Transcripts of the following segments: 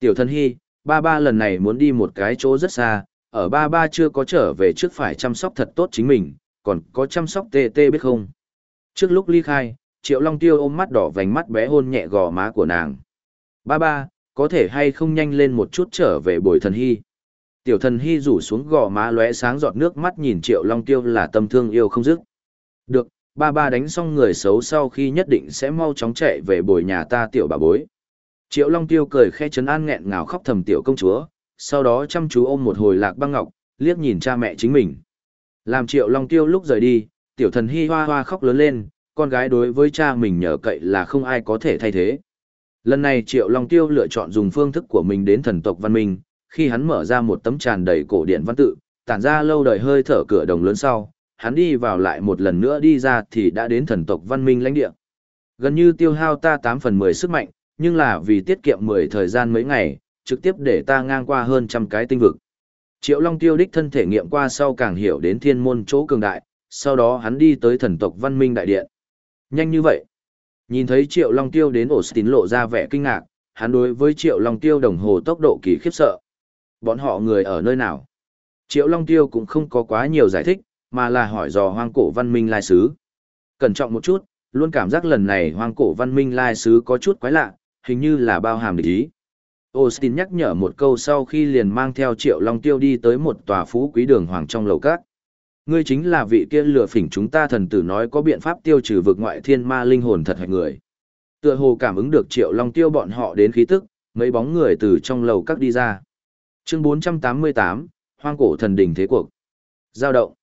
Tiểu Thần hy, ba ba lần này muốn đi một cái chỗ rất xa, ở ba ba chưa có trở về trước phải chăm sóc thật tốt chính mình, còn có chăm sóc tê tê biết không? Trước lúc ly khai, Triệu Long Tiêu ôm mắt đỏ vành mắt bé hôn nhẹ gò má của nàng. Ba ba, có thể hay không nhanh lên một chút trở về bồi thần hy. Tiểu thần hy rủ xuống gò má lóe sáng giọt nước mắt nhìn Triệu Long Tiêu là tâm thương yêu không dứt. Được, ba ba đánh xong người xấu sau khi nhất định sẽ mau chóng chạy về bồi nhà ta tiểu bà bối. Triệu Long Tiêu cười khẽ chấn an nghẹn ngào khóc thầm tiểu công chúa, sau đó chăm chú ôm một hồi lạc băng ngọc, liếc nhìn cha mẹ chính mình. Làm Triệu Long Tiêu lúc rời đi, tiểu thần hy hoa hoa khóc lớn lên, con gái đối với cha mình nhờ cậy là không ai có thể thay thế. Lần này Triệu Long Tiêu lựa chọn dùng phương thức của mình đến thần tộc văn minh, khi hắn mở ra một tấm tràn đầy cổ điển văn tự, tản ra lâu đời hơi thở cửa đồng lớn sau, hắn đi vào lại một lần nữa đi ra thì đã đến thần tộc văn minh lãnh địa. Gần như tiêu hao ta 8 phần 10 sức mạnh, nhưng là vì tiết kiệm 10 thời gian mấy ngày, trực tiếp để ta ngang qua hơn trăm cái tinh vực. Triệu Long Tiêu đích thân thể nghiệm qua sau càng hiểu đến thiên môn chỗ cường đại, sau đó hắn đi tới thần tộc văn minh đại điện. Nhanh như vậy. Nhìn thấy Triệu Long Tiêu đến ổ tín lộ ra vẻ kinh ngạc, hắn đối với Triệu Long Tiêu đồng hồ tốc độ kỳ khiếp sợ. Bọn họ người ở nơi nào? Triệu Long Tiêu cũng không có quá nhiều giải thích, mà là hỏi dò hoang cổ văn minh lai sứ. Cẩn trọng một chút, luôn cảm giác lần này hoang cổ văn minh lai sứ có chút quái lạ, hình như là bao hàm địch ý. Austin nhắc nhở một câu sau khi liền mang theo Triệu Long Tiêu đi tới một tòa phú quý đường hoàng trong lầu cát. Ngươi chính là vị kia lừa phỉnh chúng ta thần tử nói có biện pháp tiêu trừ vực ngoại thiên ma linh hồn thật hạch người. Tựa hồ cảm ứng được Triệu Long Tiêu bọn họ đến khí tức, mấy bóng người từ trong lầu các đi ra. Chương 488, Hoang cổ thần đỉnh thế cuộc. Giao động.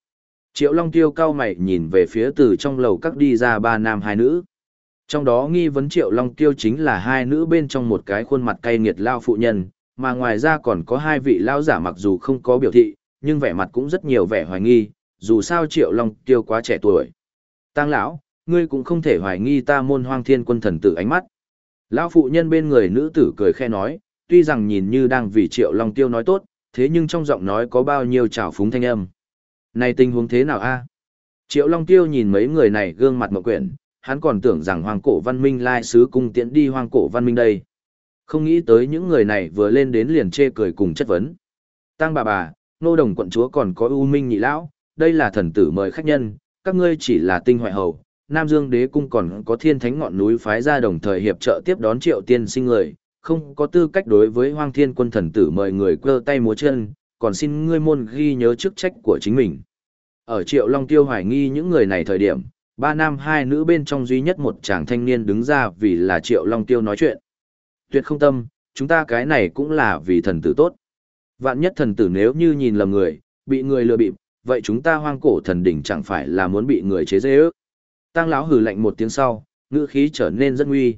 Triệu Long Tiêu cao mày nhìn về phía từ trong lầu các đi ra ba nam hai nữ. Trong đó nghi vấn Triệu Long Tiêu chính là hai nữ bên trong một cái khuôn mặt cay nghiệt lao phụ nhân, mà ngoài ra còn có hai vị lao giả mặc dù không có biểu thị, nhưng vẻ mặt cũng rất nhiều vẻ hoài nghi, dù sao Triệu Long Tiêu quá trẻ tuổi. Tăng lão, ngươi cũng không thể hoài nghi ta môn hoang thiên quân thần tử ánh mắt. Lão phụ nhân bên người nữ tử cười khe nói, tuy rằng nhìn như đang vì Triệu Long Tiêu nói tốt, thế nhưng trong giọng nói có bao nhiêu trào phúng thanh âm. Này tình huống thế nào a? Triệu Long Tiêu nhìn mấy người này gương mặt mộng quyển, hắn còn tưởng rằng hoàng cổ văn minh lai sứ cung tiễn đi hoàng cổ văn minh đây. Không nghĩ tới những người này vừa lên đến liền chê cười cùng chất vấn. Tăng bà bà, nô đồng quận chúa còn có ưu minh nhị lão, đây là thần tử mời khách nhân, các ngươi chỉ là tinh hoại hầu. Nam Dương đế cung còn có thiên thánh ngọn núi phái ra đồng thời hiệp trợ tiếp đón triệu tiên sinh người, không có tư cách đối với hoang thiên quân thần tử mời người quơ tay múa chân, còn xin ngươi môn ghi nhớ chức trách của chính mình. Ở triệu long tiêu hoài nghi những người này thời điểm, ba nam hai nữ bên trong duy nhất một chàng thanh niên đứng ra vì là triệu long tiêu nói chuyện. Tuyệt không tâm, chúng ta cái này cũng là vì thần tử tốt. Vạn nhất thần tử nếu như nhìn lầm người, bị người lừa bịp, vậy chúng ta hoang cổ thần đỉnh chẳng phải là muốn bị người chế dễ ước. Tăng lão hừ lạnh một tiếng sau, ngữ khí trở nên rất nguy.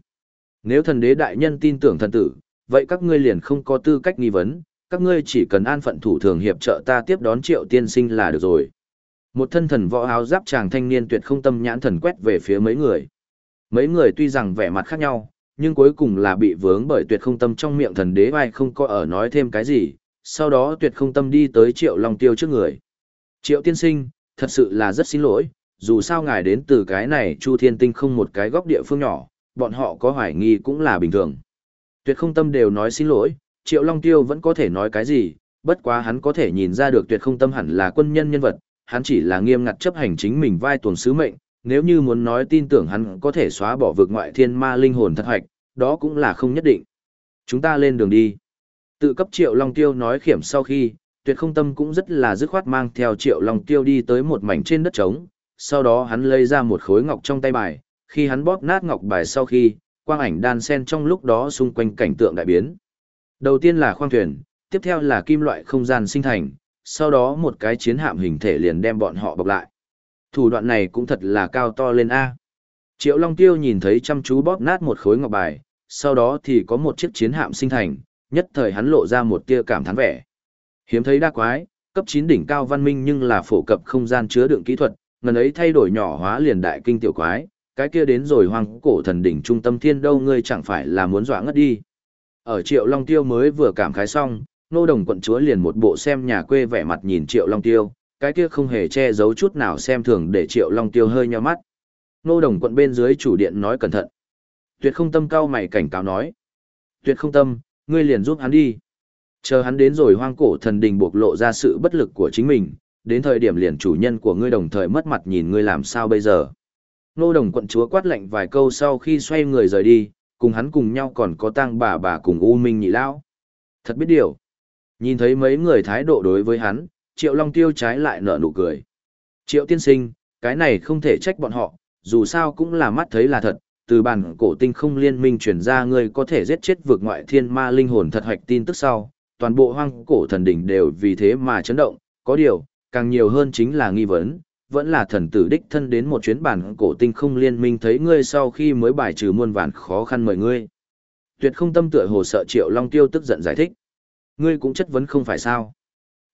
Nếu thần đế đại nhân tin tưởng thần tử, vậy các ngươi liền không có tư cách nghi vấn, các ngươi chỉ cần an phận thủ thường hiệp trợ ta tiếp đón triệu tiên sinh là được rồi. Một thân thần võ áo giáp chàng thanh niên tuyệt không tâm nhãn thần quét về phía mấy người. Mấy người tuy rằng vẻ mặt khác nhau, nhưng cuối cùng là bị vướng bởi tuyệt không tâm trong miệng thần đế vai không có ở nói thêm cái gì, sau đó tuyệt không tâm đi tới triệu long tiêu trước người. Triệu tiên sinh, thật sự là rất xin lỗi, dù sao ngài đến từ cái này chu thiên tinh không một cái góc địa phương nhỏ, bọn họ có hoài nghi cũng là bình thường. Tuyệt không tâm đều nói xin lỗi, triệu long tiêu vẫn có thể nói cái gì, bất quá hắn có thể nhìn ra được tuyệt không tâm hẳn là quân nhân nhân vật, hắn chỉ là nghiêm ngặt chấp hành chính mình vai tuần sứ mệnh, nếu như muốn nói tin tưởng hắn có thể xóa bỏ vực ngoại thiên ma linh hồn thật hoạch, đó cũng là không nhất định. Chúng ta lên đường đi. Tự cấp triệu long tiêu nói khiểm sau khi, tuyệt không tâm cũng rất là dứt khoát mang theo triệu long tiêu đi tới một mảnh trên đất trống, sau đó hắn lấy ra một khối ngọc trong tay bài, khi hắn bóp nát ngọc bài sau khi, quang ảnh đan sen trong lúc đó xung quanh cảnh tượng đại biến. Đầu tiên là khoang thuyền, tiếp theo là kim loại không gian sinh thành, sau đó một cái chiến hạm hình thể liền đem bọn họ bọc lại. Thủ đoạn này cũng thật là cao to lên A. Triệu Long Tiêu nhìn thấy chăm chú bóp nát một khối ngọc bài, sau đó thì có một chiếc chiến hạm sinh thành, nhất thời hắn lộ ra một tia cảm thán vẻ. Hiếm thấy đa quái, cấp 9 đỉnh cao văn minh nhưng là phổ cập không gian chứa đựng kỹ thuật, ngần ấy thay đổi nhỏ hóa liền đại kinh tiểu quái, cái kia đến rồi hoang cổ thần đỉnh trung tâm thiên đâu ngươi chẳng phải là muốn dọa ngất đi. Ở Triệu Long Tiêu mới vừa cảm khái xong, nô đồng quận chúa liền một bộ xem nhà quê vẻ mặt nhìn Triệu Long Tiêu, cái kia không hề che giấu chút nào xem thường để Triệu Long Tiêu hơi nheo mắt. Nô đồng quận bên dưới chủ điện nói cẩn thận. Tuyệt không tâm cao mày cảnh cáo nói. Tuyệt không tâm, ngươi liền giúp hắn đi. Chờ hắn đến rồi hoang cổ thần đình bộc lộ ra sự bất lực của chính mình, đến thời điểm liền chủ nhân của ngươi đồng thời mất mặt nhìn ngươi làm sao bây giờ. Nô đồng quận chúa quát lệnh vài câu sau khi xoay người rời đi, cùng hắn cùng nhau còn có tang bà bà cùng U Minh nhị lão. Thật biết điều. Nhìn thấy mấy người thái độ đối với hắn, Triệu Long Tiêu trái lại nở nụ cười. Triệu tiên sinh, cái này không thể trách bọn họ, dù sao cũng là mắt thấy là thật, từ bản cổ tinh không liên minh truyền ra ngươi có thể giết chết vượt ngoại thiên ma linh hồn thật hoạch tin tức sau, toàn bộ hoang cổ thần đỉnh đều vì thế mà chấn động, có điều, càng nhiều hơn chính là nghi vấn, vẫn là thần tử đích thân đến một chuyến bản cổ tinh không liên minh thấy ngươi sau khi mới bài trừ muôn vàn khó khăn mời ngươi. Tuyệt không tâm tựa hồ sợ Triệu Long Tiêu tức giận giải thích. Ngươi cũng chất vấn không phải sao.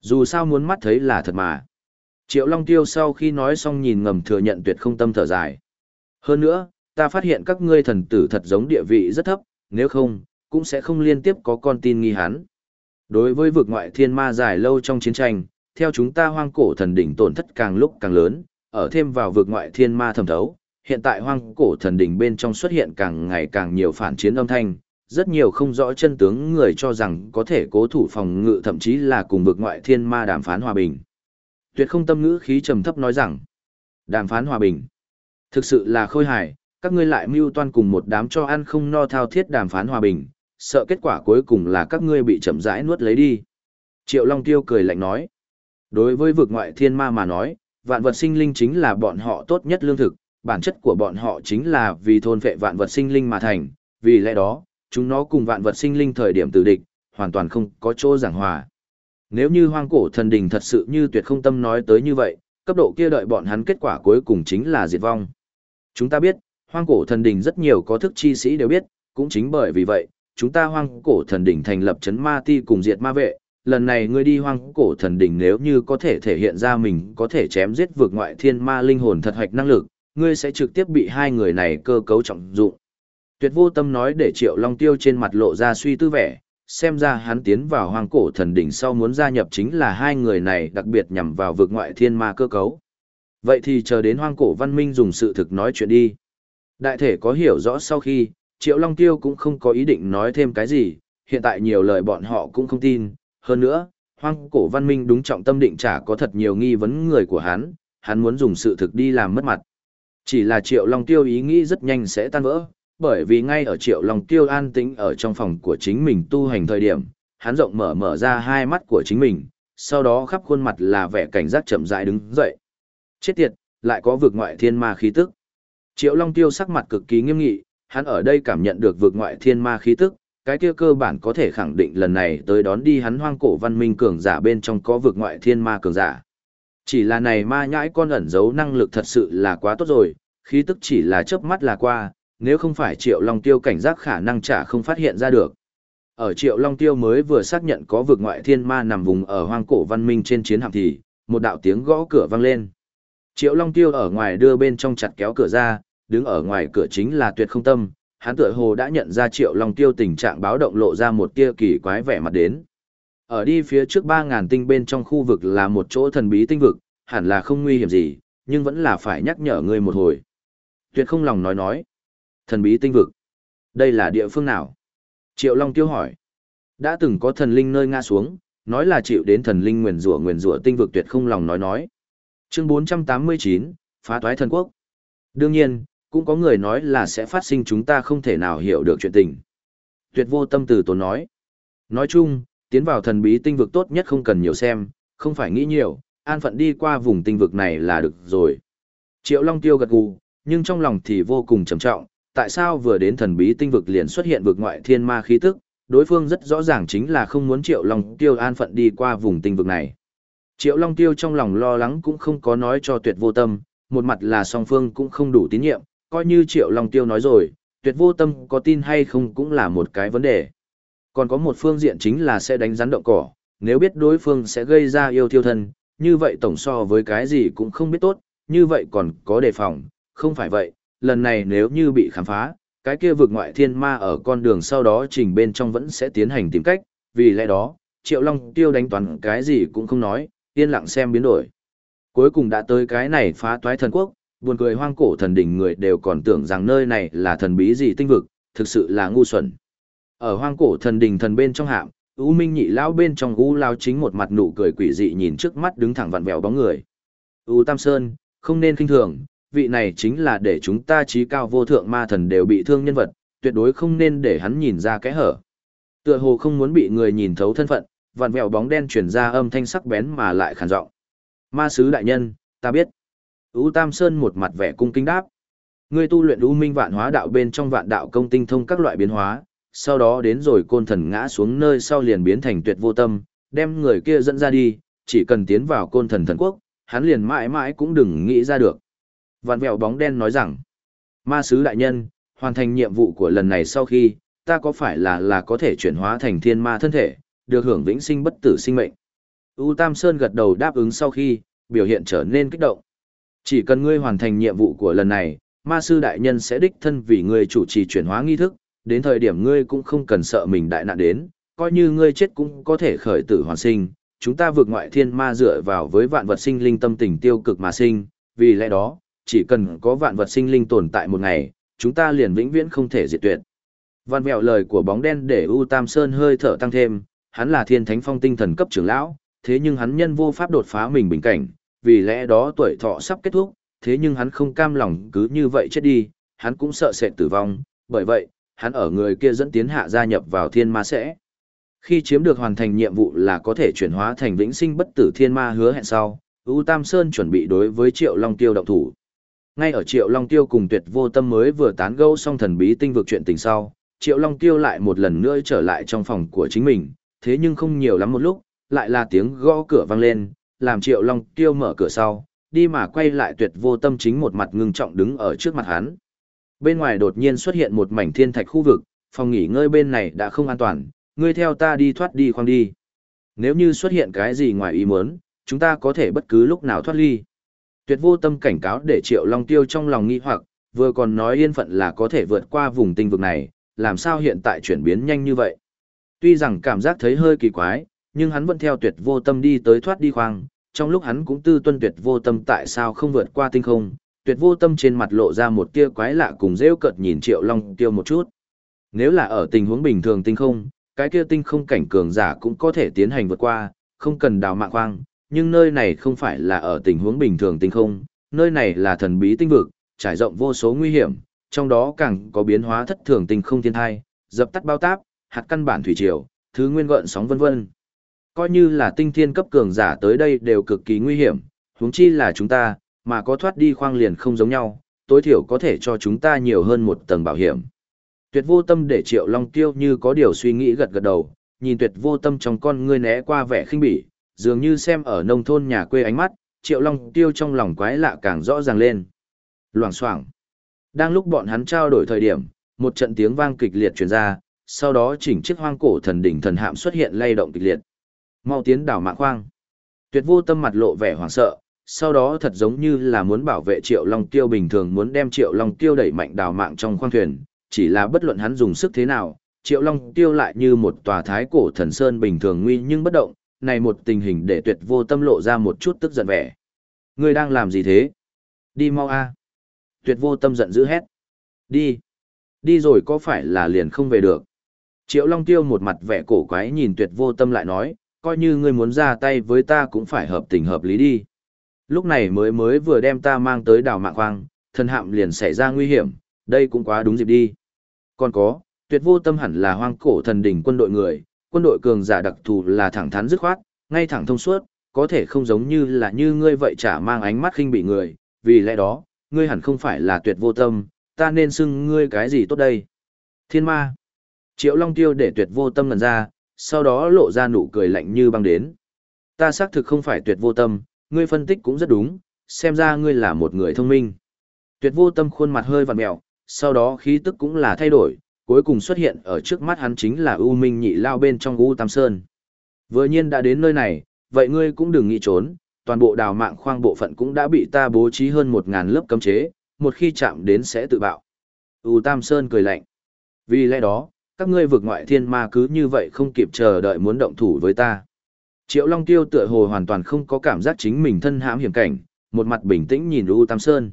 Dù sao muốn mắt thấy là thật mà. Triệu Long Tiêu sau khi nói xong nhìn ngầm thừa nhận tuyệt không tâm thở dài. Hơn nữa, ta phát hiện các ngươi thần tử thật giống địa vị rất thấp, nếu không, cũng sẽ không liên tiếp có con tin nghi hắn. Đối với vực ngoại thiên ma dài lâu trong chiến tranh, theo chúng ta hoang cổ thần đỉnh tổn thất càng lúc càng lớn, ở thêm vào vực ngoại thiên ma thẩm thấu, hiện tại hoang cổ thần đỉnh bên trong xuất hiện càng ngày càng nhiều phản chiến âm thanh, rất nhiều không rõ chân tướng người cho rằng có thể cố thủ phòng ngự thậm chí là cùng vực ngoại thiên ma đàm phán hòa bình. Tuyệt không tâm ngữ khí trầm thấp nói rằng, đàm phán hòa bình. Thực sự là khôi hài, các ngươi lại mưu toan cùng một đám cho ăn không no thao thiết đàm phán hòa bình, sợ kết quả cuối cùng là các ngươi bị chậm rãi nuốt lấy đi. Triệu Long Tiêu cười lạnh nói, đối với vực ngoại thiên ma mà nói, vạn vật sinh linh chính là bọn họ tốt nhất lương thực, bản chất của bọn họ chính là vì thôn vệ vạn vật sinh linh mà thành, vì lẽ đó, chúng nó cùng vạn vật sinh linh thời điểm tử địch, hoàn toàn không có chỗ giảng hòa. Nếu như hoang cổ thần đình thật sự như tuyệt không tâm nói tới như vậy, cấp độ kia đợi bọn hắn kết quả cuối cùng chính là diệt vong. Chúng ta biết, hoang cổ thần đình rất nhiều có thức chi sĩ đều biết, cũng chính bởi vì vậy, chúng ta hoang cổ thần đình thành lập chấn ma ti cùng diệt ma vệ. Lần này ngươi đi hoang cổ thần đình nếu như có thể thể hiện ra mình có thể chém giết vượt ngoại thiên ma linh hồn thật hoạch năng lực, ngươi sẽ trực tiếp bị hai người này cơ cấu trọng dụng. Tuyệt vô tâm nói để triệu long tiêu trên mặt lộ ra suy tư vẻ, xem ra hắn tiến vào hoang cổ thần đỉnh sau muốn gia nhập chính là hai người này đặc biệt nhằm vào vực ngoại thiên ma cơ cấu. Vậy thì chờ đến hoang cổ văn minh dùng sự thực nói chuyện đi. Đại thể có hiểu rõ sau khi, Triệu Long Tiêu cũng không có ý định nói thêm cái gì, hiện tại nhiều lời bọn họ cũng không tin. Hơn nữa, hoang cổ văn minh đúng trọng tâm định trả có thật nhiều nghi vấn người của hắn, hắn muốn dùng sự thực đi làm mất mặt. Chỉ là Triệu Long Tiêu ý nghĩ rất nhanh sẽ tan vỡ, bởi vì ngay ở Triệu Long Tiêu an tĩnh ở trong phòng của chính mình tu hành thời điểm, hắn rộng mở mở ra hai mắt của chính mình, sau đó khắp khuôn mặt là vẻ cảnh giác chậm rãi đứng dậy. Chết tiệt, lại có vực ngoại thiên ma khí tức. Triệu Long Tiêu sắc mặt cực kỳ nghiêm nghị, hắn ở đây cảm nhận được vực ngoại thiên ma khí tức, cái kia cơ bản có thể khẳng định lần này tới đón đi hắn hoang cổ văn minh cường giả bên trong có vực ngoại thiên ma cường giả. Chỉ là này ma nhãi con ẩn giấu năng lực thật sự là quá tốt rồi, khí tức chỉ là chớp mắt là qua, nếu không phải Triệu Long Tiêu cảnh giác khả năng chả không phát hiện ra được. Ở Triệu Long Tiêu mới vừa xác nhận có vực ngoại thiên ma nằm vùng ở hoang cổ văn minh trên chiến hạm thì, một đạo tiếng gõ cửa vang lên. Triệu Long Tiêu ở ngoài đưa bên trong chặt kéo cửa ra, đứng ở ngoài cửa chính là tuyệt không tâm, hắn tựa hồ đã nhận ra Triệu Long Tiêu tình trạng báo động lộ ra một tia kỳ quái vẻ mặt đến. Ở đi phía trước ba ngàn tinh bên trong khu vực là một chỗ thần bí tinh vực, hẳn là không nguy hiểm gì, nhưng vẫn là phải nhắc nhở ngươi một hồi. Tuyệt không lòng nói nói. Thần bí tinh vực. Đây là địa phương nào? Triệu Long Tiêu hỏi. Đã từng có thần linh nơi ngã xuống, nói là chịu đến thần linh nguyền rủa nguyền rủa tinh vực tuyệt không lòng nói nói. Chương 489, phá toái thần quốc. Đương nhiên, cũng có người nói là sẽ phát sinh chúng ta không thể nào hiểu được chuyện tình. Tuyệt vô tâm từ tốn nói. Nói chung, tiến vào thần bí tinh vực tốt nhất không cần nhiều xem, không phải nghĩ nhiều, an phận đi qua vùng tinh vực này là được rồi. Triệu Long Tiêu gật gù, nhưng trong lòng thì vô cùng trầm trọng, tại sao vừa đến thần bí tinh vực liền xuất hiện vực ngoại thiên ma khí tức, đối phương rất rõ ràng chính là không muốn Triệu Long Tiêu an phận đi qua vùng tinh vực này. Triệu Long Tiêu trong lòng lo lắng cũng không có nói cho tuyệt vô tâm, một mặt là song phương cũng không đủ tín nhiệm, coi như Triệu Long Tiêu nói rồi, tuyệt vô tâm có tin hay không cũng là một cái vấn đề. Còn có một phương diện chính là sẽ đánh rắn động cỏ, nếu biết đối phương sẽ gây ra yêu thiêu thân, như vậy tổng so với cái gì cũng không biết tốt, như vậy còn có đề phòng, không phải vậy, lần này nếu như bị khám phá, cái kia vực ngoại thiên ma ở con đường sau đó trình bên trong vẫn sẽ tiến hành tìm cách, vì lẽ đó, Triệu Long Tiêu đánh toán cái gì cũng không nói, yên lặng xem biến đổi. Cuối cùng đã tới cái này phá toái thần quốc, buồn cười hoang cổ thần đỉnh người đều còn tưởng rằng nơi này là thần bí gì tinh vực, thực sự là ngu xuẩn. Ở hoang cổ thần đỉnh thần bên trong hạm, U Minh nhị lão bên trong U lão chính một mặt nụ cười quỷ dị nhìn trước mắt đứng thẳng vặn vẹo bóng người. U Tam Sơn, không nên kinh thường, vị này chính là để chúng ta trí cao vô thượng ma thần đều bị thương nhân vật, tuyệt đối không nên để hắn nhìn ra cái hở. Tựa hồ không muốn bị người nhìn thấu thân phận, vặn vẹo bóng đen truyền ra âm thanh sắc bén mà lại khàn giọng. Ma sứ đại nhân, ta biết. U Tam Sơn một mặt vẻ cung kính đáp. Ngươi tu luyện U Minh Vạn Hóa đạo bên trong Vạn Đạo công tinh thông các loại biến hóa, sau đó đến rồi côn thần ngã xuống nơi sau liền biến thành tuyệt vô tâm, đem người kia dẫn ra đi, chỉ cần tiến vào côn thần thần quốc, hắn liền mãi mãi cũng đừng nghĩ ra được. Vạn vẹo bóng đen nói rằng, ma sứ đại nhân, hoàn thành nhiệm vụ của lần này sau khi, ta có phải là là có thể chuyển hóa thành thiên ma thân thể, được hưởng vĩnh sinh bất tử sinh mệnh. U Tam Sơn gật đầu đáp ứng sau khi, biểu hiện trở nên kích động. Chỉ cần ngươi hoàn thành nhiệm vụ của lần này, ma sư đại nhân sẽ đích thân vì ngươi chủ trì chuyển hóa nghi thức, đến thời điểm ngươi cũng không cần sợ mình đại nạn đến, coi như ngươi chết cũng có thể khởi tử hoàn sinh. Chúng ta vượt ngoại thiên ma dựa vào với vạn vật sinh linh tâm tình tiêu cực mà sinh, vì lẽ đó, chỉ cần có vạn vật sinh linh tồn tại một ngày, chúng ta liền vĩnh viễn không thể diệt tuyệt. Văn mẹo lời của bóng đen để U Tam Sơn hơi thở tăng thêm, hắn là thiên thánh phong tinh thần cấp trưởng lão, thế nhưng hắn nhân vô pháp đột phá mình bình cảnh, vì lẽ đó tuổi thọ sắp kết thúc, thế nhưng hắn không cam lòng cứ như vậy chết đi, hắn cũng sợ sẽ tử vong, bởi vậy, hắn ở người kia dẫn tiến hạ gia nhập vào thiên ma sẽ. Khi chiếm được hoàn thành nhiệm vụ là có thể chuyển hóa thành vĩnh sinh bất tử thiên ma hứa hẹn sau, U Tam Sơn chuẩn bị đối với Triệu Long Tiêu động thủ. Ngay ở Triệu Long Tiêu cùng tuyệt vô tâm mới vừa tán gẫu xong thần bí tinh vực chuyện tình sau, Triệu Long Tiêu lại một lần nữa trở lại trong phòng của chính mình, thế nhưng không nhiều lắm một lúc, lại là tiếng gõ cửa vang lên, làm Triệu Long Tiêu mở cửa sau, đi mà quay lại tuyệt vô tâm chính một mặt ngưng trọng đứng ở trước mặt hắn. Bên ngoài đột nhiên xuất hiện một mảnh thiên thạch khu vực, phòng nghỉ ngơi bên này đã không an toàn, ngươi theo ta đi thoát đi khoang đi. Nếu như xuất hiện cái gì ngoài ý muốn, chúng ta có thể bất cứ lúc nào thoát ly. Tuyệt vô tâm cảnh cáo để Triệu Long Tiêu trong lòng nghi hoặc, vừa còn nói yên phận là có thể vượt qua vùng tinh vực này, làm sao hiện tại chuyển biến nhanh như vậy. Tuy rằng cảm giác thấy hơi kỳ quái, nhưng hắn vẫn theo tuyệt vô tâm đi tới thoát đi khoang, trong lúc hắn cũng tư tuân tuyệt vô tâm tại sao không vượt qua tinh không, tuyệt vô tâm trên mặt lộ ra một tia quái lạ cùng rêu cợt nhìn triệu long tiêu một chút. Nếu là ở tình huống bình thường tinh không, cái kia tinh không cảnh cường giả cũng có thể tiến hành vượt qua, không cần đào mạng khoang, nhưng nơi này không phải là ở tình huống bình thường tinh không, nơi này là thần bí tinh vực, trải rộng vô số nguy hiểm, trong đó càng có biến hóa thất thường tinh không thiên thai, dập tắt bao táp, hạt căn bản thủy triều, thứ nguyên gợn sóng vân vân. Coi như là tinh thiên cấp cường giả tới đây đều cực kỳ nguy hiểm, huống chi là chúng ta, mà có thoát đi khoang liền không giống nhau, tối thiểu có thể cho chúng ta nhiều hơn một tầng bảo hiểm. Tuyệt vô tâm để Triệu Long Tiêu như có điều suy nghĩ gật gật đầu, nhìn tuyệt vô tâm trong con ngươi né qua vẻ khinh bỉ, dường như xem ở nông thôn nhà quê ánh mắt, Triệu Long Tiêu trong lòng quái lạ càng rõ ràng lên. Loảng xoảng. Đang lúc bọn hắn trao đổi thời điểm, một trận tiếng vang kịch liệt truyền ra, sau đó chỉnh chiếc hoang cổ thần đỉnh thần hạm xuất hiện lay động kịch liệt. Mau tiến đảo mạng khoang. Tuyệt vô tâm mặt lộ vẻ hoảng sợ, sau đó thật giống như là muốn bảo vệ Triệu Long Tiêu bình thường muốn đem Triệu Long Tiêu đẩy mạnh đào mạng trong khoang thuyền, chỉ là bất luận hắn dùng sức thế nào, Triệu Long Tiêu lại như một tòa thái cổ thần sơn bình thường nguy nhưng bất động, này một tình hình để tuyệt vô tâm lộ ra một chút tức giận vẻ. Ngươi đang làm gì thế? Đi mau a. Tuyệt vô tâm giận dữ hét. Đi. Đi rồi có phải là liền không về được? Triệu Long Tiêu một mặt vẻ cổ quái nhìn tuyệt vô tâm lại nói, coi như ngươi muốn ra tay với ta cũng phải hợp tình hợp lý đi. Lúc này mới mới vừa đem ta mang tới đảo mạng khoang, thân hạm liền xảy ra nguy hiểm, đây cũng quá đúng dịp đi. Còn có, tuyệt vô tâm hẳn là hoang cổ thần đỉnh quân đội người, quân đội cường giả đặc thù là thẳng thắn dứt khoát, ngay thẳng thông suốt, có thể không giống như là như ngươi vậy chả mang ánh mắt khinh bị người, vì lẽ đó, ngươi hẳn không phải là tuyệt vô tâm, ta nên xưng ngươi cái gì tốt đây? Thiên ma. Triệu Long Tiêu để tuyệt vô tâm ngần ra, sau đó lộ ra nụ cười lạnh như băng đến. Ta xác thực không phải tuyệt vô tâm, ngươi phân tích cũng rất đúng, xem ra ngươi là một người thông minh. Tuyệt vô tâm khuôn mặt hơi vặn mẹo, sau đó khí tức cũng là thay đổi, cuối cùng xuất hiện ở trước mắt hắn chính là U Minh nhị lao bên trong U Tam Sơn. Vừa nhiên đã đến nơi này, vậy ngươi cũng đừng nghĩ trốn, toàn bộ đào mạng khoang bộ phận cũng đã bị ta bố trí hơn một ngàn lớp cấm chế, một khi chạm đến sẽ tự bạo. U Tam Sơn cười lạnh. Vì lẽ đó, các ngươi vực ngoại thiên ma cứ như vậy không kịp chờ đợi muốn động thủ với ta. Triệu Long Tiêu tựa hồ hoàn toàn không có cảm giác chính mình thân hãm hiểm cảnh, một mặt bình tĩnh nhìn U Tam Sơn.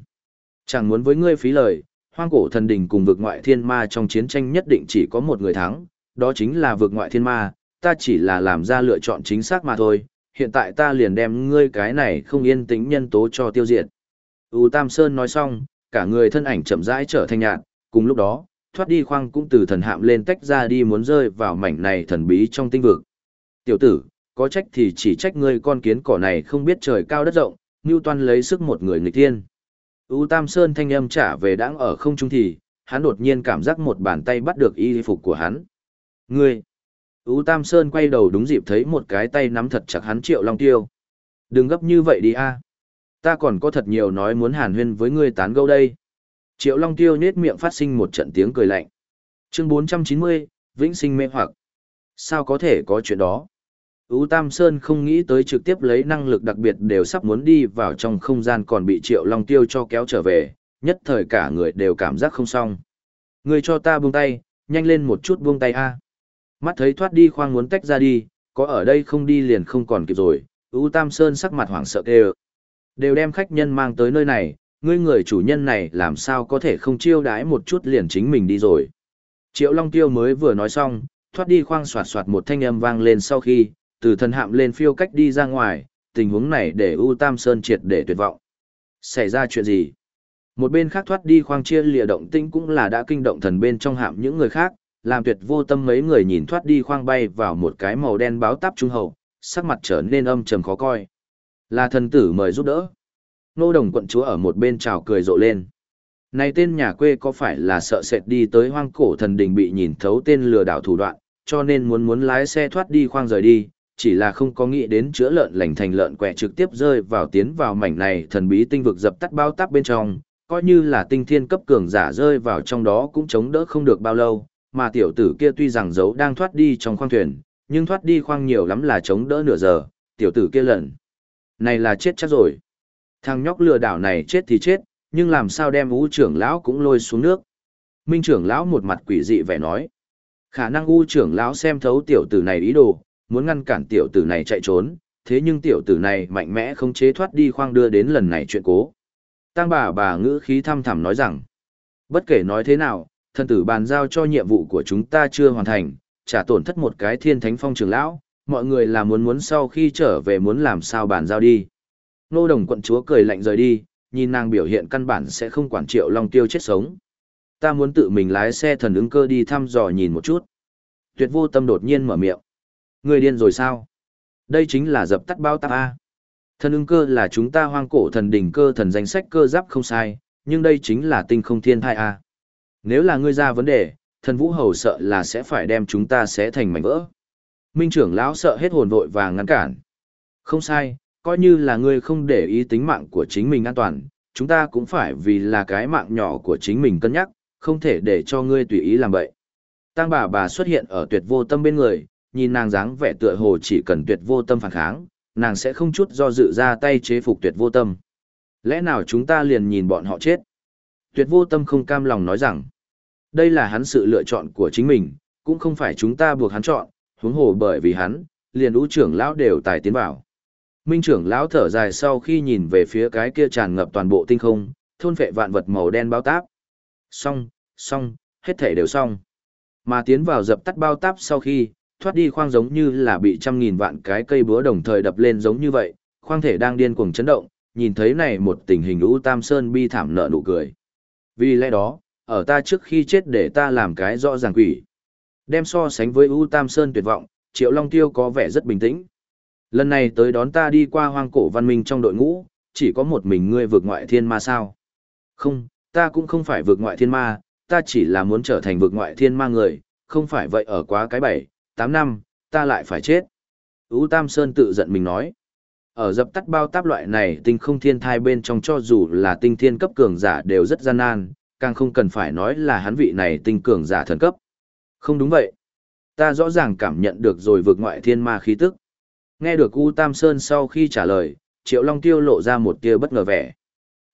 Chẳng muốn với ngươi phí lời, hoang cổ thần đình cùng vực ngoại thiên ma trong chiến tranh nhất định chỉ có một người thắng, đó chính là vượt ngoại thiên ma, ta chỉ là làm ra lựa chọn chính xác mà thôi, hiện tại ta liền đem ngươi cái này không yên tĩnh nhân tố cho tiêu diệt. U Tam Sơn nói xong, cả người thân ảnh chậm rãi trở thành nhạt, cùng lúc đó, thoát đi khoang cũng từ thần hạm lên tách ra đi muốn rơi vào mảnh này thần bí trong tinh vực. Tiểu tử, có trách thì chỉ trách ngươi con kiến cỏ này không biết trời cao đất rộng, Toan lấy sức một người nghịch thiên. U Tam Sơn thanh âm trả về đãng ở không trung thì, hắn đột nhiên cảm giác một bàn tay bắt được y phục của hắn. Ngươi! U Tam Sơn quay đầu đúng dịp thấy một cái tay nắm thật chặt hắn triệu long tiêu. Đừng gấp như vậy đi a. Ta còn có thật nhiều nói muốn hàn huyên với ngươi tán gẫu đây. Triệu long tiêu nhếch miệng phát sinh một trận tiếng cười lạnh. Chương 490, Vĩnh sinh mê hoặc. Sao có thể có chuyện đó? U Tam Sơn không nghĩ tới trực tiếp lấy năng lực đặc biệt đều sắp muốn đi vào trong không gian còn bị Triệu Long Tiêu cho kéo trở về, nhất thời cả người đều cảm giác không xong. Người cho ta buông tay, nhanh lên một chút buông tay a. Mắt thấy thoát đi khoang muốn tách ra đi, có ở đây không đi liền không còn kịp rồi, U Tam Sơn sắc mặt hoảng sợ kêu. Đều đem khách nhân mang tới nơi này, ngươi người chủ nhân này làm sao có thể không chiêu đái một chút liền chính mình đi rồi. Triệu Long Tiêu mới vừa nói xong, thoát đi khoang soạt soạt một thanh âm vang lên sau khi, từ thần hạm lên phiêu cách đi ra ngoài, tình huống này để U Tam Sơn triệt để tuyệt vọng. Xảy ra chuyện gì? Một bên khác thoát đi khoang chia lìa động tinh cũng là đã kinh động thần bên trong hạm những người khác, làm tuyệt vô tâm mấy người nhìn thoát đi khoang bay vào một cái màu đen báo táp trung hậu, sắc mặt trở nên âm trầm khó coi. Là thần tử mời giúp đỡ. Nô đồng quận chúa ở một bên chào cười rộ lên. Này tên nhà quê có phải là sợ sệt đi tới hoang cổ thần đình bị nhìn thấu tên lừa đảo thủ đoạn, cho nên muốn muốn lái xe thoát đi khoang rời đi, chỉ là không có nghĩ đến chữa lợn lành thành lợn quẻ trực tiếp rơi vào tiến vào mảnh này thần bí tinh vực dập tắt bao táp bên trong, coi như là tinh thiên cấp cường giả rơi vào trong đó cũng chống đỡ không được bao lâu, mà tiểu tử kia tuy rằng giấu đang thoát đi trong khoang thuyền, nhưng thoát đi khoang nhiều lắm là chống đỡ nửa giờ, tiểu tử kia lợn. Này là chết chắc rồi. Thằng nhóc lừa đảo này chết thì chết, nhưng làm sao đem U trưởng lão cũng lôi xuống nước. Minh trưởng lão một mặt quỷ dị vẻ nói. Khả năng U trưởng lão xem thấu tiểu tử này ý đồ, muốn ngăn cản tiểu tử này chạy trốn, thế nhưng tiểu tử này mạnh mẽ không chế thoát đi khoang đưa đến lần này chuyện cố. Tăng bà bà ngữ khí thăm thẳm nói rằng, bất kể nói thế nào, thần tử bàn giao cho nhiệm vụ của chúng ta chưa hoàn thành, trả tổn thất một cái thiên thánh phong trưởng lão, mọi người là muốn muốn sau khi trở về muốn làm sao bàn giao đi. Nô đồng quận chúa cười lạnh rời đi, nhìn nàng biểu hiện căn bản sẽ không quản triệu long tiêu chết sống. Ta muốn tự mình lái xe thần ứng cơ đi thăm dò nhìn một chút. Tuyệt vô tâm đột nhiên mở miệng. Người điên rồi sao? Đây chính là dập tắt bao táp A. Thần ưng cơ là chúng ta hoang cổ thần đỉnh cơ thần danh sách cơ giáp không sai, nhưng đây chính là tinh không thiên thai A. Nếu là ngươi ra vấn đề, thần vũ hầu sợ là sẽ phải đem chúng ta sẽ thành mảnh vỡ. Minh trưởng lão sợ hết hồn vội và ngăn cản. Không sai, coi như là ngươi không để ý tính mạng của chính mình an toàn, chúng ta cũng phải vì là cái mạng nhỏ của chính mình cân nhắc, không thể để cho ngươi tùy ý làm vậy. Tăng bà bà xuất hiện ở tuyệt vô tâm bên người, nhìn nàng dáng vẻ tựa hồ chỉ cần tuyệt vô tâm phản kháng, nàng sẽ không chút do dự ra tay chế phục tuyệt vô tâm. Lẽ nào chúng ta liền nhìn bọn họ chết? Tuyệt vô tâm không cam lòng nói rằng, đây là hắn sự lựa chọn của chính mình, cũng không phải chúng ta buộc hắn chọn, huống hồ bởi vì hắn, liền ú trưởng lão đều tài tiến vào. Minh trưởng lão thở dài sau khi nhìn về phía cái kia tràn ngập toàn bộ tinh không, thôn phệ vạn vật màu đen bao táp. Xong, xong, hết thể đều xong. Mà tiến vào dập tắt bao táp sau khi, thoát đi khoang giống như là bị trăm nghìn vạn cái cây búa đồng thời đập lên giống như vậy, khoang thể đang điên cuồng chấn động, nhìn thấy này một tình hình U Tam Sơn bi thảm nợ nụ cười. Vì lẽ đó, ở ta trước khi chết để ta làm cái rõ ràng quỷ. Đem so sánh với U Tam Sơn tuyệt vọng, Triệu Long Tiêu có vẻ rất bình tĩnh. Lần này tới đón ta đi qua hoang cổ văn minh trong đội ngũ, chỉ có một mình ngươi vượt ngoại thiên ma sao? Không, ta cũng không phải vượt ngoại thiên ma, ta chỉ là muốn trở thành vượt ngoại thiên ma người, không phải vậy ở quá cái bảy, tám năm, ta lại phải chết. U Tam Sơn tự giận mình nói. Ở dập tắt bao táp loại này tinh không thiên thai bên trong cho dù là tinh thiên cấp cường giả đều rất gian nan, càng không cần phải nói là hắn vị này tinh cường giả thần cấp. Không đúng vậy. Ta rõ ràng cảm nhận được rồi vượt ngoại thiên ma khí tức. Nghe được U Tam Sơn sau khi trả lời, Triệu Long Tiêu lộ ra một tia bất ngờ vẻ.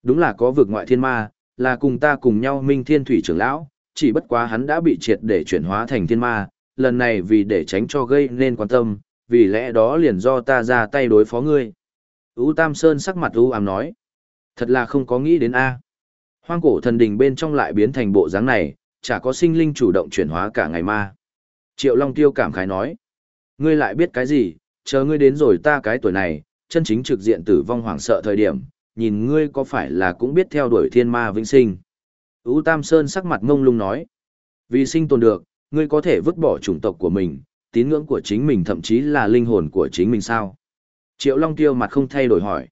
Đúng là có vượt ngoại thiên ma, là cùng ta cùng nhau minh thiên thủy trưởng lão, chỉ bất quá hắn đã bị triệt để chuyển hóa thành thiên ma, lần này vì để tránh cho gây nên quan tâm, vì lẽ đó liền do ta ra tay đối phó ngươi. U Tam Sơn sắc mặt U ám nói. Thật là không có nghĩ đến A. Hoang cổ thần đình bên trong lại biến thành bộ dáng này, chả có sinh linh chủ động chuyển hóa cả ngày ma. Triệu Long Tiêu cảm khái nói. Ngươi lại biết cái gì, chờ ngươi đến rồi ta cái tuổi này, chân chính trực diện tử vong hoảng sợ thời điểm, nhìn ngươi có phải là cũng biết theo đuổi thiên ma vĩnh sinh. U Tam Sơn sắc mặt ngông lung nói. Vì sinh tồn được, ngươi có thể vứt bỏ chủng tộc của mình, tín ngưỡng của chính mình thậm chí là linh hồn của chính mình sao? Triệu Long Tiêu mặt không thay đổi hỏi.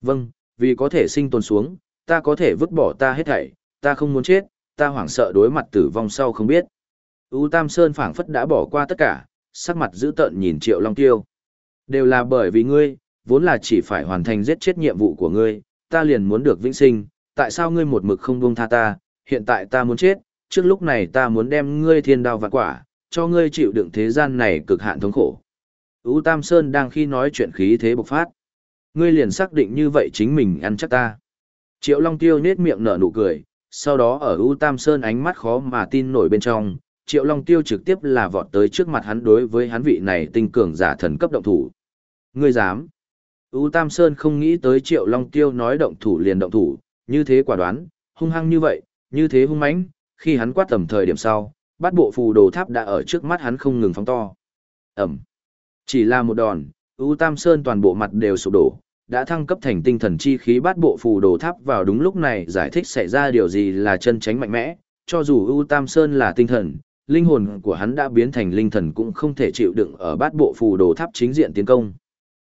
Vâng, vì có thể sinh tồn xuống, ta có thể vứt bỏ ta hết thảy, ta không muốn chết, ta hoảng sợ đối mặt tử vong sau không biết. U Tam Sơn phảng phất đã bỏ qua tất cả, sắc mặt dữ tợn nhìn Triệu Long Tiêu. Đều là bởi vì ngươi, vốn là chỉ phải hoàn thành giết chết nhiệm vụ của ngươi, ta liền muốn được vĩnh sinh, tại sao ngươi một mực không buông tha ta, hiện tại ta muốn chết, trước lúc này ta muốn đem ngươi thiên đao vạn quả, cho ngươi chịu đựng thế gian này cực hạn thống khổ. U Tam Sơn đang khi nói chuyện khí thế bộc phát. Ngươi liền xác định như vậy chính mình ăn chắc ta. Triệu Long Tiêu nết miệng nở nụ cười, sau đó ở U Tam Sơn ánh mắt khó mà tin nổi bên trong, Triệu Long Tiêu trực tiếp là vọt tới trước mặt hắn đối với hắn vị này tinh cường giả thần cấp động thủ. Ngươi dám? U Tam Sơn không nghĩ tới Triệu Long Tiêu nói động thủ liền động thủ, như thế quả đoán, hung hăng như vậy, như thế hung mãnh, khi hắn quát tầm thời điểm sau, bát bộ phù đồ tháp đã ở trước mắt hắn không ngừng phóng to. Ẩm. Chỉ là một đòn, U Tam Sơn toàn bộ mặt đều sụp đổ, đã thăng cấp thành tinh thần chi khí bát bộ phù đồ tháp vào đúng lúc này giải thích xảy ra điều gì là chân tránh mạnh mẽ, cho dù U Tam Sơn là tinh thần, linh hồn của hắn đã biến thành linh thần cũng không thể chịu đựng ở bát bộ phù đồ tháp chính diện tiến công.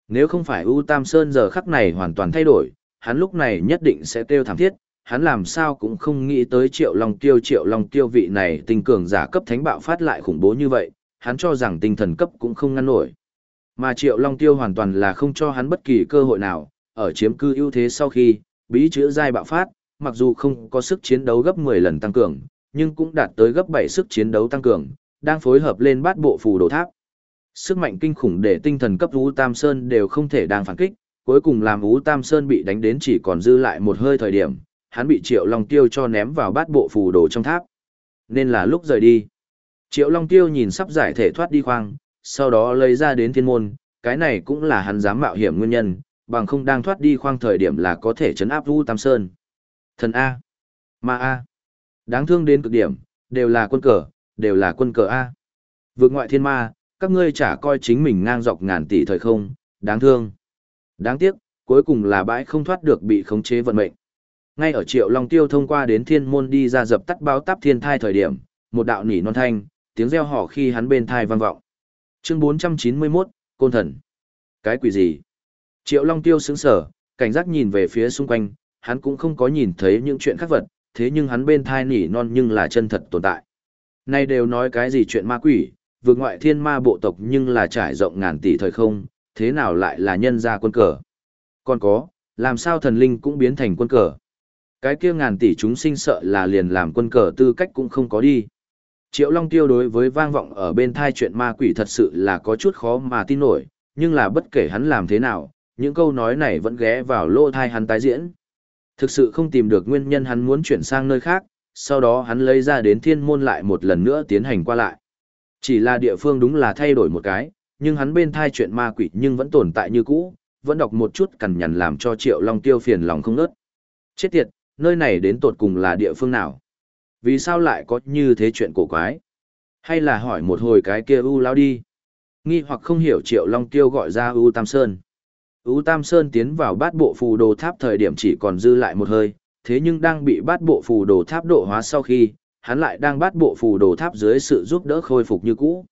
Nếu không phải U Tam Sơn giờ khắc này hoàn toàn thay đổi, hắn lúc này nhất định sẽ kêu thảm thiết, hắn làm sao cũng không nghĩ tới triệu long tiêu triệu long tiêu vị này tinh cường giả cấp thánh bạo phát lại khủng bố như vậy, hắn cho rằng tinh thần cấp cũng không ngăn nổi. Mà triệu long tiêu hoàn toàn là không cho hắn bất kỳ cơ hội nào, ở chiếm cư ưu thế sau khi, bí chữa giai bạo phát, mặc dù không có sức chiến đấu gấp 10 lần tăng cường, nhưng cũng đạt tới gấp 7 sức chiến đấu tăng cường, đang phối hợp lên bát bộ phù đồ tháp. Sức mạnh kinh khủng để tinh thần cấp Ú Tam Sơn đều không thể đang phản kích, cuối cùng làm Ú Tam Sơn bị đánh đến chỉ còn dư lại một hơi thời điểm, hắn bị Triệu Long Tiêu cho ném vào bát bộ phù đồ trong tháp. Nên là lúc rời đi. Triệu Long Tiêu nhìn sắp giải thể thoát đi khoang, sau đó lấy ra đến thiên môn, cái này cũng là hắn dám mạo hiểm nguyên nhân, bằng không đang thoát đi khoang thời điểm là có thể chấn áp Vũ Tam Sơn. Thần A. Ma A. Đáng thương đến cực điểm, đều là quân cờ, đều là quân cờ A. Vượt ngoại thiên ma, các ngươi chả coi chính mình ngang dọc ngàn tỷ thời không, đáng thương. Đáng tiếc, cuối cùng là bãi không thoát được bị khống chế vận mệnh. Ngay ở Triệu Long Tiêu thông qua đến thiên môn đi ra dập tắt báo táp thiên thai thời điểm, một đạo nỉ non thanh, tiếng reo hò khi hắn bên thai vang vọng. Chương 491, Côn Thần. Cái quỷ gì? Triệu Long Tiêu sững sờ cảnh giác nhìn về phía xung quanh, hắn cũng không có nhìn thấy những chuyện khác vật, thế nhưng hắn bên thai nỉ non nhưng là chân thật tồn tại. Nay đều nói cái gì chuyện ma quỷ, vượt ngoại thiên ma bộ tộc nhưng là trải rộng ngàn tỷ thời không, thế nào lại là nhân gia quân cờ. Còn có, làm sao thần linh cũng biến thành quân cờ. Cái kia ngàn tỷ chúng sinh sợ là liền làm quân cờ tư cách cũng không có đi. Triệu Long Tiêu đối với vang vọng ở bên thai chuyện ma quỷ thật sự là có chút khó mà tin nổi, nhưng là bất kể hắn làm thế nào, những câu nói này vẫn ghé vào lỗ thai hắn tái diễn. Thực sự không tìm được nguyên nhân hắn muốn chuyển sang nơi khác, sau đó hắn lấy ra đến thiên môn lại một lần nữa tiến hành qua lại. Chỉ là địa phương đúng là thay đổi một cái, nhưng hắn bên thai chuyện ma quỷ nhưng vẫn tồn tại như cũ, vẫn đọc một chút cằn nhằn làm cho Triệu Long Tiêu phiền lòng không nớt. Chết tiệt, nơi này đến tột cùng là địa phương nào? Vì sao lại có như thế chuyện cổ quái? Hay là hỏi một hồi cái kia U lao đi? Nghi hoặc không hiểu Triệu Long Tiêu gọi ra U Tam Sơn. U Tam Sơn tiến vào bát bộ phù đồ tháp thời điểm chỉ còn dư lại một hơi, thế nhưng đang bị bát bộ phù đồ tháp độ hóa sau khi, hắn lại đang bát bộ phù đồ tháp dưới sự giúp đỡ khôi phục như cũ.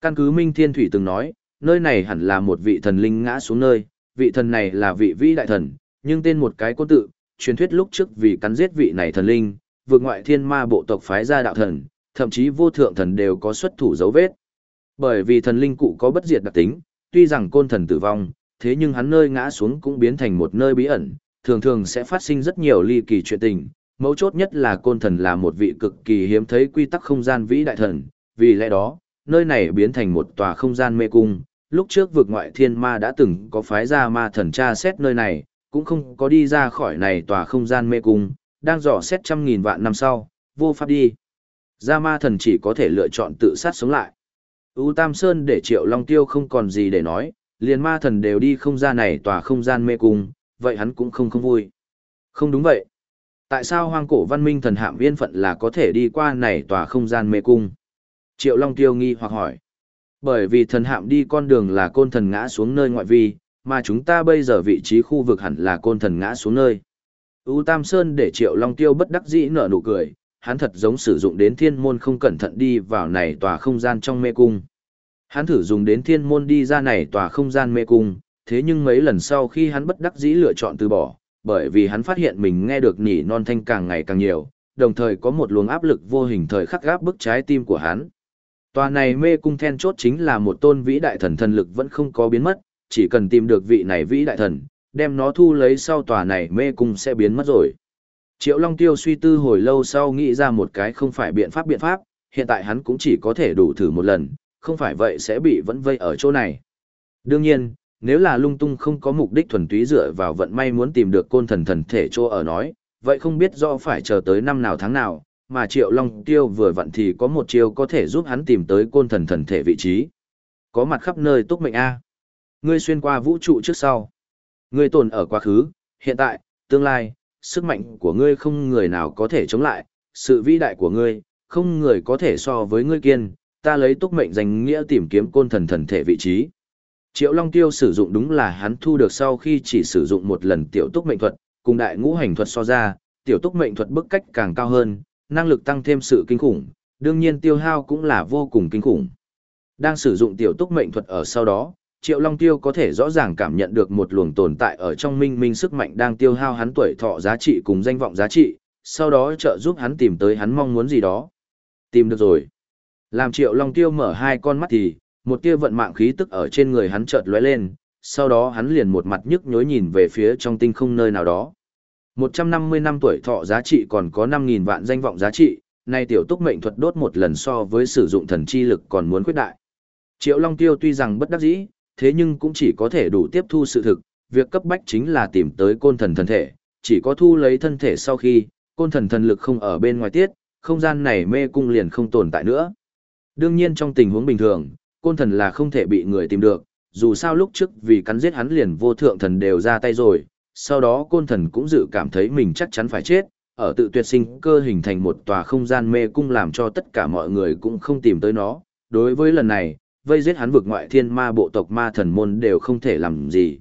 Căn cứ Minh Thiên Thủy từng nói, nơi này hẳn là một vị thần linh ngã xuống nơi, vị thần này là vị vĩ đại thần, nhưng tên một cái cốt tự, truyền thuyết lúc trước vì cắn giết vị này thần linh, vượt ngoại thiên ma bộ tộc phái ra đạo thần, thậm chí vô thượng thần đều có xuất thủ dấu vết. Bởi vì thần linh cụ có bất diệt đặc tính, tuy rằng côn thần tử vong, thế nhưng hắn nơi ngã xuống cũng biến thành một nơi bí ẩn, thường thường sẽ phát sinh rất nhiều ly kỳ chuyện tình. Mấu chốt nhất là côn thần là một vị cực kỳ hiếm thấy quy tắc không gian vĩ đại thần, vì lẽ đó, nơi này biến thành một tòa không gian mê cung. Lúc trước vực ngoại thiên ma đã từng có phái ra ma thần tra xét nơi này, cũng không có đi ra khỏi này tòa không gian mê cung, đang dò xét trăm nghìn vạn năm sau, vô pháp đi. gia ma thần chỉ có thể lựa chọn tự sát sống lại. U Tam Sơn để Triệu Long Tiêu không còn gì để nói, liền ma thần đều đi không ra này tòa không gian mê cung, vậy hắn cũng không không vui. Không đúng vậy. Tại sao hoang cổ văn minh thần hạm viên phận là có thể đi qua này tòa không gian mê cung? Triệu Long Tiêu nghi hoặc hỏi. Bởi vì thần hạm đi con đường là côn thần ngã xuống nơi ngoại vi, mà chúng ta bây giờ vị trí khu vực hẳn là côn thần ngã xuống nơi. U Tam Sơn để Triệu Long Tiêu bất đắc dĩ nở nụ cười, hắn thật giống sử dụng đến thiên môn không cẩn thận đi vào này tòa không gian trong mê cung. Hắn thử dùng đến thiên môn đi ra này tòa không gian mê cung, thế nhưng mấy lần sau khi hắn bất đắc dĩ lựa chọn từ bỏ, bởi vì hắn phát hiện mình nghe được nỉ non thanh càng ngày càng nhiều, đồng thời có một luồng áp lực vô hình thời khắc gáp bức trái tim của hắn. Tòa này mê cung then chốt chính là một tôn vĩ đại thần thần lực vẫn không có biến mất, chỉ cần tìm được vị này vĩ đại thần, đem nó thu lấy sau tòa này mê cung sẽ biến mất rồi. Triệu Long Tiêu suy tư hồi lâu sau nghĩ ra một cái không phải biện pháp biện pháp, hiện tại hắn cũng chỉ có thể đủ thử một lần, không phải vậy sẽ bị vẫn vây ở chỗ này. Đương nhiên, nếu là lung tung không có mục đích thuần túy dựa vào vận may muốn tìm được côn thần thần thể chỗ ở nói, vậy không biết do phải chờ tới năm nào tháng nào, mà Triệu Long Tiêu vừa vặn thì có một chiêu có thể giúp hắn tìm tới côn thần thần thể vị trí. Có mặt khắp nơi tốt mệnh A. Ngươi xuyên qua vũ trụ trước sau. Ngươi tồn ở quá khứ, hiện tại, tương lai, sức mạnh của ngươi không người nào có thể chống lại, sự vĩ đại của ngươi, không người có thể so với ngươi kiên, ta lấy túc mệnh danh nghĩa tìm kiếm côn thần thần thể vị trí. Triệu Long Tiêu sử dụng đúng là hắn thu được sau khi chỉ sử dụng một lần tiểu túc mệnh thuật, cùng đại ngũ hành thuật so ra, tiểu túc mệnh thuật bức cách càng cao hơn, năng lực tăng thêm sự kinh khủng, đương nhiên tiêu hao cũng là vô cùng kinh khủng. Đang sử dụng tiểu túc mệnh thuật ở sau đó, Triệu Long Tiêu có thể rõ ràng cảm nhận được một luồng tồn tại ở trong minh minh sức mạnh đang tiêu hao hắn tuổi thọ giá trị cùng danh vọng giá trị, sau đó trợ giúp hắn tìm tới hắn mong muốn gì đó. Tìm được rồi. Làm Triệu Long Tiêu mở hai con mắt thì, một tia vận mạng khí tức ở trên người hắn chợt lóe lên, sau đó hắn liền một mặt nhức nhối nhìn về phía trong tinh không nơi nào đó. 150 năm tuổi thọ giá trị còn có 5.000 vạn danh vọng giá trị, nay tiểu túc mệnh thuật đốt một lần so với sử dụng thần chi lực còn muốn khuyết đại. Triệu Long Tiêu tuy rằng bất đắc dĩ, thế nhưng cũng chỉ có thể đủ tiếp thu sự thực, việc cấp bách chính là tìm tới côn thần thần thể, chỉ có thu lấy thân thể sau khi, côn thần thần lực không ở bên ngoài tiết, không gian này mê cung liền không tồn tại nữa. Đương nhiên trong tình huống bình thường, côn thần là không thể bị người tìm được, dù sao lúc trước vì cắn giết hắn liền vô thượng thần đều ra tay rồi, sau đó côn thần cũng dự cảm thấy mình chắc chắn phải chết, ở tự tuyệt sinh cơ hình thành một tòa không gian mê cung làm cho tất cả mọi người cũng không tìm tới nó. Đối với lần này, vây giết hắn vực ngoại thiên ma bộ tộc ma thần môn đều không thể làm gì.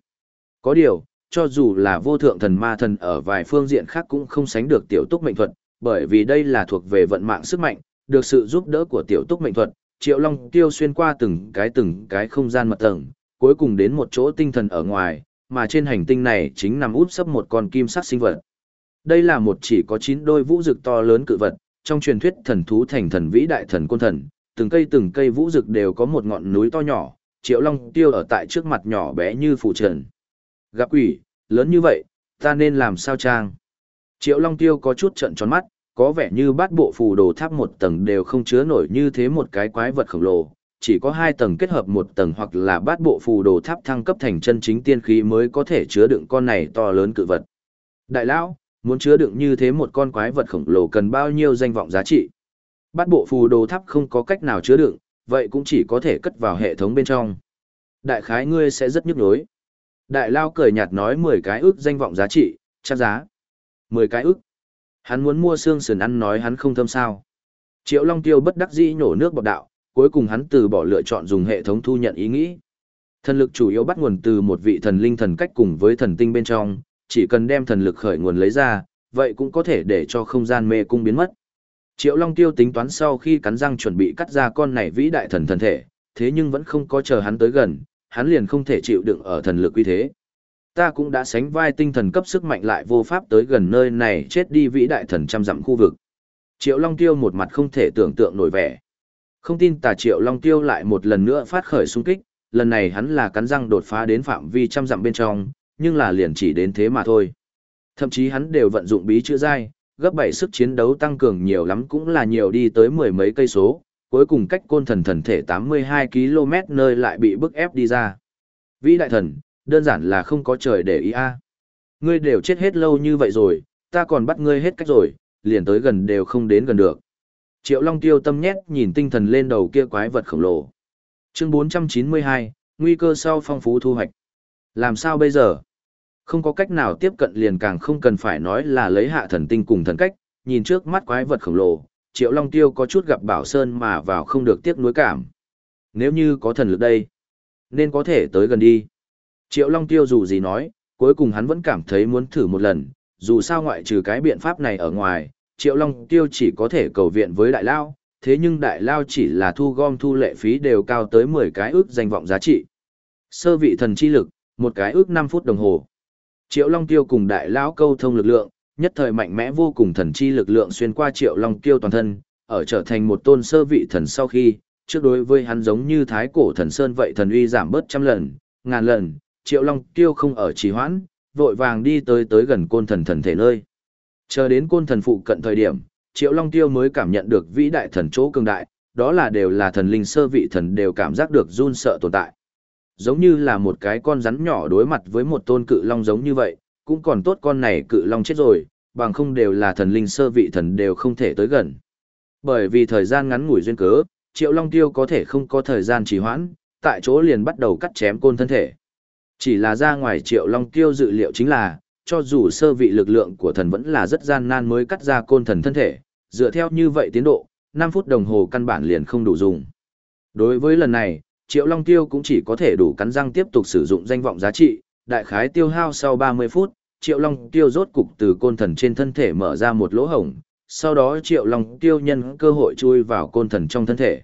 Có điều, cho dù là vô thượng thần ma thần ở vài phương diện khác cũng không sánh được tiểu túc mệnh thuật, bởi vì đây là thuộc về vận mạng sức mạnh, được sự giúp đỡ của tiểu túc mệnh thuật, Triệu Long tiêu xuyên qua từng cái từng cái không gian mật tầng, cuối cùng đến một chỗ tinh thần ở ngoài, mà trên hành tinh này chính nằm út sấp một con kim sắc sinh vật. Đây là một chỉ có chín đôi vũ rực to lớn cự vật, trong truyền thuyết thần thú thành thần vĩ đại thần côn thần, từng cây từng cây vũ rực đều có một ngọn núi to nhỏ, Triệu Long tiêu ở tại trước mặt nhỏ bé như phụ trần. Gặp quỷ, lớn như vậy, ta nên làm sao trang? Triệu Long tiêu có chút trận tròn mắt, có vẻ như bát bộ phù đồ tháp một tầng đều không chứa nổi như thế một cái quái vật khổng lồ, chỉ có hai tầng kết hợp một tầng hoặc là bát bộ phù đồ tháp thăng cấp thành chân chính tiên khí mới có thể chứa đựng con này to lớn cự vật. Đại lão, muốn chứa đựng như thế một con quái vật khổng lồ cần bao nhiêu danh vọng giá trị? Bát bộ phù đồ tháp không có cách nào chứa đựng, vậy cũng chỉ có thể cất vào hệ thống bên trong. Đại khái ngươi sẽ rất nhức nhối. Đại lao cười nhạt nói 10 cái ước danh vọng giá trị, chắc giá. 10 cái ước. Hắn muốn mua xương sườn ăn nói hắn không thâm sao. Triệu Long Tiêu bất đắc dĩ nhổ nước bọt đạo, cuối cùng hắn từ bỏ lựa chọn dùng hệ thống thu nhận ý nghĩ. Thần lực chủ yếu bắt nguồn từ một vị thần linh thần cách cùng với thần tinh bên trong, chỉ cần đem thần lực khởi nguồn lấy ra, vậy cũng có thể để cho không gian mê cung biến mất. Triệu Long Tiêu tính toán sau khi cắn răng chuẩn bị cắt ra con này vĩ đại thần thần thể, thế nhưng vẫn không có chờ hắn tới gần, hắn liền không thể chịu đựng ở thần lực uy thế. Ta cũng đã sánh vai tinh thần cấp sức mạnh lại vô pháp tới gần nơi này chết đi vĩ đại thần trăm dặm khu vực. Triệu Long Tiêu một mặt không thể tưởng tượng nổi vẻ. Không tin tà Triệu Long Tiêu lại một lần nữa phát khởi xung kích, lần này hắn là cắn răng đột phá đến phạm vi trăm dặm bên trong, nhưng là liền chỉ đến thế mà thôi. Thậm chí hắn đều vận dụng bí chữa dai, gấp bảy sức chiến đấu tăng cường nhiều lắm cũng là nhiều đi tới mười mấy cây số, cuối cùng cách côn thần thần thể 82 km nơi lại bị bức ép đi ra. Vĩ đại thần, đơn giản là không có trời để ý a. Ngươi đều chết hết lâu như vậy rồi, ta còn bắt ngươi hết cách rồi, liền tới gần đều không đến gần được. Triệu Long tiêu tâm nhét nhìn tinh thần lên đầu kia quái vật khổng lồ. Chương 492, nguy cơ sau phong phú thu hoạch. Làm sao bây giờ? Không có cách nào tiếp cận liền càng không cần phải nói là lấy hạ thần tinh cùng thần cách, nhìn trước mắt quái vật khổng lồ, Triệu Long Tiêu có chút gặp Bảo Sơn mà vào không được tiếc nuối cảm. Nếu như có thần lực đây, nên có thể tới gần đi. Triệu Long Tiêu dù gì nói, cuối cùng hắn vẫn cảm thấy muốn thử một lần, dù sao ngoại trừ cái biện pháp này ở ngoài, Triệu Long Tiêu chỉ có thể cầu viện với Đại Lao, thế nhưng Đại Lao chỉ là thu gom thu lệ phí đều cao tới 10 cái ước danh vọng giá trị. Sơ vị thần chi lực, một cái ước 5 phút đồng hồ. Triệu Long Tiêu cùng Đại Lão câu thông lực lượng, nhất thời mạnh mẽ vô cùng thần chi lực lượng xuyên qua Triệu Long Tiêu toàn thân, ở trở thành một tôn sơ vị thần sau khi, trước đối với hắn giống như thái cổ thần sơn vậy thần uy giảm bớt trăm lần, ngàn lần, Triệu Long Tiêu không ở trì hoãn, vội vàng đi tới tới gần côn thần thần thể nơi. Chờ đến côn thần phụ cận thời điểm, Triệu Long Tiêu mới cảm nhận được vĩ đại thần chỗ cường đại, đó là đều là thần linh sơ vị thần đều cảm giác được run sợ tồn tại. Giống như là một cái con rắn nhỏ đối mặt với một tôn cự long giống như vậy, cũng còn tốt con này cự long chết rồi, bằng không đều là thần linh sơ vị thần đều không thể tới gần. Bởi vì thời gian ngắn ngủi duyên cớ, Triệu Long Tiêu có thể không có thời gian trì hoãn, tại chỗ liền bắt đầu cắt chém côn thân thể. Chỉ là ra ngoài Triệu Long Tiêu dự liệu chính là, cho dù sơ vị lực lượng của thần vẫn là rất gian nan mới cắt ra côn thần thân thể, dựa theo như vậy tiến độ, 5 phút đồng hồ căn bản liền không đủ dùng. Đối với lần này, Triệu Long Tiêu cũng chỉ có thể đủ cắn răng tiếp tục sử dụng danh vọng giá trị, đại khái tiêu hao sau 30 phút, Triệu Long Tiêu rốt cục từ côn thần trên thân thể mở ra một lỗ hổng, sau đó Triệu Long Tiêu nhân cơ hội chui vào côn thần trong thân thể.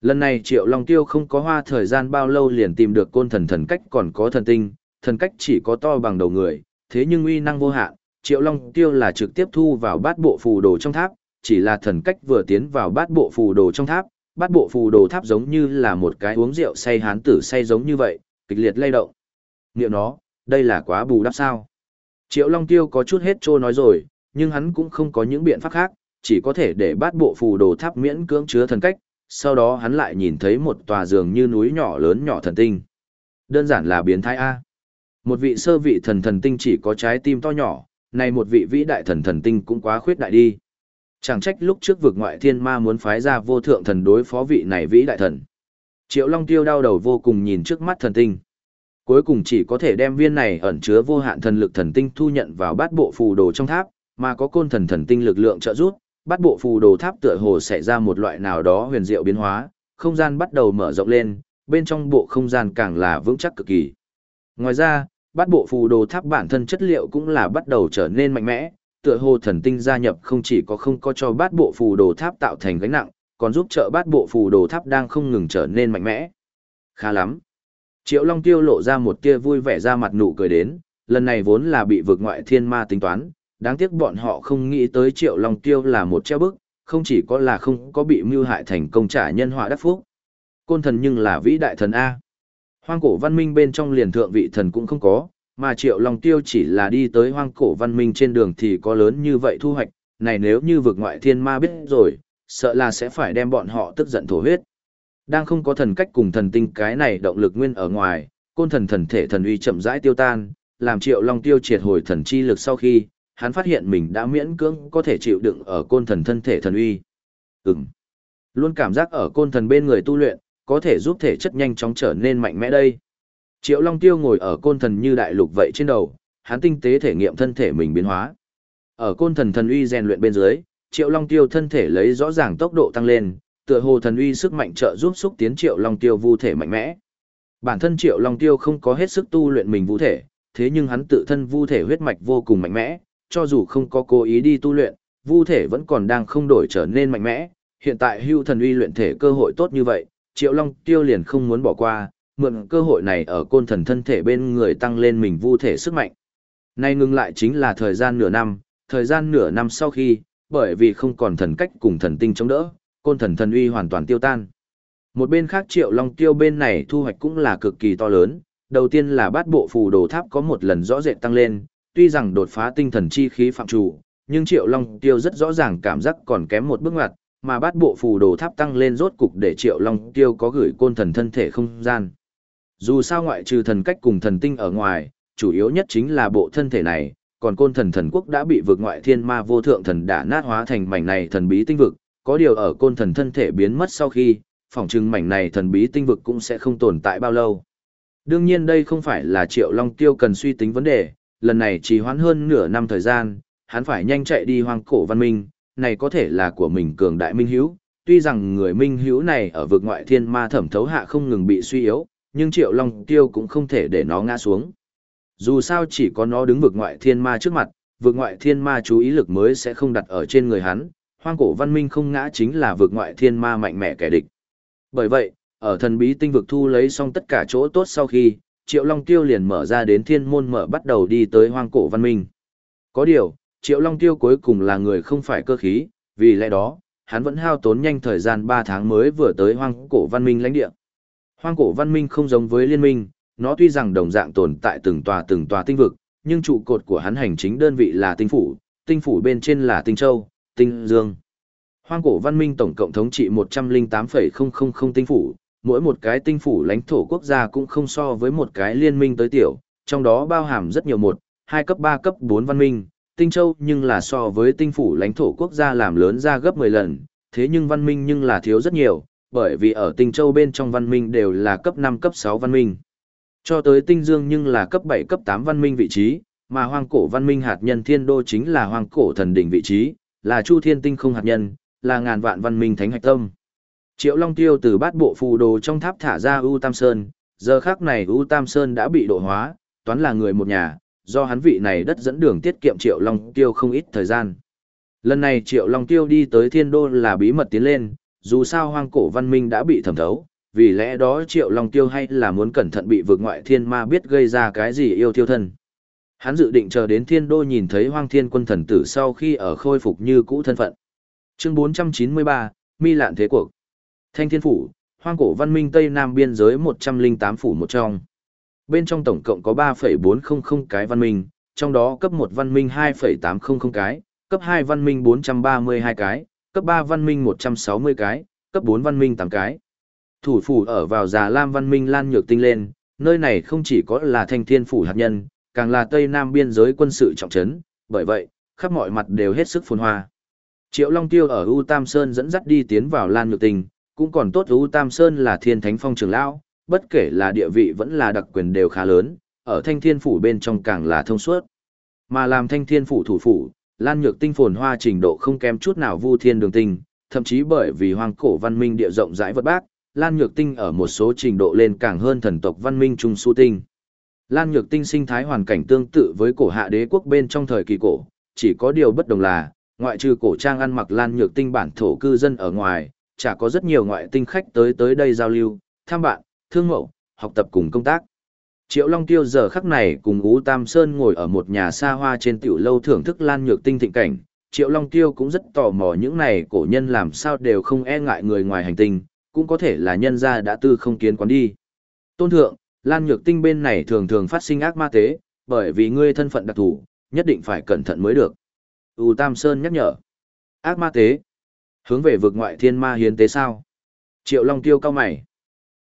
Lần này Triệu Long Tiêu không có hoa thời gian bao lâu liền tìm được côn thần thần cách còn có thần tinh, thần cách chỉ có to bằng đầu người, thế nhưng uy năng vô hạn, Triệu Long Tiêu là trực tiếp thu vào bát bộ phù đồ trong tháp, chỉ là thần cách vừa tiến vào bát bộ phù đồ trong tháp, bát bộ phù đồ tháp giống như là một cái uống rượu say hán tử say giống như vậy, kịch liệt lay động. Niệm nó, đây là quá bù đắp sao. Triệu Long Tiêu có chút hết trô nói rồi, nhưng hắn cũng không có những biện pháp khác, chỉ có thể để bát bộ phù đồ tháp miễn cưỡng chứa thần cách, sau đó hắn lại nhìn thấy một tòa giường như núi nhỏ lớn nhỏ thần tinh. Đơn giản là biến thái A. Một vị sơ vị thần thần tinh chỉ có trái tim to nhỏ, này một vị vĩ đại thần thần tinh cũng quá khuyết đại đi. Chẳng trách lúc trước vực ngoại thiên ma muốn phái ra vô thượng thần đối phó vị này vĩ đại thần. Triệu Long Tiêu đau đầu vô cùng nhìn trước mắt thần tinh. Cuối cùng chỉ có thể đem viên này ẩn chứa vô hạn thần lực thần tinh thu nhận vào bát bộ phù đồ trong tháp, mà có côn thần thần tinh lực lượng trợ giúp, bát bộ phù đồ tháp tựa hồ xảy ra một loại nào đó huyền diệu biến hóa, không gian bắt đầu mở rộng lên, bên trong bộ không gian càng là vững chắc cực kỳ. Ngoài ra, bát bộ phù đồ tháp bản thân chất liệu cũng là bắt đầu trở nên mạnh mẽ, tựa hồ thần tinh gia nhập không chỉ có không có cho bát bộ phù đồ tháp tạo thành gánh nặng, còn giúp trợ bát bộ phù đồ tháp đang không ngừng trở nên mạnh mẽ. Khá lắm. Triệu Long Tiêu lộ ra một tia vui vẻ ra mặt nụ cười đến, lần này vốn là bị vượt ngoại thiên ma tính toán, đáng tiếc bọn họ không nghĩ tới Triệu Long Tiêu là một treo bức, không chỉ có là không có bị mưu hại thành công trả nhân họa đắc phúc. Côn thần nhưng là vĩ đại thần A. Hoang cổ văn minh bên trong liền thượng vị thần cũng không có, mà Triệu Long Tiêu chỉ là đi tới hoang cổ văn minh trên đường thì có lớn như vậy thu hoạch, này nếu như vực ngoại thiên ma biết rồi, sợ là sẽ phải đem bọn họ tức giận thổ huyết. Đang không có thần cách cùng thần tinh cái này động lực nguyên ở ngoài, côn thần thần thể thần uy chậm rãi tiêu tan, làm Triệu Long Tiêu triệt hồi thần chi lực sau khi, hắn phát hiện mình đã miễn cưỡng có thể chịu đựng ở côn thần thân thể thần uy. Ừm. Luôn cảm giác ở côn thần bên người tu luyện, có thể giúp thể chất nhanh chóng trở nên mạnh mẽ đây. Triệu Long Tiêu ngồi ở côn thần như đại lục vậy trên đầu, hắn tinh tế thể nghiệm thân thể mình biến hóa. Ở côn thần thần uy rèn luyện bên dưới, Triệu Long Tiêu thân thể lấy rõ ràng tốc độ tăng lên, tựa hồ thần uy sức mạnh trợ giúp xúc tiến Triệu Long Tiêu vu thể mạnh mẽ. Bản thân Triệu Long Tiêu không có hết sức tu luyện mình vu thể, thế nhưng hắn tự thân vu thể huyết mạch vô cùng mạnh mẽ, cho dù không có cố ý đi tu luyện, vu thể vẫn còn đang không đổi trở nên mạnh mẽ. Hiện tại hưu thần uy luyện thể cơ hội tốt như vậy, Triệu Long Tiêu liền không muốn bỏ qua, mượn cơ hội này ở côn thần thân thể bên người tăng lên mình vu thể sức mạnh. Nay ngừng lại chính là thời gian nửa năm, thời gian nửa năm sau khi, bởi vì không còn thần cách cùng thần tinh chống đỡ, côn thần thần uy hoàn toàn tiêu tan. Một bên khác Triệu Long Tiêu bên này thu hoạch cũng là cực kỳ to lớn, đầu tiên là bát bộ phù đồ tháp có một lần rõ rệt tăng lên, tuy rằng đột phá tinh thần chi khí phạm chủ, nhưng Triệu Long Tiêu rất rõ ràng cảm giác còn kém một bước ngoặt, mà bát bộ phù đồ tháp tăng lên rốt cục để Triệu Long Tiêu có gửi côn thần thân thể không gian. Dù sao ngoại trừ thần cách cùng thần tinh ở ngoài, chủ yếu nhất chính là bộ thân thể này, còn côn thần thần quốc đã bị vượt ngoại thiên ma vô thượng thần đã nát hóa thành mảnh này thần bí tinh vực, có điều ở côn thần thân thể biến mất sau khi, phỏng chừng mảnh này thần bí tinh vực cũng sẽ không tồn tại bao lâu. Đương nhiên đây không phải là Triệu Long Tiêu cần suy tính vấn đề, lần này chỉ hoãn hơn nửa năm thời gian, hắn phải nhanh chạy đi hoang cổ văn minh, này có thể là của mình cường đại minh hữu, tuy rằng người minh hữu này ở vực ngoại thiên ma thẩm thấu hạ không ngừng bị suy yếu, nhưng Triệu Long Tiêu cũng không thể để nó ngã xuống. Dù sao chỉ có nó đứng vực ngoại thiên ma trước mặt, vực ngoại thiên ma chú ý lực mới sẽ không đặt ở trên người hắn, hoang cổ văn minh không ngã chính là vực ngoại thiên ma mạnh mẽ kẻ địch. Bởi vậy, ở thần bí tinh vực thu lấy xong tất cả chỗ tốt sau khi, Triệu Long Tiêu liền mở ra đến thiên môn mở bắt đầu đi tới hoang cổ văn minh. Có điều, Triệu Long Tiêu cuối cùng là người không phải cơ khí, vì lẽ đó, hắn vẫn hao tốn nhanh thời gian 3 tháng mới vừa tới hoang cổ văn minh lãnh địa. Hoang cổ văn minh không giống với liên minh, nó tuy rằng đồng dạng tồn tại từng tòa từng tòa tinh vực, nhưng trụ cột của hắn hành chính đơn vị là tinh phủ, tinh phủ bên trên là tinh châu, tinh dương. Hoang cổ văn minh tổng cộng thống trị 108,000 tinh phủ, mỗi một cái tinh phủ lãnh thổ quốc gia cũng không so với một cái liên minh tới tiểu, trong đó bao hàm rất nhiều một, hai cấp 3 cấp 4 văn minh, tinh châu nhưng là so với tinh phủ lãnh thổ quốc gia làm lớn ra gấp 10 lần, thế nhưng văn minh nhưng là thiếu rất nhiều, bởi vì ở tinh châu bên trong văn minh đều là cấp 5 cấp 6 văn minh. Cho tới tinh dương nhưng là cấp 7 cấp 8 văn minh vị trí, mà hoang cổ văn minh hạt nhân thiên đô chính là hoang cổ thần đỉnh vị trí, là chu thiên tinh không hạt nhân, là ngàn vạn văn minh thánh hạch tâm. Triệu Long Tiêu từ bát bộ phù đồ trong tháp thả ra U Tam Sơn, giờ khác này U Tam Sơn đã bị độ hóa, toán là người một nhà, do hắn vị này đất dẫn đường tiết kiệm Triệu Long Tiêu không ít thời gian. Lần này Triệu Long Tiêu đi tới thiên đô là bí mật tiến lên, dù sao hoang cổ văn minh đã bị thẩm thấu, vì lẽ đó Triệu Long Tiêu hay là muốn cẩn thận bị vượt ngoại thiên ma biết gây ra cái gì yêu thiêu thân. Hắn dự định chờ đến thiên đô nhìn thấy hoang thiên quân thần tử sau khi ở khôi phục như cũ thân phận. Chương 493, Mi Lạn Thế Cuộc Thanh Thiên Phủ, hoang cổ văn minh Tây Nam biên giới 108 phủ một trong. Bên trong tổng cộng có 3,400 cái văn minh, trong đó cấp 1 văn minh 2,800 cái, cấp 2 văn minh 432 cái, cấp 3 văn minh 160 cái, cấp 4 văn minh 8 cái. Thủ phủ ở vào Già Lam văn minh Lan Nhược Tinh lên, nơi này không chỉ có là thanh thiên phủ hạt nhân, càng là Tây Nam biên giới quân sự trọng trấn, bởi vậy, khắp mọi mặt đều hết sức phồn hoa. Triệu Long Tiêu ở U Tam Sơn dẫn dắt đi tiến vào Lan Nhược Tinh, cũng còn tốt U Tam Sơn là thiên thánh phong trường lão, bất kể là địa vị vẫn là đặc quyền đều khá lớn, ở thanh thiên phủ bên trong càng là thông suốt. Mà làm thanh thiên phủ thủ phủ, Lan Nhược Tinh phồn hoa trình độ không kém chút nào Vu Thiên Đường Tinh, thậm chí bởi vì hoang cổ văn minh địa rộng rãi vật bác, Lan Nhược Tinh ở một số trình độ lên càng hơn thần tộc văn minh Trung Su Tinh. Lan Nhược Tinh sinh thái hoàn cảnh tương tự với cổ hạ đế quốc bên trong thời kỳ cổ, chỉ có điều bất đồng là, ngoại trừ cổ trang ăn mặc Lan Nhược Tinh bản thổ cư dân ở ngoài, chả có rất nhiều ngoại tinh khách tới tới đây giao lưu, thăm bạn, thương mẫu, học tập cùng công tác. Triệu Long Tiêu giờ khắc này cùng Ú Tam Sơn ngồi ở một nhà xa hoa trên tiểu lâu thưởng thức Lan Nhược Tinh thịnh cảnh. Triệu Long Tiêu cũng rất tò mò những này cổ nhân làm sao đều không e ngại người ngoài hành tinh, cũng có thể là nhân gia đã tư không kiến quán đi. Tôn thượng, Lan Nhược Tinh bên này thường thường phát sinh ác ma tế, bởi vì ngươi thân phận đặc thù, nhất định phải cẩn thận mới được. U Tam Sơn nhắc nhở. Ác ma tế. Hướng về vực ngoại thiên ma hiến tế sao? Triệu Long Tiêu cao mày.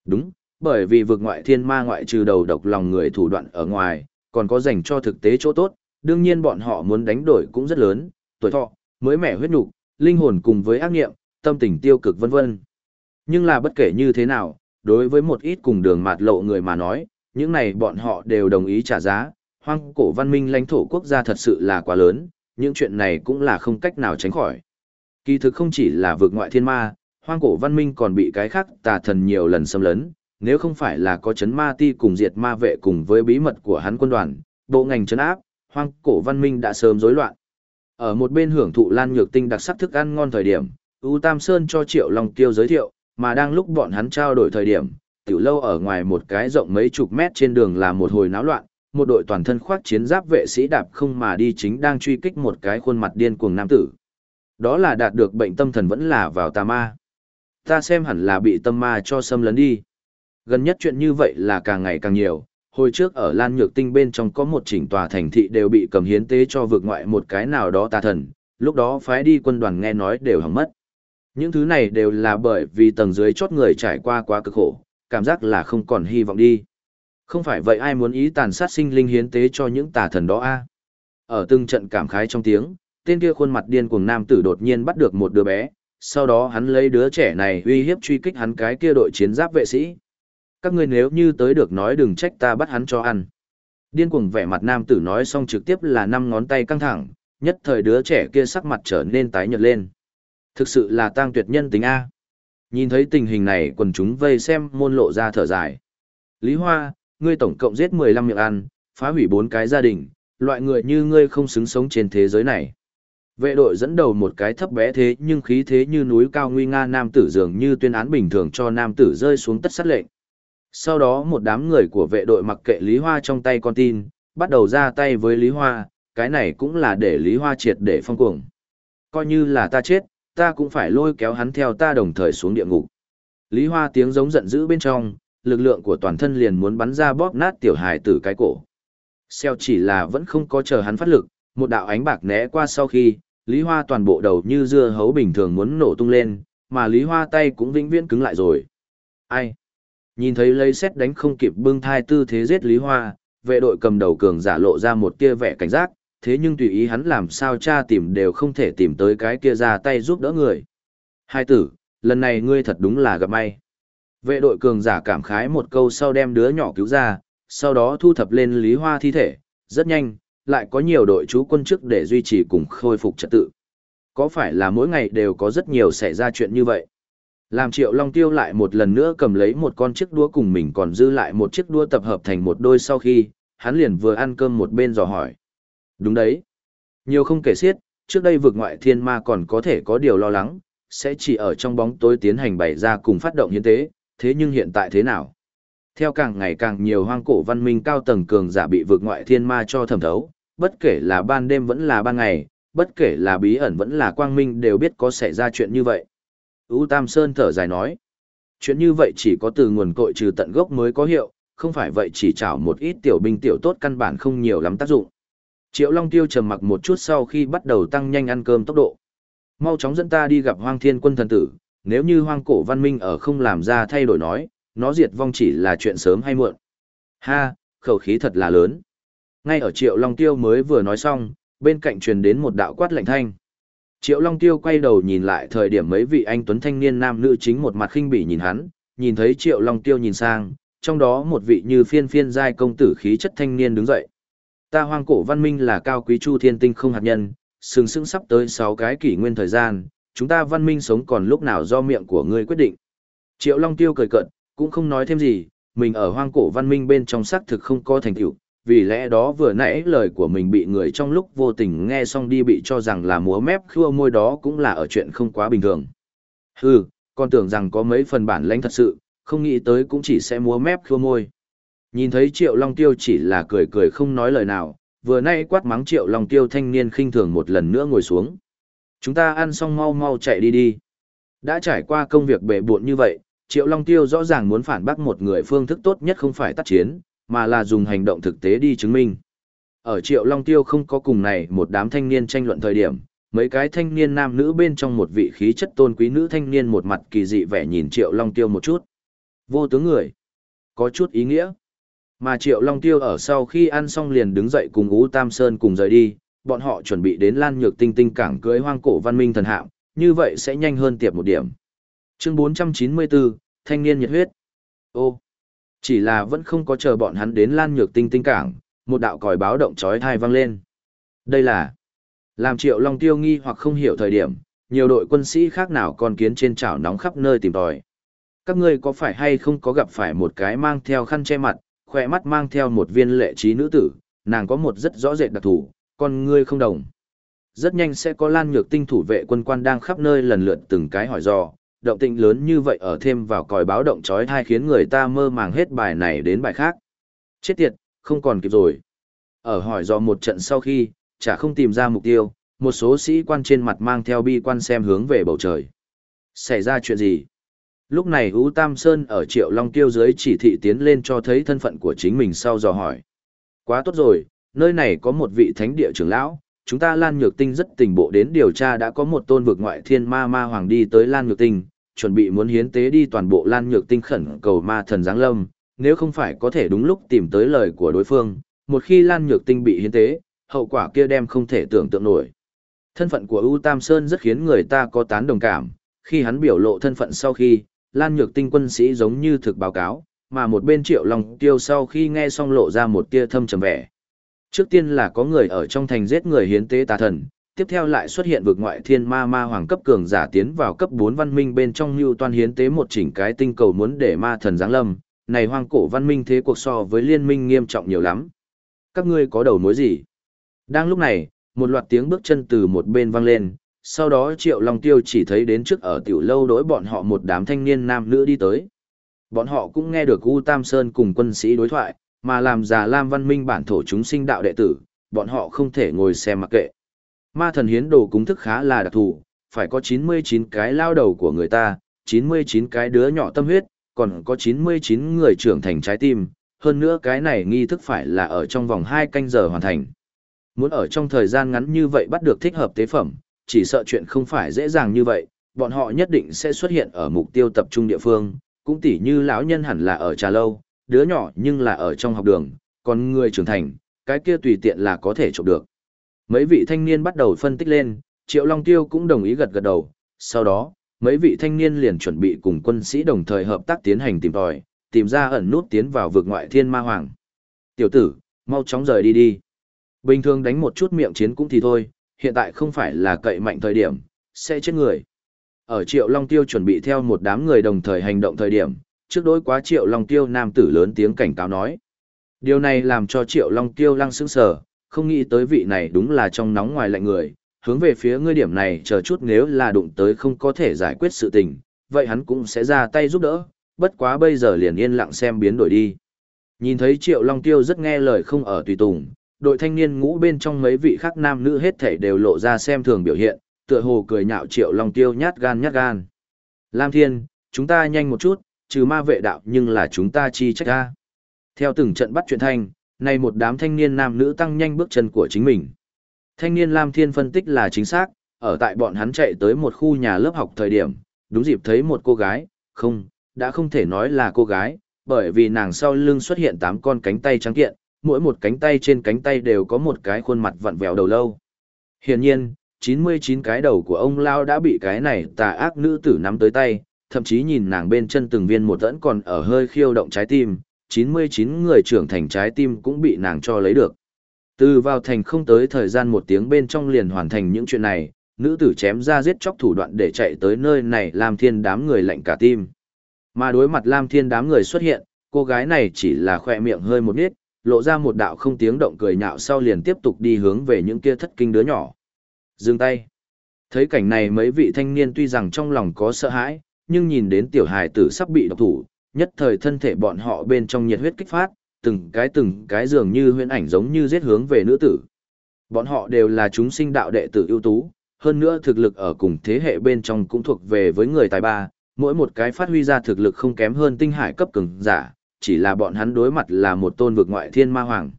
Đúng, bởi vì vực ngoại thiên ma ngoại trừ đầu độc lòng người thủ đoạn ở ngoài, còn có dành cho thực tế chỗ tốt, đương nhiên bọn họ muốn đánh đổi cũng rất lớn, tuổi thọ, mới mẻ huyết nục, linh hồn cùng với ác nghiệm, tâm tình tiêu cực vân vân. Nhưng là bất kể như thế nào, đối với một ít cùng đường mạt lộ người mà nói, những này bọn họ đều đồng ý trả giá, hoang cổ văn minh lãnh thổ quốc gia thật sự là quá lớn, những chuyện này cũng là không cách nào tránh khỏi. Kỳ thực không chỉ là vực ngoại thiên ma, hoang cổ văn minh còn bị cái khác tà thần nhiều lần xâm lấn, nếu không phải là có chấn ma ti cùng diệt ma vệ cùng với bí mật của hắn quân đoàn, bộ ngành chấn áp, hoang cổ văn minh đã sớm rối loạn. Ở một bên hưởng thụ lan nhược tinh đặc sắc thức ăn ngon thời điểm, U Tam Sơn cho Triệu Long Tiêu giới thiệu, mà đang lúc bọn hắn trao đổi thời điểm, tiểu lâu ở ngoài một cái rộng mấy chục mét trên đường là một hồi náo loạn, một đội toàn thân khoác chiến giáp vệ sĩ đạp không mà đi chính đang truy kích một cái khuôn mặt điên cuồng nam tử. Đó là đạt được bệnh tâm thần vẫn là vào tà ma. Ta xem hẳn là bị tâm ma cho xâm lấn đi. Gần nhất chuyện như vậy là càng ngày càng nhiều. Hồi trước ở Lan Nhược Tinh bên trong có một chỉnh tòa thành thị đều bị cầm hiến tế cho vượt ngoại một cái nào đó tà thần, lúc đó phái đi quân đoàn nghe nói đều hỏng mất. Những thứ này đều là bởi vì tầng dưới chót người trải qua quá cực khổ, cảm giác là không còn hy vọng đi. Không phải vậy ai muốn ý tàn sát sinh linh hiến tế cho những tà thần đó a? Ở từng trận cảm khái trong tiếng, tên kia khuôn mặt điên cuồng nam tử đột nhiên bắt được một đứa bé, sau đó hắn lấy đứa trẻ này uy hiếp truy kích hắn cái kia đội chiến giáp vệ sĩ. Các ngươi nếu như tới được nói đừng trách ta bắt hắn cho ăn. Điên cuồng vẻ mặt nam tử nói xong trực tiếp là năm ngón tay căng thẳng, nhất thời đứa trẻ kia sắc mặt trở nên tái nhợt lên. Thực sự là tang tuyệt nhân tính A. Nhìn thấy tình hình này quần chúng vây xem môn lộ ra thở dài. Lý Hoa, ngươi tổng cộng giết 15 miệng ăn, phá hủy bốn cái gia đình, loại người như ngươi không xứng sống trên thế giới này. Vệ đội dẫn đầu một cái thấp bé thế nhưng khí thế như núi cao nguy nga nam tử dường như tuyên án bình thường cho nam tử rơi xuống tất sát lệnh. Sau đó một đám người của vệ đội mặc kệ Lý Hoa trong tay con tin, bắt đầu ra tay với Lý Hoa, cái này cũng là để Lý Hoa triệt để phong cuồng. Coi như là ta chết, ta cũng phải lôi kéo hắn theo ta đồng thời xuống địa ngục. Lý Hoa tiếng giống giận dữ bên trong, lực lượng của toàn thân liền muốn bắn ra bóp nát tiểu hài tử cái cổ. Xeo chỉ là vẫn không có chờ hắn phát lực, một đạo ánh bạc né qua sau khi, Lý Hoa toàn bộ đầu như dưa hấu bình thường muốn nổ tung lên, mà Lý Hoa tay cũng vĩnh viễn cứng lại rồi. Ai? Nhìn thấy lấy xét đánh không kịp bưng thai tư thế giết Lý Hoa, vệ đội cầm đầu cường giả lộ ra một tia vẻ cảnh giác, thế nhưng tùy ý hắn làm sao cha tìm đều không thể tìm tới cái kia ra tay giúp đỡ người. Hai tử, lần này ngươi thật đúng là gặp may. Vệ đội cường giả cảm khái một câu sau đem đứa nhỏ cứu ra, sau đó thu thập lên Lý Hoa thi thể, rất nhanh, lại có nhiều đội chú quân chức để duy trì cùng khôi phục trật tự. Có phải là mỗi ngày đều có rất nhiều xảy ra chuyện như vậy? Làm triệu long tiêu lại một lần nữa cầm lấy một con chiếc đua cùng mình còn dư lại một chiếc đua tập hợp thành một đôi sau khi, hắn liền vừa ăn cơm một bên dò hỏi. Đúng đấy. Nhiều không kể xiết, trước đây vực ngoại thiên ma còn có thể có điều lo lắng, sẽ chỉ ở trong bóng tối tiến hành bày ra cùng phát động hiến tế, thế nhưng hiện tại thế nào? Theo càng ngày càng nhiều hoang cổ văn minh cao tầng cường giả bị vực ngoại thiên ma cho thẩm thấu, bất kể là ban đêm vẫn là ban ngày, bất kể là bí ẩn vẫn là quang minh đều biết có xảy ra chuyện như vậy. U Tam Sơn thở dài nói, chuyện như vậy chỉ có từ nguồn cội trừ tận gốc mới có hiệu, không phải vậy chỉ chảo một ít tiểu binh tiểu tốt căn bản không nhiều lắm tác dụng. Triệu Long Tiêu trầm mặc một chút sau khi bắt đầu tăng nhanh ăn cơm tốc độ. Mau chóng dẫn ta đi gặp Hoang Thiên Quân thần tử, nếu như Hoang Cổ Văn Minh ở không làm ra thay đổi nói, nó diệt vong chỉ là chuyện sớm hay muộn. Ha, khẩu khí thật là lớn. Ngay ở Triệu Long Tiêu mới vừa nói xong, bên cạnh truyền đến một đạo quát lạnh thanh. Triệu Long Tiêu quay đầu nhìn lại thời điểm mấy vị anh tuấn thanh niên nam nữ chính một mặt khinh bỉ nhìn hắn, nhìn thấy Triệu Long Tiêu nhìn sang, trong đó một vị như phiên phiên giai công tử khí chất thanh niên đứng dậy. Ta hoang cổ văn minh là cao quý chu thiên tinh không hạt nhân, sừng sững sắp tới 6 cái kỷ nguyên thời gian, chúng ta văn minh sống còn lúc nào do miệng của ngươi quyết định. Triệu Long Tiêu cười cợt, cũng không nói thêm gì, mình ở hoang cổ văn minh bên trong xác thực không có thành tựu, vì lẽ đó vừa nãy lời của mình bị người trong lúc vô tình nghe xong đi bị cho rằng là múa mép khua môi đó cũng là ở chuyện không quá bình thường. Hừ, con tưởng rằng có mấy phần bản lãnh thật sự, không nghĩ tới cũng chỉ sẽ múa mép khua môi. Nhìn thấy Triệu Long Tiêu chỉ là cười cười không nói lời nào, vừa nãy quát mắng Triệu Long Tiêu thanh niên khinh thường một lần nữa ngồi xuống. Chúng ta ăn xong mau mau chạy đi đi. Đã trải qua công việc bể buộn như vậy, Triệu Long Tiêu rõ ràng muốn phản bác một người phương thức tốt nhất không phải tác chiến, mà là dùng hành động thực tế đi chứng minh. Ở Triệu Long Tiêu không có cùng này một đám thanh niên tranh luận thời điểm, mấy cái thanh niên nam nữ bên trong một vị khí chất tôn quý nữ thanh niên một mặt kỳ dị vẻ nhìn Triệu Long Tiêu một chút. Vô tướng người. Có chút ý nghĩa. Mà Triệu Long Tiêu ở sau khi ăn xong liền đứng dậy cùng Ú Tam Sơn cùng rời đi, bọn họ chuẩn bị đến Lan Nhược Tinh Tinh cảng cưới hoang cổ văn minh thần hạm, như vậy sẽ nhanh hơn tiệp một điểm. Chương 494, Thanh niên nhiệt huyết. Ô, chỉ là vẫn không có chờ bọn hắn đến Lan Nhược Tinh Tinh cảng, một đạo còi báo động chói tai vang lên. Đây là làm Triệu Long Tiêu nghi hoặc không hiểu thời điểm, nhiều đội quân sĩ khác nào còn kiến trên chảo nóng khắp nơi tìm tòi. Các ngươi có phải hay không có gặp phải một cái mang theo khăn che mặt, khỏe mắt mang theo một viên lệ trí nữ tử, nàng có một rất rõ rệt đặc thù, con ngươi không đồng. Rất nhanh sẽ có lan nhược tinh thủ vệ quân quan đang khắp nơi lần lượt từng cái hỏi dò, động tĩnh lớn như vậy ở thêm vào còi báo động chói tai khiến người ta mơ màng hết bài này đến bài khác. Chết tiệt, không còn kịp rồi. Ở hỏi dò một trận sau khi, chả không tìm ra mục tiêu, một số sĩ quan trên mặt mang theo bi quan xem hướng về bầu trời. Xảy ra chuyện gì? Lúc này U Tam Sơn ở Triệu Long Tiêu dưới chỉ thị tiến lên cho thấy thân phận của chính mình sau dò hỏi. Quá tốt rồi, nơi này có một vị thánh địa trưởng lão, chúng ta Lan Nhược Tinh rất tình bộ đến điều tra đã có một tôn vực ngoại thiên ma ma hoàng đi tới Lan Nhược Tinh, chuẩn bị muốn hiến tế đi toàn bộ Lan Nhược Tinh khẩn cầu ma thần giáng lâm, nếu không phải có thể đúng lúc tìm tới lời của đối phương, một khi Lan Nhược Tinh bị hiến tế, hậu quả kia đem không thể tưởng tượng nổi. Thân phận của U Tam Sơn rất khiến người ta có tán đồng cảm, khi hắn biểu lộ thân phận sau khi, Lan Nhược Tinh quân sĩ giống như thực báo cáo, mà một bên Triệu lòng Tiêu sau khi nghe xong lộ ra một tia thâm trầm vẻ. Trước tiên là có người ở trong thành giết người hiến tế tà thần, tiếp theo lại xuất hiện vực ngoại thiên ma ma hoàng cấp cường giả tiến vào cấp 4 văn minh bên trong như toàn hiến tế một chỉnh cái tinh cầu muốn để ma thần giáng lâm, này hoang cổ văn minh thế cuộc so với liên minh nghiêm trọng nhiều lắm. Các ngươi có đầu mối gì? Đang lúc này, một loạt tiếng bước chân từ một bên vang lên, sau đó Triệu Long Tiêu chỉ thấy đến trước ở tiểu lâu đối bọn họ một đám thanh niên nam nữ đi tới. Bọn họ cũng nghe được U Tam Sơn cùng quân sĩ đối thoại, mà làm già Lam Văn Minh bản thổ chúng sinh đạo đệ tử, bọn họ không thể ngồi xem mặc kệ. Ma thần hiến đồ cúng thức khá là đặc thù, phải có 99 cái lao đầu của người ta, 99 cái đứa nhỏ tâm huyết, còn có 99 người trưởng thành trái tim, hơn nữa cái này nghi thức phải là ở trong vòng 2 canh giờ hoàn thành. Muốn ở trong thời gian ngắn như vậy bắt được thích hợp tế phẩm, chỉ sợ chuyện không phải dễ dàng như vậy, bọn họ nhất định sẽ xuất hiện ở mục tiêu tập trung địa phương, cũng tỉ như lão nhân hẳn là ở trà lâu, đứa nhỏ nhưng là ở trong học đường, còn người trưởng thành, cái kia tùy tiện là có thể chụp được. Mấy vị thanh niên bắt đầu phân tích lên, Triệu Long Tiêu cũng đồng ý gật gật đầu, sau đó, mấy vị thanh niên liền chuẩn bị cùng quân sĩ đồng thời hợp tác tiến hành tìm tòi, tìm ra ẩn nút tiến vào vực ngoại thiên ma hoàng. Tiểu tử, mau chóng rời đi đi. Bình thường đánh một chút miệng chiến cũng thì thôi, hiện tại không phải là cậy mạnh thời điểm, sẽ chết người. Ở Triệu Long Tiêu chuẩn bị theo một đám người đồng thời hành động thời điểm, trước đối quá Triệu Long Tiêu nam tử lớn tiếng cảnh cáo nói. Điều này làm cho Triệu Long Tiêu lăng sững sờ, không nghĩ tới vị này đúng là trong nóng ngoài lạnh người, hướng về phía ngươi điểm này chờ chút nếu là đụng tới không có thể giải quyết sự tình, vậy hắn cũng sẽ ra tay giúp đỡ, bất quá bây giờ liền yên lặng xem biến đổi đi. Nhìn thấy Triệu Long Tiêu rất nghe lời không ở tùy tùng, đội thanh niên ngũ bên trong mấy vị khác nam nữ hết thảy đều lộ ra xem thường biểu hiện, tựa hồ cười nhạo Triệu Long Tiêu nhát gan nhát gan. Lam Thiên, chúng ta nhanh một chút, trừ ma vệ đạo nhưng là chúng ta chi trách ra. Theo từng trận bắt chuyện thanh, này một đám thanh niên nam nữ tăng nhanh bước chân của chính mình. Thanh niên Lam Thiên phân tích là chính xác, ở tại bọn hắn chạy tới một khu nhà lớp học thời điểm, đúng dịp thấy một cô gái, không, đã không thể nói là cô gái, bởi vì nàng sau lưng xuất hiện tám con cánh tay trắng kiện, mỗi một cánh tay trên cánh tay đều có một cái khuôn mặt vặn vẹo đầu lâu. Hiển nhiên, 99 cái đầu của ông Lao đã bị cái này tà ác nữ tử nắm tới tay, thậm chí nhìn nàng bên chân từng viên một vẫn còn ở hơi khiêu động trái tim, 99 người trưởng thành trái tim cũng bị nàng cho lấy được. Từ vào thành không tới thời gian một tiếng bên trong liền hoàn thành những chuyện này, nữ tử chém ra giết chóc thủ đoạn để chạy tới nơi này làm thiên đám người lạnh cả tim. Mà đối mặt Lam Thiên đám người xuất hiện, cô gái này chỉ là khỏe miệng hơi một nít, lộ ra một đạo không tiếng động cười nhạo sau liền tiếp tục đi hướng về những kia thất kinh đứa nhỏ. Dừng tay. Thấy cảnh này mấy vị thanh niên tuy rằng trong lòng có sợ hãi, nhưng nhìn đến tiểu hài tử sắp bị độc thủ, nhất thời thân thể bọn họ bên trong nhiệt huyết kích phát, từng cái từng cái dường như huyễn ảnh giống như giết hướng về nữ tử. Bọn họ đều là chúng sinh đạo đệ tử ưu tú, hơn nữa thực lực ở cùng thế hệ bên trong cũng thuộc về với người tài ba, mỗi một cái phát huy ra thực lực không kém hơn tinh hải cấp cường giả, chỉ là bọn hắn đối mặt là một tôn vực ngoại thiên ma hoàng.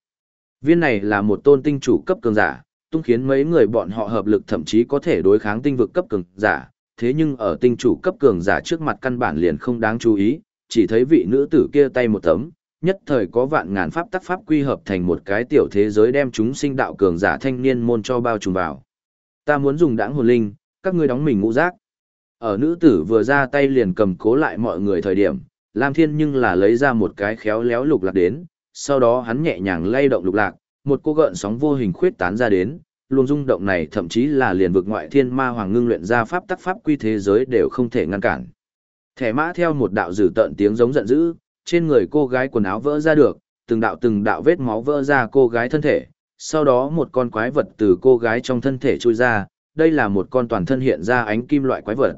Viên này là một tôn tinh chủ cấp cường giả, tung khiến mấy người bọn họ hợp lực thậm chí có thể đối kháng tinh vực cấp cường giả, thế nhưng ở tinh chủ cấp cường giả trước mặt căn bản liền không đáng chú ý, chỉ thấy vị nữ tử kia tay một tấm, nhất thời có vạn ngàn pháp tắc pháp quy hợp thành một cái tiểu thế giới đem chúng sinh đạo cường giả thanh niên môn cho bao trùm vào. Ta muốn dùng đãng hồn linh, các ngươi đóng mình ngũ giác. Ở nữ tử vừa ra tay liền cầm cố lại mọi người thời điểm, Lam Thiên nhưng là lấy ra một cái khéo léo lục lạc đến, sau đó hắn nhẹ nhàng lay động lục lạc, một cô gợn sóng vô hình khuyết tán ra đến, luồng rung động này thậm chí là liền vực ngoại thiên ma hoàng ngưng luyện ra pháp tắc pháp quy thế giới đều không thể ngăn cản. Thẻ mã theo một đạo dử tợn tiếng giống giận dữ, trên người cô gái quần áo vỡ ra được, từng đạo từng đạo vết máu vỡ ra cô gái thân thể, sau đó một con quái vật từ cô gái trong thân thể trôi ra, đây là một con toàn thân hiện ra ánh kim loại quái vật.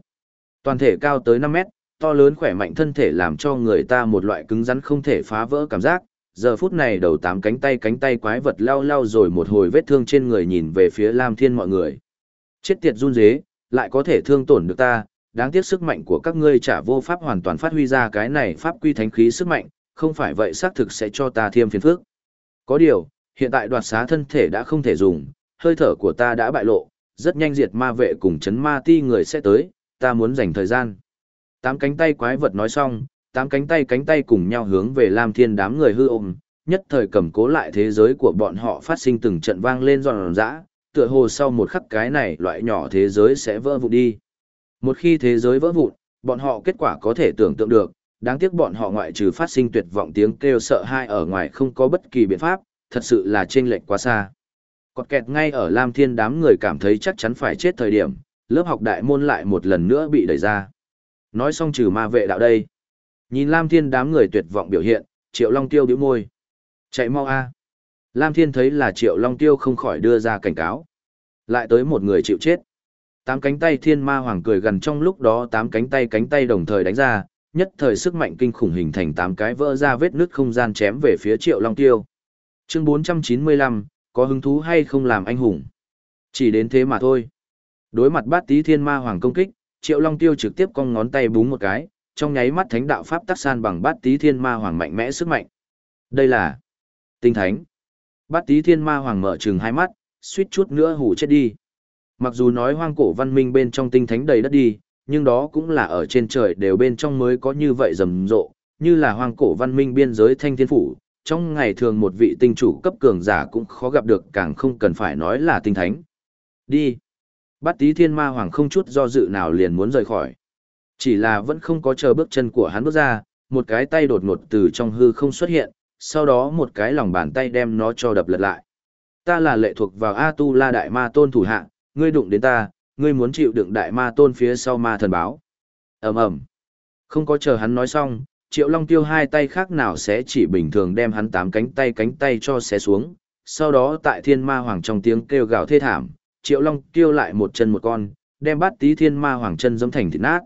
Toàn thể cao tới 5 mét, to lớn khỏe mạnh thân thể làm cho người ta một loại cứng rắn không thể phá vỡ cảm giác. Giờ phút này đầu tám cánh tay cánh tay quái vật lao lao rồi một hồi vết thương trên người nhìn về phía Lam Thiên mọi người. Chết tiệt run dế, lại có thể thương tổn được ta, đáng tiếc sức mạnh của các ngươi trả vô pháp hoàn toàn phát huy ra cái này pháp quy thánh khí sức mạnh, không phải vậy xác thực sẽ cho ta thêm phiền phức. Có điều, hiện tại đoạt xá thân thể đã không thể dùng, hơi thở của ta đã bại lộ, rất nhanh diệt ma vệ cùng chấn ma ti người sẽ tới, ta muốn dành thời gian. Tám cánh tay quái vật nói xong, tám cánh tay cánh tay cùng nhau hướng về Lam Thiên đám người hư ôm, nhất thời cầm cố lại thế giới của bọn họ phát sinh từng trận vang lên giòn giã, tựa hồ sau một khắc cái này loại nhỏ thế giới sẽ vỡ vụn đi. Một khi thế giới vỡ vụn, bọn họ kết quả có thể tưởng tượng được, đáng tiếc bọn họ ngoại trừ phát sinh tuyệt vọng tiếng kêu sợ hãi ở ngoài không có bất kỳ biện pháp, thật sự là chênh lệch quá xa. Cọt kẹt ngay ở Lam Thiên đám người cảm thấy chắc chắn phải chết thời điểm, lớp học đại môn lại một lần nữa bị đẩy ra. Nói xong trừ ma vệ đạo đây. Nhìn Lam Thiên đám người tuyệt vọng biểu hiện, Triệu Long Tiêu bĩu môi. Chạy mau a. Lam Thiên thấy là Triệu Long Tiêu không khỏi đưa ra cảnh cáo. Lại tới một người chịu chết. Tám cánh tay thiên ma hoàng cười gần trong lúc đó tám cánh tay cánh tay đồng thời đánh ra, nhất thời sức mạnh kinh khủng hình thành tám cái vỡ ra vết nứt không gian chém về phía Triệu Long Tiêu. Chương 495, có hứng thú hay không làm anh hùng? Chỉ đến thế mà thôi. Đối mặt bát tí thiên ma hoàng công kích, Triệu Long Tiêu trực tiếp cong ngón tay búng một cái, trong nháy mắt thánh đạo pháp tắc san bằng bát tí thiên ma hoàng mạnh mẽ sức mạnh. Đây là tinh thánh. Bát tí thiên ma hoàng mở trừng hai mắt, suýt chút nữa hủ chết đi. Mặc dù nói hoang cổ văn minh bên trong tinh thánh đầy đất đi, nhưng đó cũng là ở trên trời đều bên trong mới có như vậy rầm rộ, như là hoang cổ văn minh biên giới thanh thiên phủ, trong ngày thường một vị tinh chủ cấp cường giả cũng khó gặp được càng không cần phải nói là tinh thánh. Đi. Bát tí thiên ma hoàng không chút do dự nào liền muốn rời khỏi. Chỉ là vẫn không có chờ bước chân của hắn bước ra, một cái tay đột ngột từ trong hư không xuất hiện, sau đó một cái lòng bàn tay đem nó cho đập lật lại. Ta là lệ thuộc vào A Tu La Đại Ma Tôn thủ hạ, ngươi đụng đến ta, ngươi muốn chịu đựng Đại Ma Tôn phía sau ma thần báo. ầm ầm Không có chờ hắn nói xong, Triệu Long Tiêu hai tay khác nào sẽ chỉ bình thường đem hắn tám cánh tay cánh tay cho xé xuống. Sau đó tại thiên ma hoàng trong tiếng kêu gào thê thảm, Triệu Long Tiêu lại một chân một con, đem bắt tí thiên ma hoàng chân giống thành thịt nát.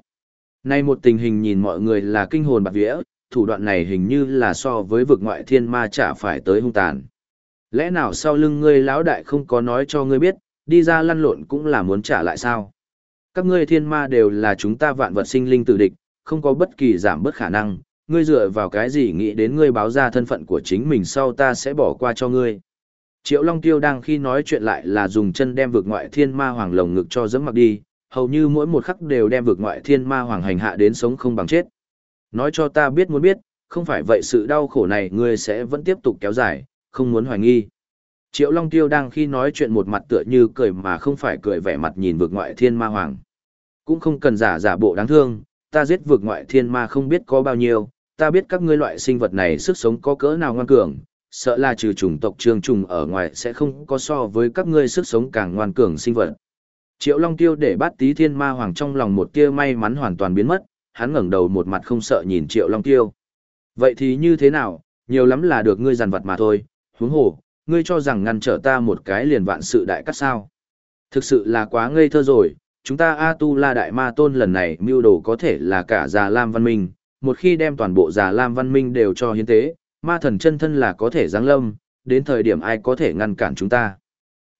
Nay một tình hình nhìn mọi người là kinh hồn bạc vía, thủ đoạn này hình như là so với vực ngoại thiên ma chả phải tới hung tàn. Lẽ nào sau lưng ngươi lão đại không có nói cho ngươi biết, đi ra lăn lộn cũng là muốn trả lại sao? Các ngươi thiên ma đều là chúng ta vạn vật sinh linh tử địch, không có bất kỳ giảm bất khả năng, ngươi dựa vào cái gì nghĩ đến ngươi báo ra thân phận của chính mình sau ta sẽ bỏ qua cho ngươi. Triệu Long Tiêu đang khi nói chuyện lại là dùng chân đem vực ngoại thiên ma hoàng lồng ngực cho dẫm mặc đi, hầu như mỗi một khắc đều đem vực ngoại thiên ma hoàng hành hạ đến sống không bằng chết. Nói cho ta biết muốn biết, không phải vậy sự đau khổ này ngươi sẽ vẫn tiếp tục kéo dài, không muốn hoài nghi. Triệu Long Tiêu đang khi nói chuyện một mặt tựa như cười mà không phải cười vẻ mặt nhìn vực ngoại thiên ma hoàng. Cũng không cần giả giả bộ đáng thương, ta giết vực ngoại thiên ma không biết có bao nhiêu, ta biết các ngươi loại sinh vật này sức sống có cỡ nào ngoan cường, sợ là trừ chủng tộc trương trùng ở ngoài sẽ không có so với các ngươi sức sống càng ngoan cường sinh vật. Triệu Long Tiêu để bát tí thiên ma hoàng trong lòng một tia may mắn hoàn toàn biến mất, hắn ngẩng đầu một mặt không sợ nhìn Triệu Long Tiêu. Vậy thì như thế nào, nhiều lắm là được ngươi giàn vật mà thôi, huống hồ, ngươi cho rằng ngăn trở ta một cái liền vạn sự đại cắt sao. Thực sự là quá ngây thơ rồi, chúng ta A Tu La Đại Ma Tôn lần này mưu đồ có thể là cả già Lam Văn Minh, một khi đem toàn bộ già Lam Văn Minh đều cho hiến tế, ma thần chân thân là có thể giáng lâm, đến thời điểm ai có thể ngăn cản chúng ta.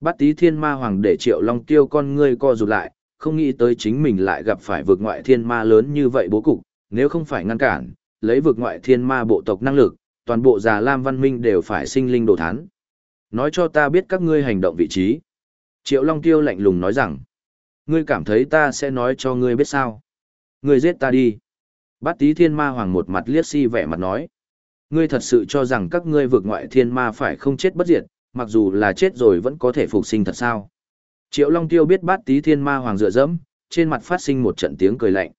Bát tí thiên ma hoàng để triệu long tiêu con ngươi co rụt lại, không nghĩ tới chính mình lại gặp phải vực ngoại thiên ma lớn như vậy bố cục, nếu không phải ngăn cản, lấy vực ngoại thiên ma bộ tộc năng lực, toàn bộ già lam văn minh đều phải sinh linh đồ thán. Nói cho ta biết các ngươi hành động vị trí. Triệu Long Tiêu lạnh lùng nói rằng, ngươi cảm thấy ta sẽ nói cho ngươi biết sao. Ngươi giết ta đi. Bát tí thiên ma hoàng một mặt liếc si vẻ mặt nói. Ngươi thật sự cho rằng các ngươi vượt ngoại thiên ma phải không chết bất diệt, mặc dù là chết rồi vẫn có thể phục sinh thật sao. Triệu Long Tiêu biết bát tí thiên ma hoàng dựa dẫm, trên mặt phát sinh một trận tiếng cười lạnh.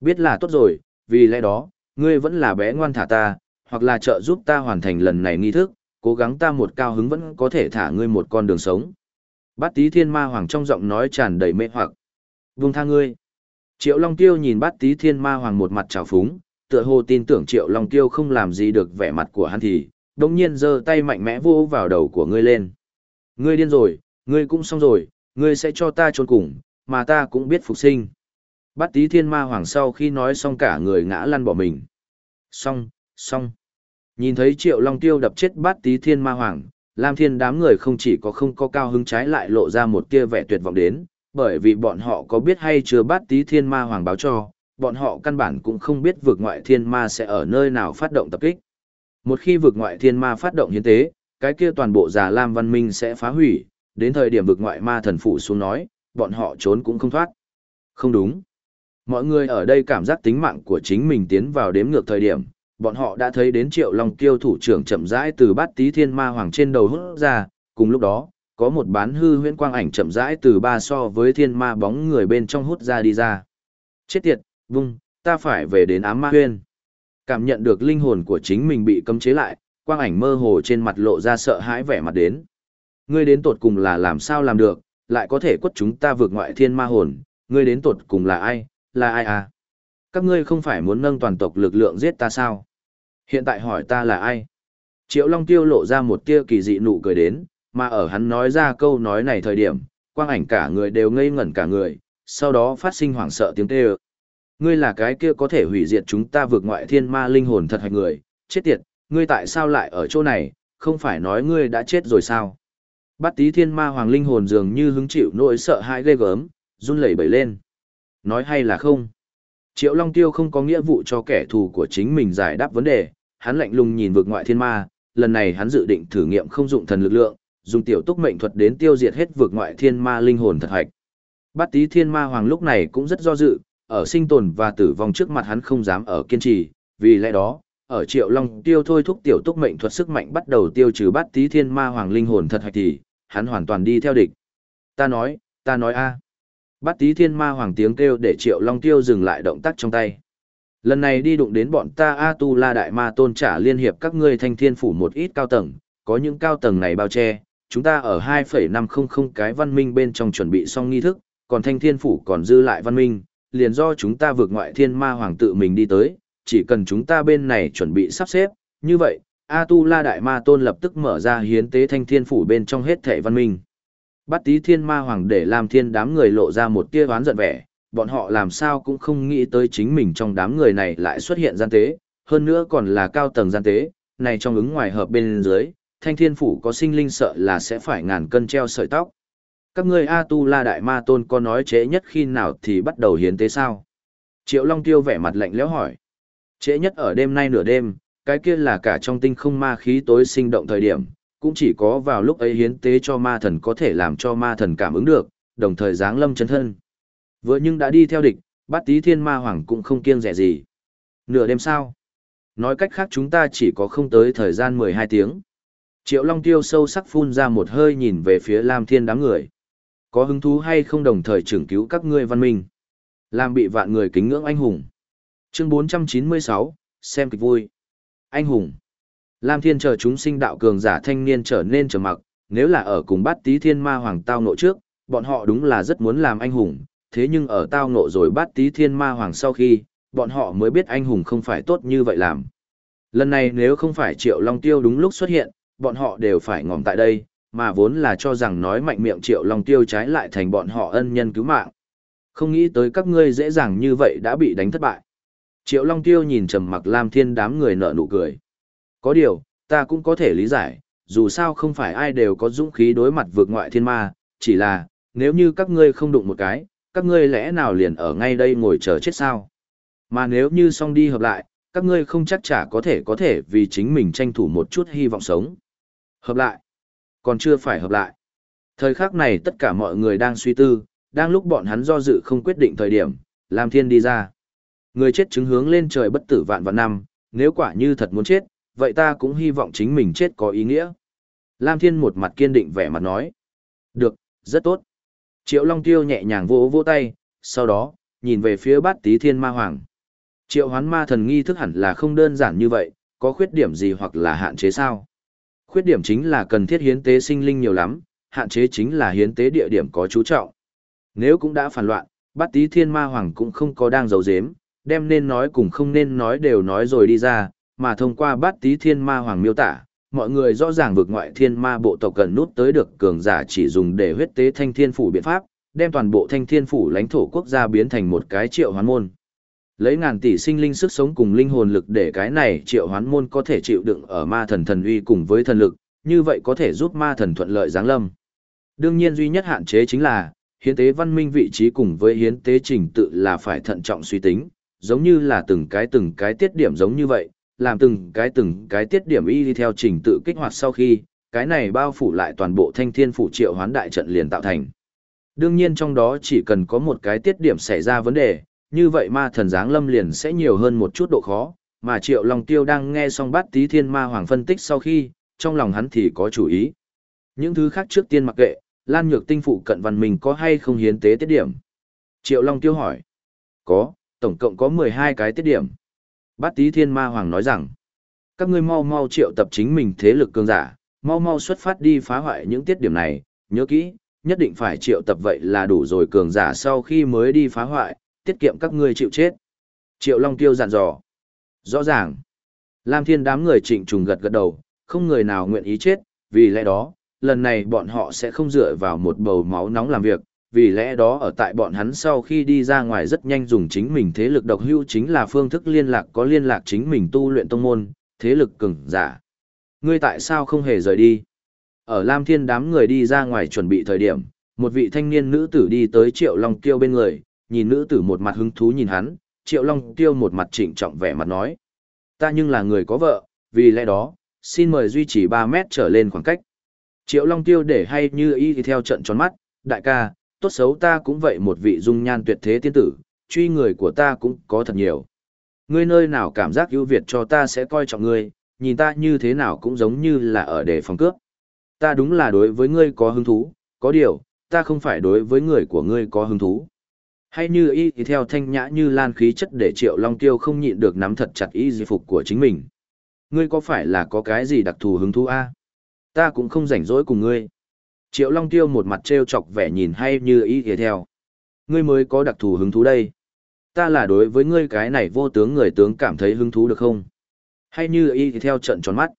Biết là tốt rồi, vì lẽ đó, ngươi vẫn là bé ngoan thả ta, hoặc là trợ giúp ta hoàn thành lần này nghi thức, cố gắng ta một cao hứng vẫn có thể thả ngươi một con đường sống. Bát tí thiên ma hoàng trong giọng nói tràn đầy mê hoặc. Vung tha ngươi. Triệu Long Tiêu nhìn bát tí thiên ma hoàng một mặt trào phúng, tựa hồ tin tưởng Triệu Long Tiêu không làm gì được vẻ mặt của hắn thì, đồng nhiên giơ tay mạnh mẽ vô vào đầu của ngươi lên. Ngươi điên rồi, ngươi cũng xong rồi, ngươi sẽ cho ta trốn cùng, mà ta cũng biết phục sinh. Bát tí thiên ma hoàng sau khi nói xong cả người ngã lăn bỏ mình. Xong, xong. Nhìn thấy triệu long tiêu đập chết bát tí thiên ma hoàng, Lam thiên đám người không chỉ có không có cao hứng trái lại lộ ra một tia vẻ tuyệt vọng đến, bởi vì bọn họ có biết hay chưa bát tí thiên ma hoàng báo cho, bọn họ căn bản cũng không biết vực ngoại thiên ma sẽ ở nơi nào phát động tập kích. Một khi vực ngoại thiên ma phát động hiến tế, cái kia toàn bộ già Lam văn minh sẽ phá hủy, đến thời điểm vực ngoại ma thần phụ xuống nói, bọn họ trốn cũng không thoát. Không đúng. Mọi người ở đây cảm giác tính mạng của chính mình tiến vào đếm ngược thời điểm, bọn họ đã thấy đến triệu long kiêu thủ trưởng chậm rãi từ bát tí thiên ma hoàng trên đầu hút ra, cùng lúc đó, có một bán hư huyễn quang ảnh chậm rãi từ ba so với thiên ma bóng người bên trong hút ra đi ra. Chết tiệt, vung, ta phải về đến ám ma huyên. Cảm nhận được linh hồn của chính mình bị cấm chế lại, quang ảnh mơ hồ trên mặt lộ ra sợ hãi vẻ mặt đến. Ngươi đến tột cùng là làm sao làm được, lại có thể quất chúng ta vượt ngoại thiên ma hồn, ngươi đến tột cùng là ai, là ai à? Các ngươi không phải muốn nâng toàn tộc lực lượng giết ta sao? Hiện tại hỏi ta là ai? Triệu Long Tiêu lộ ra một tia kỳ dị nụ cười đến, mà ở hắn nói ra câu nói này thời điểm, quang ảnh cả người đều ngây ngẩn cả người, sau đó phát sinh hoảng sợ tiếng kêu. Ngươi là cái kia có thể hủy diệt chúng ta vượt ngoại thiên ma linh hồn thật hạch người, chết tiệt, ngươi tại sao lại ở chỗ này, không phải nói ngươi đã chết rồi sao? Bát tí thiên ma hoàng linh hồn dường như hứng chịu nỗi sợ hãi ghê gớm, run lẩy bẩy lên. Nói hay là không? Triệu Long Tiêu không có nghĩa vụ cho kẻ thù của chính mình giải đáp vấn đề, hắn lạnh lùng nhìn vượt ngoại thiên ma, lần này hắn dự định thử nghiệm không dụng thần lực lượng, dùng tiểu túc mệnh thuật đến tiêu diệt hết vượt ngoại thiên ma linh hồn thật hạch. Bát tí thiên ma hoàng lúc này cũng rất do dự, ở sinh tồn và tử vong trước mặt hắn không dám ở kiên trì, vì lẽ đó, ở triệu long tiêu thôi thúc tiểu túc mệnh thuật sức mạnh bắt đầu tiêu trừ bát tí thiên ma hoàng linh hồn thật hạch thì, hắn hoàn toàn đi theo địch. Ta nói, ta nói a. Bát tí thiên ma hoàng tiếng kêu để triệu long tiêu dừng lại động tác trong tay. Lần này đi đụng đến bọn ta A Tu La Đại Ma Tôn trả liên hiệp các ngươi thanh thiên phủ một ít cao tầng, có những cao tầng này bao che, chúng ta ở 2,500 cái văn minh bên trong chuẩn bị xong nghi thức, còn thanh thiên phủ còn dư lại văn minh, liền do chúng ta vượt ngoại thiên ma hoàng tự mình đi tới, chỉ cần chúng ta bên này chuẩn bị sắp xếp, như vậy, A Tu La Đại Ma Tôn lập tức mở ra hiến tế thanh thiên phủ bên trong hết thể văn minh. Bắt tí thiên ma hoàng để làm thiên đám người lộ ra một tia oán giận vẻ, bọn họ làm sao cũng không nghĩ tới chính mình trong đám người này lại xuất hiện gian tế, hơn nữa còn là cao tầng gian tế, này trong ứng ngoài hợp bên dưới, thanh thiên phủ có sinh linh sợ là sẽ phải ngàn cân treo sợi tóc. Các ngươi A Tu La Đại Ma Tôn có nói trễ nhất khi nào thì bắt đầu hiến tế sao? Triệu Long Tiêu vẻ mặt lạnh lẽo hỏi. Trễ nhất ở đêm nay nửa đêm, cái kia là cả trong tinh không ma khí tối sinh động thời điểm, cũng chỉ có vào lúc ấy hiến tế cho ma thần có thể làm cho ma thần cảm ứng được, đồng thời giáng lâm chấn thân. Vừa nhưng đã đi theo địch, bát tí thiên ma hoàng cũng không kiêng rẻ gì. Nửa đêm sao? Nói cách khác chúng ta chỉ có không tới thời gian 12 tiếng. Triệu Long Tiêu sâu sắc phun ra một hơi nhìn về phía Lam Thiên đám người. Có hứng thú hay không đồng thời trưởng cứu các ngươi văn minh? Làm bị vạn người kính ngưỡng anh hùng. Chương 496, xem kịch vui. Anh hùng. Lam Thiên chờ chúng sinh đạo cường giả thanh niên trở nên trầm mặc, nếu là ở cùng bát tí thiên ma hoàng tao nộ trước, bọn họ đúng là rất muốn làm anh hùng, thế nhưng ở tao nộ rồi bát tí thiên ma hoàng sau khi, bọn họ mới biết anh hùng không phải tốt như vậy làm. Lần này nếu không phải Triệu Long Tiêu đúng lúc xuất hiện, bọn họ đều phải ngỏm tại đây, mà vốn là cho rằng nói mạnh miệng Triệu Long Tiêu trái lại thành bọn họ ân nhân cứu mạng. Không nghĩ tới các ngươi dễ dàng như vậy đã bị đánh thất bại. Triệu Long Tiêu nhìn trầm mặc Lam Thiên đám người nở nụ cười. Có điều, ta cũng có thể lý giải, dù sao không phải ai đều có dũng khí đối mặt vượt ngoại thiên ma, chỉ là, nếu như các ngươi không đụng một cái, các ngươi lẽ nào liền ở ngay đây ngồi chờ chết sao? Mà nếu như xong đi hợp lại, các ngươi không chắc chả có thể có thể vì chính mình tranh thủ một chút hy vọng sống. Hợp lại? Còn chưa phải hợp lại. Thời khắc này tất cả mọi người đang suy tư, đang lúc bọn hắn do dự không quyết định thời điểm, Lam Thiên đi ra. Người chết chứng hướng lên trời bất tử vạn vạn năm, nếu quả như thật muốn chết, vậy ta cũng hy vọng chính mình chết có ý nghĩa. Lam Thiên một mặt kiên định vẻ mặt nói. Được, rất tốt. Triệu Long Tiêu nhẹ nhàng vỗ vỗ tay, sau đó, nhìn về phía bát tí thiên ma hoàng. Triệu hoán ma thần nghi thức hẳn là không đơn giản như vậy, có khuyết điểm gì hoặc là hạn chế sao? Khuyết điểm chính là cần thiết hiến tế sinh linh nhiều lắm, hạn chế chính là hiến tế địa điểm có chú trọng. Nếu cũng đã phản loạn, bát tí thiên ma hoàng cũng không có đang giấu giếm, đem nên nói cùng không nên nói đều nói rồi đi ra, mà thông qua bát tí thiên ma hoàng miêu tả, mọi người rõ ràng vượt ngoại thiên ma bộ tộc cần nút tới được cường giả chỉ dùng để huyết tế thanh thiên phủ biện pháp, đem toàn bộ thanh thiên phủ lãnh thổ quốc gia biến thành một cái triệu hoán môn. Lấy ngàn tỷ sinh linh sức sống cùng linh hồn lực để cái này triệu hoán môn có thể chịu đựng ở ma thần thần uy cùng với thần lực, như vậy có thể giúp ma thần thuận lợi giáng lâm. Đương nhiên duy nhất hạn chế chính là, hiến tế văn minh vị trí cùng với hiến tế trình tự là phải thận trọng suy tính, giống như là từng cái từng cái tiết điểm giống như vậy, làm từng cái từng cái tiết điểm y đi theo trình tự kích hoạt sau khi, cái này bao phủ lại toàn bộ thanh thiên phủ triệu hoán đại trận liền tạo thành. Đương nhiên trong đó chỉ cần có một cái tiết điểm xảy ra vấn đề, như vậy ma thần giáng lâm liền sẽ nhiều hơn một chút độ khó, mà triệu long tiêu đang nghe xong bát tí thiên ma hoàng phân tích sau khi, trong lòng hắn thì có chủ ý. Những thứ khác trước tiên mặc kệ, Lan Nhược tinh phụ cận văn mình có hay không hiến tế tiết điểm? Triệu Long tiêu hỏi. Có, tổng cộng có 12 cái tiết điểm. Bát Tý thiên ma hoàng nói rằng, Các ngươi mau mau triệu tập chính mình thế lực cường giả, mau mau xuất phát đi phá hoại những tiết điểm này, nhớ kỹ, nhất định phải triệu tập vậy là đủ rồi cường giả sau khi mới đi phá hoại, tiết kiệm các ngươi chịu chết. Triệu Long Tiêu dặn dò. Rõ ràng. Lam Thiên đám người trịnh trùng gật gật đầu, không người nào nguyện ý chết, vì lẽ đó, lần này bọn họ sẽ không dựa vào một bầu máu nóng làm việc, vì lẽ đó ở tại bọn hắn sau khi đi ra ngoài rất nhanh dùng chính mình thế lực độc hưu chính là phương thức liên lạc có liên lạc chính mình tu luyện tông môn, thế lực cường giả. Ngươi tại sao không hề rời đi? Ở Lam Thiên đám người đi ra ngoài chuẩn bị thời điểm, một vị thanh niên nữ tử đi tới Triệu Long Tiêu bên người, nhìn nữ tử một mặt hứng thú nhìn hắn, Triệu Long Tiêu một mặt trịnh trọng vẻ mặt nói. Ta nhưng là người có vợ, vì lẽ đó, xin mời duy trì 3 mét trở lên khoảng cách. Triệu Long Tiêu để hay như y thì theo trận tròn mắt, đại ca, tốt xấu ta cũng vậy một vị dung nhan tuyệt thế tiên tử, truy người của ta cũng có thật nhiều. Ngươi nơi nào cảm giác ưu việt cho ta sẽ coi trọng ngươi, nhìn ta như thế nào cũng giống như là ở để phòng cướp. Ta đúng là đối với ngươi có hứng thú, có điều, ta không phải đối với người của ngươi có hứng thú. Hay như y thì theo thanh nhã như lan khí chất để triệu long tiêu không nhịn được nắm thật chặt y di phục của chính mình. Ngươi có phải là có cái gì đặc thù hứng thú a? Ta cũng không rảnh rỗi cùng ngươi. Triệu long tiêu một mặt trêu chọc vẻ nhìn hay như y thì theo. Ngươi mới có đặc thù hứng thú đây. Ta là đối với ngươi cái này vô tướng người tướng cảm thấy hứng thú được không? Hay như y thì theo trận tròn mắt.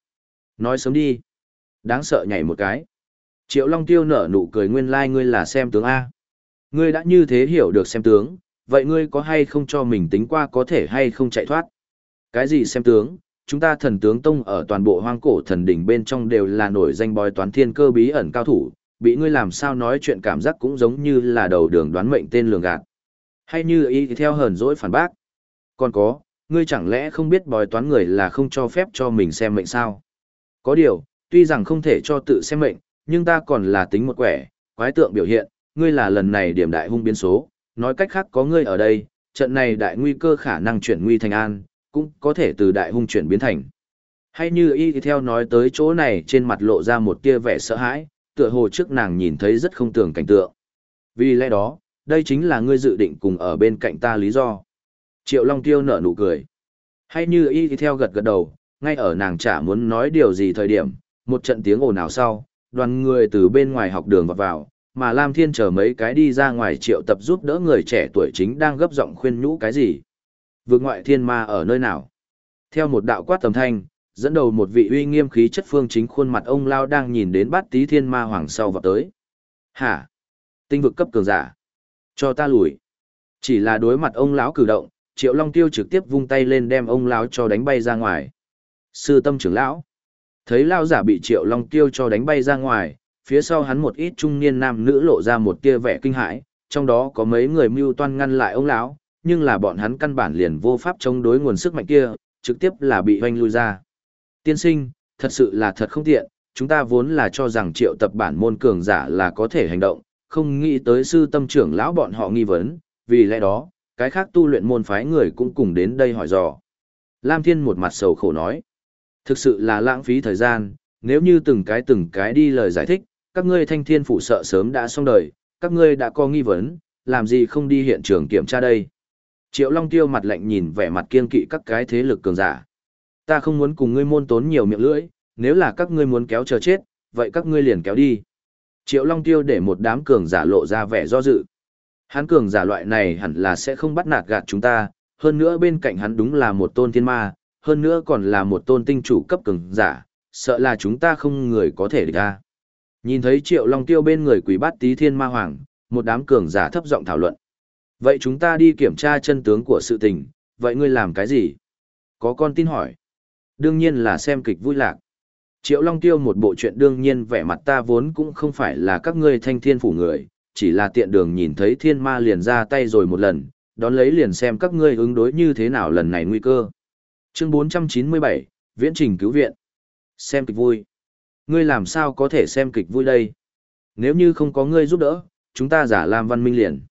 Nói sớm đi. Đáng sợ nhảy một cái. Triệu Long Tiêu nở nụ cười nguyên lai like ngươi là xem tướng A. Ngươi đã như thế hiểu được xem tướng, vậy ngươi có hay không cho mình tính qua có thể hay không chạy thoát? Cái gì xem tướng? Chúng ta thần tướng tông ở toàn bộ hoang cổ thần đỉnh bên trong đều là nổi danh bói toán thiên cơ bí ẩn cao thủ, bị ngươi làm sao nói chuyện cảm giác cũng giống như là đầu đường đoán mệnh tên lường gạt. Hay như ý theo hờn dỗi phản bác. Còn có, ngươi chẳng lẽ không biết bói toán người là không cho phép cho mình xem mệnh sao? Có điều, tuy rằng không thể cho tự xem mệnh, nhưng ta còn là tính một quẻ, quái tượng biểu hiện, ngươi là lần này điểm đại hung biến số, nói cách khác có ngươi ở đây, trận này đại nguy cơ khả năng chuyển nguy thành an, cũng có thể từ đại hung chuyển biến thành. Hay như y theo nói tới chỗ này trên mặt lộ ra một tia vẻ sợ hãi, tựa hồ trước nàng nhìn thấy rất không tưởng cảnh tượng. Vì lẽ đó, đây chính là ngươi dự định cùng ở bên cạnh ta lý do. Triệu Long Tiêu nở nụ cười. Hay như y thì theo gật gật đầu, ngay ở nàng chả muốn nói điều gì thời điểm, một trận tiếng ồn ào sau, đoàn người từ bên ngoài học đường vào vào, mà Lam Thiên chờ mấy cái đi ra ngoài triệu tập giúp đỡ người trẻ tuổi chính đang gấp giọng khuyên nhũ cái gì. Vương ngoại thiên ma ở nơi nào? Theo một đạo quát tầm thanh, dẫn đầu một vị uy nghiêm khí chất phương chính khuôn mặt ông Lao đang nhìn đến bát tí thiên ma hoàng sau vào tới. Hả? Tinh vực cấp cường giả. Cho ta lùi. Chỉ là đối mặt ông lão cử động, Triệu Long Tiêu trực tiếp vung tay lên đem ông lão cho đánh bay ra ngoài. Sư tâm trưởng lão. Thấy lão giả bị Triệu Long Tiêu cho đánh bay ra ngoài, phía sau hắn một ít trung niên nam nữ lộ ra một tia vẻ kinh hãi, trong đó có mấy người mưu toan ngăn lại ông lão, nhưng là bọn hắn căn bản liền vô pháp chống đối nguồn sức mạnh kia, trực tiếp là bị hoanh lui ra. Tiên sinh, thật sự là thật không tiện, chúng ta vốn là cho rằng triệu tập bản môn cường giả là có thể hành động, không nghĩ tới sư tâm trưởng lão bọn họ nghi vấn, vì lẽ đó, cái khác tu luyện môn phái người cũng cùng đến đây hỏi dò. Lam Thiên một mặt sầu khổ nói, thực sự là lãng phí thời gian, nếu như từng cái từng cái đi lời giải thích, các ngươi thanh thiên phụ sợ sớm đã xong đời, các ngươi đã có nghi vấn, làm gì không đi hiện trường kiểm tra đây. Triệu Long Tiêu mặt lạnh nhìn vẻ mặt kiên kỵ các cái thế lực cường giả. Ta không muốn cùng ngươi môn tốn nhiều miệng lưỡi, nếu là các ngươi muốn kéo chờ chết, vậy các ngươi liền kéo đi. Triệu Long Tiêu để một đám cường giả lộ ra vẻ do dự. Hắn cường giả loại này hẳn là sẽ không bắt nạt gạt chúng ta, hơn nữa bên cạnh hắn đúng là một tôn thiên ma, hơn nữa còn là một tôn tinh chủ cấp cường giả, sợ là chúng ta không người có thể địch ra. Nhìn thấy Triệu Long Tiêu bên người quỷ bát tí thiên ma hoàng, một đám cường giả thấp giọng thảo luận. Vậy chúng ta đi kiểm tra chân tướng của sự tình, vậy ngươi làm cái gì? Có con tin hỏi. Đương nhiên là xem kịch vui lạc. Triệu Long Tiêu một bộ chuyện đương nhiên vẻ mặt ta vốn cũng không phải là các ngươi thanh thiên phủ người, chỉ là tiện đường nhìn thấy thiên ma liền ra tay rồi một lần, đón lấy liền xem các ngươi ứng đối như thế nào lần này nguy cơ. Chương 497, Viễn trình cứu viện. Xem kịch vui. Ngươi làm sao có thể xem kịch vui đây? Nếu như không có ngươi giúp đỡ, chúng ta giả làm Văn Minh liền.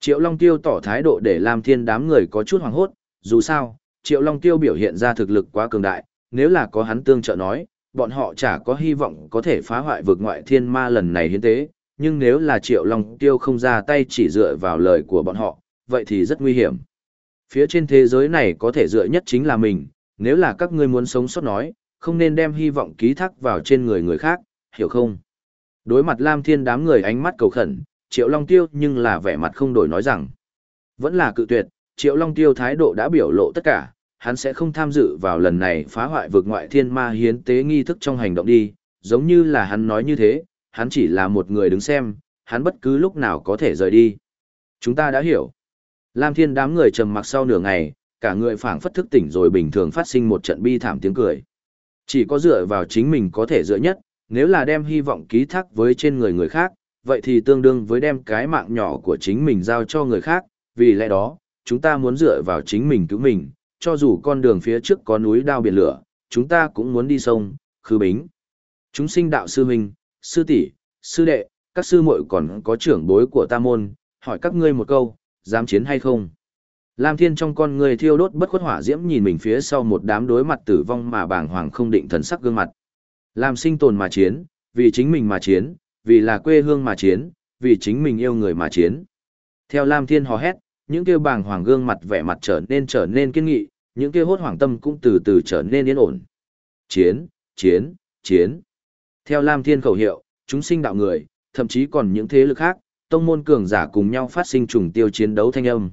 Triệu Long Tiêu tỏ thái độ để làm Thiên đám người có chút hoảng hốt, dù sao, Triệu Long Tiêu biểu hiện ra thực lực quá cường đại, nếu là có hắn tương trợ nói, bọn họ chả có hy vọng có thể phá hoại vực ngoại thiên ma lần này hiến tế, nhưng nếu là Triệu Long Tiêu không ra tay chỉ dựa vào lời của bọn họ, vậy thì rất nguy hiểm. Phía trên thế giới này có thể dựa nhất chính là mình, nếu là các ngươi muốn sống sót nói, không nên đem hy vọng ký thác vào trên người người khác, hiểu không? Đối mặt Lam Thiên đám người ánh mắt cầu khẩn, Triệu Long Tiêu nhưng là vẻ mặt không đổi nói rằng, vẫn là cự tuyệt, Triệu Long Tiêu thái độ đã biểu lộ tất cả, hắn sẽ không tham dự vào lần này phá hoại vực ngoại thiên ma hiến tế nghi thức trong hành động đi, giống như là hắn nói như thế, hắn chỉ là một người đứng xem, hắn bất cứ lúc nào có thể rời đi. Chúng ta đã hiểu. Lam Thiên đám người trầm mặc sau nửa ngày, cả người phảng phất thức tỉnh rồi bình thường phát sinh một trận bi thảm tiếng cười. Chỉ có dựa vào chính mình có thể dựa nhất, nếu là đem hy vọng ký thác với trên người người khác, vậy thì tương đương với đem cái mạng nhỏ của chính mình giao cho người khác, vì lẽ đó, chúng ta muốn dựa vào chính mình cứu mình, cho dù con đường phía trước có núi đao biển lửa, chúng ta cũng muốn đi sông, khứ bính. Chúng sinh đạo sư huynh, sư tỷ, sư đệ, các sư muội còn có trưởng bối của ta môn, hỏi các ngươi một câu, dám chiến hay không? Lam Thiên trong con người thiêu đốt bất khuất hỏa diễm nhìn mình phía sau một đám đối mặt tử vong mà bàng hoàng không định thần sắc gương mặt. Làm sinh tồn mà chiến, vì chính mình mà chiến, vì là quê hương mà chiến, vì chính mình yêu người mà chiến. Theo Lam Thiên hò hét, những kia bàng hoàng gương mặt vẻ mặt trở nên trở nên kiên nghị, những kia hốt hoàng tâm cũng từ từ trở nên yên ổn. Chiến, chiến, chiến. Theo Lam Thiên khẩu hiệu, chúng sinh đạo người, thậm chí còn những thế lực khác, tông môn cường giả cùng nhau phát sinh trùng tiêu chiến đấu thanh âm.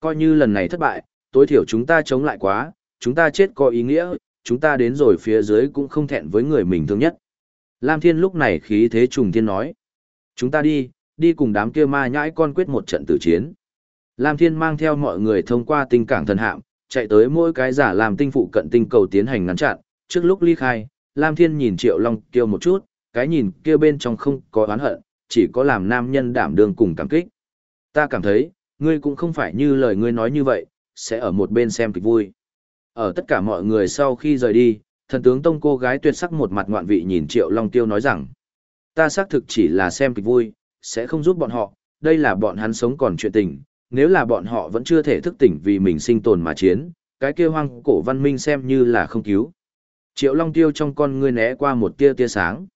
Coi như lần này thất bại, tối thiểu chúng ta chống lại quá, chúng ta chết có ý nghĩa, chúng ta đến rồi phía dưới cũng không thẹn với người mình thương nhất. Lam Thiên lúc này khí thế trùng thiên nói. Chúng ta đi, đi cùng đám kia ma nhãi con quyết một trận tử chiến. Lam Thiên mang theo mọi người thông qua tinh cảng thần hạm, chạy tới mỗi cái giả làm tinh phụ cận tinh cầu tiến hành ngăn chặn. Trước lúc ly khai, Lam Thiên nhìn Triệu Long kêu một chút, cái nhìn kia bên trong không có oán hận, chỉ có làm nam nhân đảm đương cùng cảm kích. Ta cảm thấy, ngươi cũng không phải như lời ngươi nói như vậy, sẽ ở một bên xem kịch vui. Ở tất cả mọi người sau khi rời đi, thần tướng tông cô gái tuyệt sắc một mặt ngoạn vị nhìn Triệu Long Tiêu nói rằng, ta xác thực chỉ là xem kịch vui, sẽ không giúp bọn họ, đây là bọn hắn sống còn chuyện tình, nếu là bọn họ vẫn chưa thể thức tỉnh vì mình sinh tồn mà chiến, cái kia hoang cổ văn minh xem như là không cứu. Triệu Long Tiêu trong con ngươi né qua một tia tia sáng.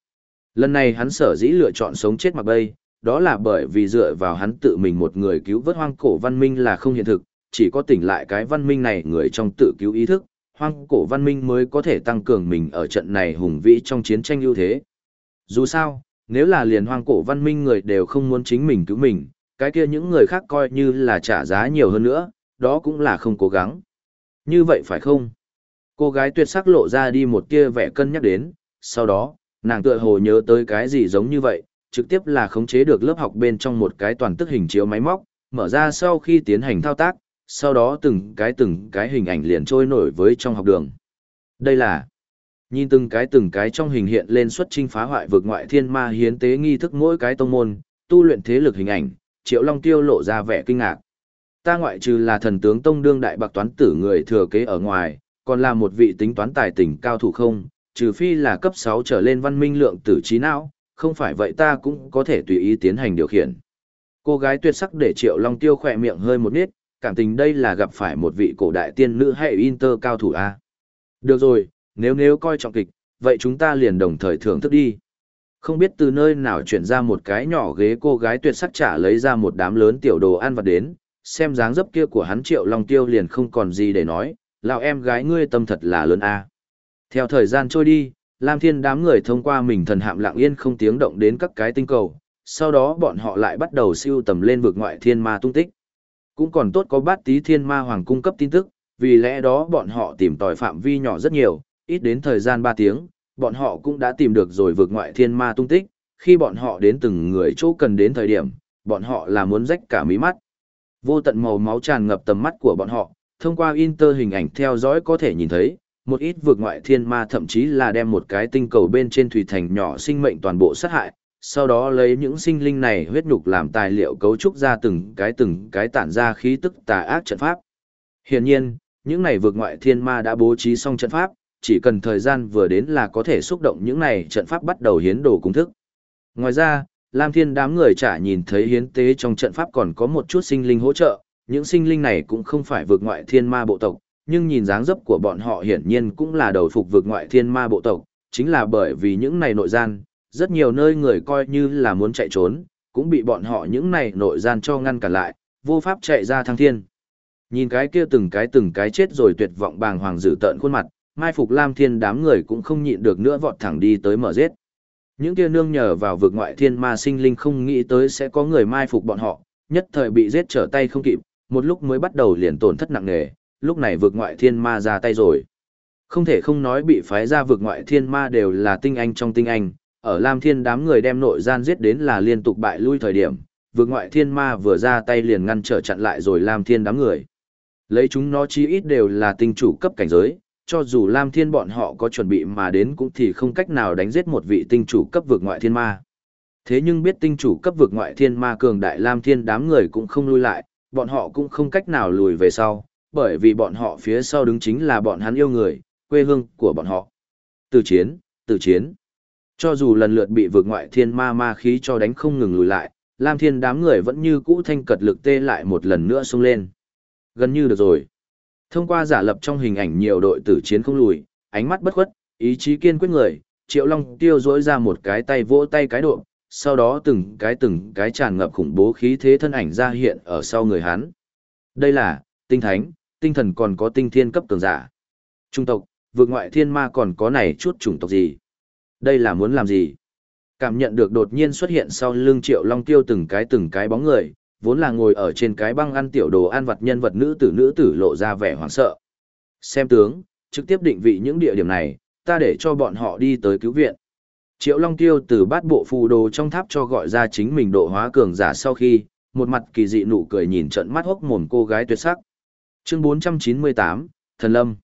Lần này hắn sở dĩ lựa chọn sống chết mặc bay, đó là bởi vì dựa vào hắn tự mình một người cứu vớt hoang cổ văn minh là không hiện thực, chỉ có tỉnh lại cái văn minh này người trong tự cứu ý thức, hoang cổ văn minh mới có thể tăng cường mình ở trận này hùng vĩ trong chiến tranh ưu thế. Dù sao, nếu là liền hoang cổ văn minh người đều không muốn chính mình cứu mình, cái kia những người khác coi như là trả giá nhiều hơn nữa, đó cũng là không cố gắng. Như vậy phải không? Cô gái tuyệt sắc lộ ra đi một tia vẻ cân nhắc đến, sau đó, nàng tựa hồ nhớ tới cái gì giống như vậy, trực tiếp là khống chế được lớp học bên trong một cái toàn tức hình chiếu máy móc, mở ra sau khi tiến hành thao tác, sau đó từng cái từng cái hình ảnh liền trôi nổi với trong học đường. Đây là nhìn từng cái từng cái trong hình hiện lên xuất trinh phá hoại vực ngoại thiên ma hiến tế nghi thức mỗi cái tông môn, tu luyện thế lực hình ảnh, Triệu Long Tiêu lộ ra vẻ kinh ngạc. Ta ngoại trừ là thần tướng tông đương đại bạc toán tử người thừa kế ở ngoài, còn là một vị tính toán tài tình cao thủ không, trừ phi là cấp 6 trở lên văn minh lượng tử trí não, không phải vậy ta cũng có thể tùy ý tiến hành điều khiển. Cô gái tuyệt sắc để Triệu Long Tiêu khỏe miệng hơi một nít, cảm tình đây là gặp phải một vị cổ đại tiên nữ hay inter cao thủ A. Được rồi, nếu nếu coi trọng kịch, vậy chúng ta liền đồng thời thưởng thức đi. Không biết từ nơi nào chuyển ra một cái nhỏ ghế cô gái tuyệt sắc trả lấy ra một đám lớn tiểu đồ ăn vặt đến, xem dáng dấp kia của hắn Triệu Long Tiêu liền không còn gì để nói, lão em gái ngươi tâm thật là lớn A. Theo thời gian trôi đi, Lam Thiên đám người thông qua mình thần hạm lặng yên không tiếng động đến các cái tinh cầu, sau đó bọn họ lại bắt đầu siêu tầm lên vực ngoại thiên ma tung tích. Cũng còn tốt có bát tí thiên ma hoàng cung cấp tin tức, vì lẽ đó bọn họ tìm tòi phạm vi nhỏ rất nhiều, ít đến thời gian 3 tiếng, bọn họ cũng đã tìm được rồi vượt ngoại thiên ma tung tích, khi bọn họ đến từng người chỗ cần đến thời điểm, bọn họ là muốn rách cả mí mắt. Vô tận màu máu tràn ngập tầm mắt của bọn họ, thông qua inter hình ảnh theo dõi có thể nhìn thấy, một ít vượt ngoại thiên ma thậm chí là đem một cái tinh cầu bên trên thủy thành nhỏ sinh mệnh toàn bộ sát hại, sau đó lấy những sinh linh này huyết nhục làm tài liệu cấu trúc ra từng cái từng cái tản ra khí tức tà ác trận pháp. Hiển nhiên, những này vượt ngoại thiên ma đã bố trí xong trận pháp, chỉ cần thời gian vừa đến là có thể xúc động những này trận pháp bắt đầu hiến đồ cung thức. Ngoài ra, Lam Thiên đám người chả nhìn thấy hiến tế trong trận pháp còn có một chút sinh linh hỗ trợ, những sinh linh này cũng không phải vượt ngoại thiên ma bộ tộc, nhưng nhìn dáng dấp của bọn họ hiển nhiên cũng là đầu phục vượt ngoại thiên ma bộ tộc, chính là bởi vì những này nội gian, rất nhiều nơi người coi như là muốn chạy trốn, cũng bị bọn họ những này nội gian cho ngăn cản lại, vô pháp chạy ra thăng thiên. Nhìn cái kia từng cái từng cái chết rồi tuyệt vọng bàng hoàng dữ tợn khuôn mặt, mai phục Lam Thiên đám người cũng không nhịn được nữa vọt thẳng đi tới mở giết. Những kia nương nhờ vào vực ngoại thiên ma sinh linh không nghĩ tới sẽ có người mai phục bọn họ, nhất thời bị giết trở tay không kịp, một lúc mới bắt đầu liền tổn thất nặng nề, lúc này vực ngoại thiên ma ra tay rồi. Không thể không nói bị phái ra vực ngoại thiên ma đều là tinh anh trong tinh anh, ở Lam Thiên đám người đem nội gian giết đến là liên tục bại lui thời điểm, vực ngoại thiên ma vừa ra tay liền ngăn trở chặn lại rồi Lam Thiên đám người. Lấy chúng nó chí ít đều là tinh chủ cấp cảnh giới, cho dù Lam Thiên bọn họ có chuẩn bị mà đến cũng thì không cách nào đánh giết một vị tinh chủ cấp vực ngoại thiên ma. Thế nhưng biết tinh chủ cấp vực ngoại thiên ma cường đại Lam Thiên đám người cũng không lui lại, bọn họ cũng không cách nào lùi về sau, bởi vì bọn họ phía sau đứng chính là bọn hắn yêu người, quê hương của bọn họ. Từ chiến, từ chiến. Cho dù lần lượt bị vực ngoại thiên ma ma khí cho đánh không ngừng lùi lại, Lam Thiên đám người vẫn như cũ thanh cật lực tê lại một lần nữa xông lên. Gần như được rồi. Thông qua giả lập trong hình ảnh nhiều đội tử chiến không lùi, ánh mắt bất khuất, ý chí kiên quyết người, Triệu Long tiêu dỗi ra một cái tay vỗ tay cái độ, sau đó từng cái từng cái tràn ngập khủng bố khí thế thân ảnh ra hiện ở sau người hắn. Đây là, tinh thánh, tinh thần còn có tinh thiên cấp cường giả. Trung tộc, vượt ngoại thiên ma còn có này chút chủng tộc gì? Đây là muốn làm gì? Cảm nhận được đột nhiên xuất hiện sau lưng triệu long tiêu từng cái từng cái bóng người, vốn là ngồi ở trên cái băng ăn tiểu đồ ăn vật nhân vật nữ tử nữ tử lộ ra vẻ hoảng sợ. Xem tướng, trực tiếp định vị những địa điểm này, ta để cho bọn họ đi tới cứu viện. Triệu Long Tiêu từ bát bộ phù đồ trong tháp cho gọi ra chính mình độ hóa cường giả sau khi, một mặt kỳ dị nụ cười nhìn trận mắt hốc mồm cô gái tuyệt sắc. Chương 498, Thần Lâm.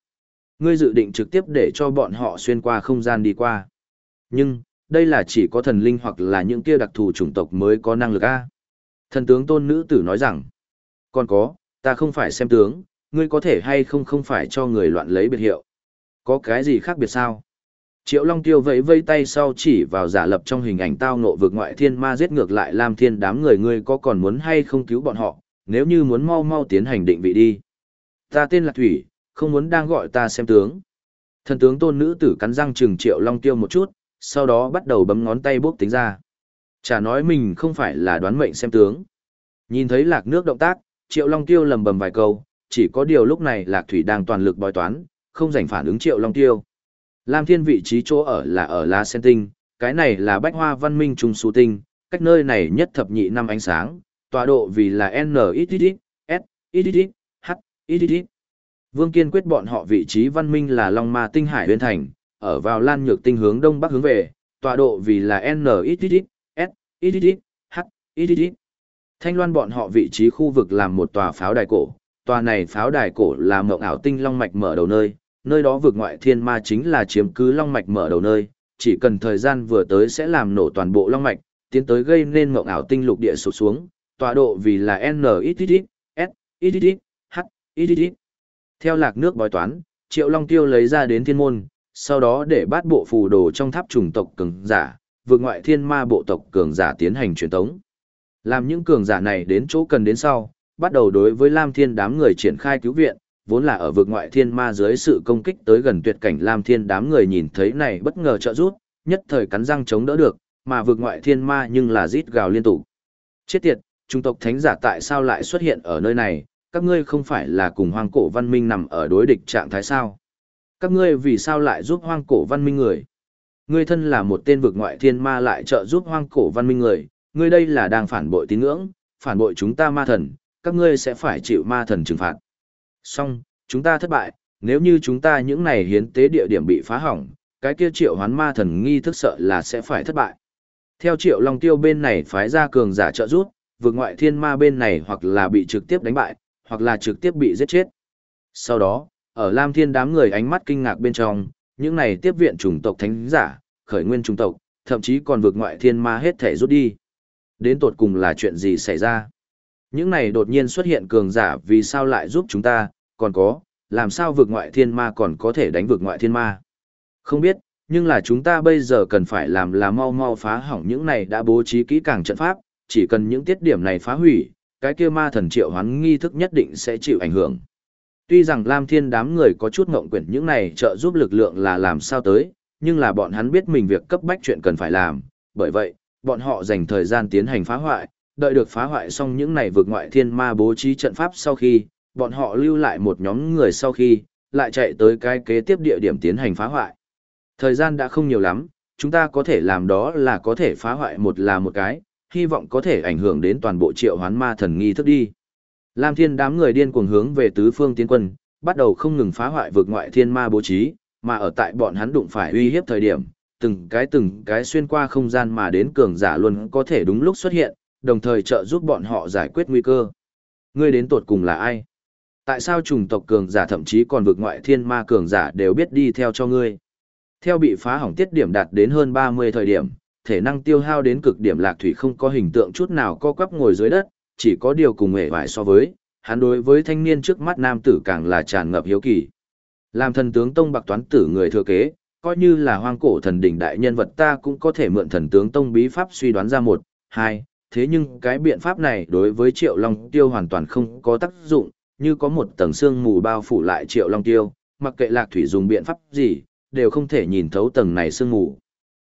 Ngươi dự định trực tiếp để cho bọn họ xuyên qua không gian đi qua. Nhưng, đây là chỉ có thần linh hoặc là những kia đặc thù chủng tộc mới có năng lực A. Thần tướng tôn nữ tử nói rằng, còn có, ta không phải xem tướng, ngươi có thể hay không không phải cho người loạn lấy biệt hiệu. Có cái gì khác biệt sao? Triệu Long Tiêu vẫy vây tay sau chỉ vào giả lập trong hình ảnh tao nộ vực ngoại thiên ma giết ngược lại Lam Thiên đám người ngươi có còn muốn hay không cứu bọn họ, nếu như muốn mau mau tiến hành định vị đi. Ta tên là Thủy, không muốn đang gọi ta xem tướng. Thần tướng tôn nữ tử cắn răng trừng Triệu Long Tiêu một chút, sau đó bắt đầu bấm ngón tay bốc tính ra. Chả nói mình không phải là đoán mệnh xem tướng. Nhìn thấy lạc nước động tác, Triệu Long Tiêu lầm bầm vài câu, chỉ có điều lúc này lạc thủy đang toàn lực bói toán, không giành phản ứng Triệu Long Tiêu. Lam Thiên vị trí chỗ ở là ở La Sen Tinh, cái này là bách hoa văn minh trung su tinh, cách nơi này nhất thập nhị năm ánh sáng, tọa độ vì là N, ít ít S, ít ít H, ít ít Vương Kiên quyết bọn họ vị trí văn minh là Long Ma Tinh Hải Huyền Thành, ở vào Lan Nhược Tinh hướng đông bắc hướng về, tọa độ vì là N, ít ít ít ít ít H, ít ít Thanh Loan bọn họ vị trí khu vực làm một tòa pháo đài cổ, tòa này pháo đài cổ là mộng ảo tinh long mạch mở đầu nơi, nơi đó vực ngoại thiên ma chính là chiếm cứ long mạch mở đầu nơi, chỉ cần thời gian vừa tới sẽ làm nổ toàn bộ long mạch, tiến tới gây nên mộng ảo tinh lục địa sụt xuống, tọa độ vì là N ít ít ít S ít ít ít H ít ít ít Theo lạc nước bói toán, Triệu Long Tiêu lấy ra đến thiên môn, sau đó để bát bộ phù đồ trong tháp trùng tộc cường giả, vượt ngoại thiên ma bộ tộc cường giả tiến hành truyền tống. Làm những cường giả này đến chỗ cần đến sau, bắt đầu đối với Lam Thiên đám người triển khai cứu viện, vốn là ở vực ngoại thiên ma dưới sự công kích tới gần tuyệt cảnh Lam Thiên đám người nhìn thấy này bất ngờ trợ rút, nhất thời cắn răng chống đỡ được, mà vực ngoại thiên ma nhưng là rít gào liên tục. Chết tiệt, trung tộc thánh giả tại sao lại xuất hiện ở nơi này, các ngươi không phải là cùng hoang cổ văn minh nằm ở đối địch trạng thái sao? Các ngươi vì sao lại giúp hoang cổ văn minh người? Ngươi thân là một tên vực ngoại thiên ma lại trợ giúp hoang cổ văn minh người, ngươi đây là đang phản bội tín ngưỡng, phản bội chúng ta ma thần, các ngươi sẽ phải chịu ma thần trừng phạt. Xong, chúng ta thất bại, nếu như chúng ta những này hiến tế địa điểm bị phá hỏng, cái kia triệu hoán ma thần nghi thức sợ là sẽ phải thất bại. Theo triệu long tiêu bên này phái ra cường giả trợ giúp, vượt ngoại thiên ma bên này hoặc là bị trực tiếp đánh bại, hoặc là trực tiếp bị giết chết. Sau đó, ở Lam Thiên đám người ánh mắt kinh ngạc bên trong, những này tiếp viện chủng tộc thánh giả, khởi nguyên chủng tộc, thậm chí còn vượt ngoại thiên ma hết thể rút đi. Đến tột cùng là chuyện gì xảy ra? Những này đột nhiên xuất hiện cường giả vì sao lại giúp chúng ta, còn có, làm sao vượt ngoại thiên ma còn có thể đánh vượt ngoại thiên ma? Không biết, nhưng là chúng ta bây giờ cần phải làm là mau mau phá hỏng những này đã bố trí kỹ càng trận pháp, chỉ cần những tiết điểm này phá hủy, cái kia ma thần triệu hoán nghi thức nhất định sẽ chịu ảnh hưởng. Tuy rằng Lam Thiên đám người có chút ngộng quyển những này trợ giúp lực lượng là làm sao tới, nhưng là bọn hắn biết mình việc cấp bách chuyện cần phải làm, bởi vậy, bọn họ dành thời gian tiến hành phá hoại, đợi được phá hoại xong những này vượt ngoại thiên ma bố trí trận pháp sau khi, bọn họ lưu lại một nhóm người sau khi, lại chạy tới cái kế tiếp địa điểm tiến hành phá hoại. Thời gian đã không nhiều lắm, chúng ta có thể làm đó là có thể phá hoại một là một cái, hy vọng có thể ảnh hưởng đến toàn bộ triệu hoán ma thần nghi thức đi. Lam Thiên đám người điên cuồng hướng về tứ phương tiến quân, bắt đầu không ngừng phá hoại vực ngoại thiên ma bố trí, mà ở tại bọn hắn đụng phải uy hiếp thời điểm, từng cái từng cái xuyên qua không gian mà đến cường giả luôn có thể đúng lúc xuất hiện, đồng thời trợ giúp bọn họ giải quyết nguy cơ. Ngươi đến tột cùng là ai? Tại sao chủng tộc cường giả thậm chí còn vực ngoại thiên ma cường giả đều biết đi theo cho ngươi? Theo bị phá hỏng tiết điểm đạt đến hơn 30 thời điểm, thể năng tiêu hao đến cực điểm lạc thủy không có hình tượng chút nào co quắp ngồi dưới đất, chỉ có điều cùng hề vải so với, hắn đối với thanh niên trước mắt nam tử càng là tràn ngập hiếu kỳ. Làm thần tướng tông bạc toán tử người thừa kế, coi như là hoang cổ thần đỉnh đại nhân vật ta cũng có thể mượn thần tướng tông bí pháp suy đoán ra một, hai, thế nhưng cái biện pháp này đối với triệu long tiêu hoàn toàn không có tác dụng, như có một tầng xương mù bao phủ lại triệu long tiêu, mặc kệ lạc thủy dùng biện pháp gì, đều không thể nhìn thấu tầng này sương mù.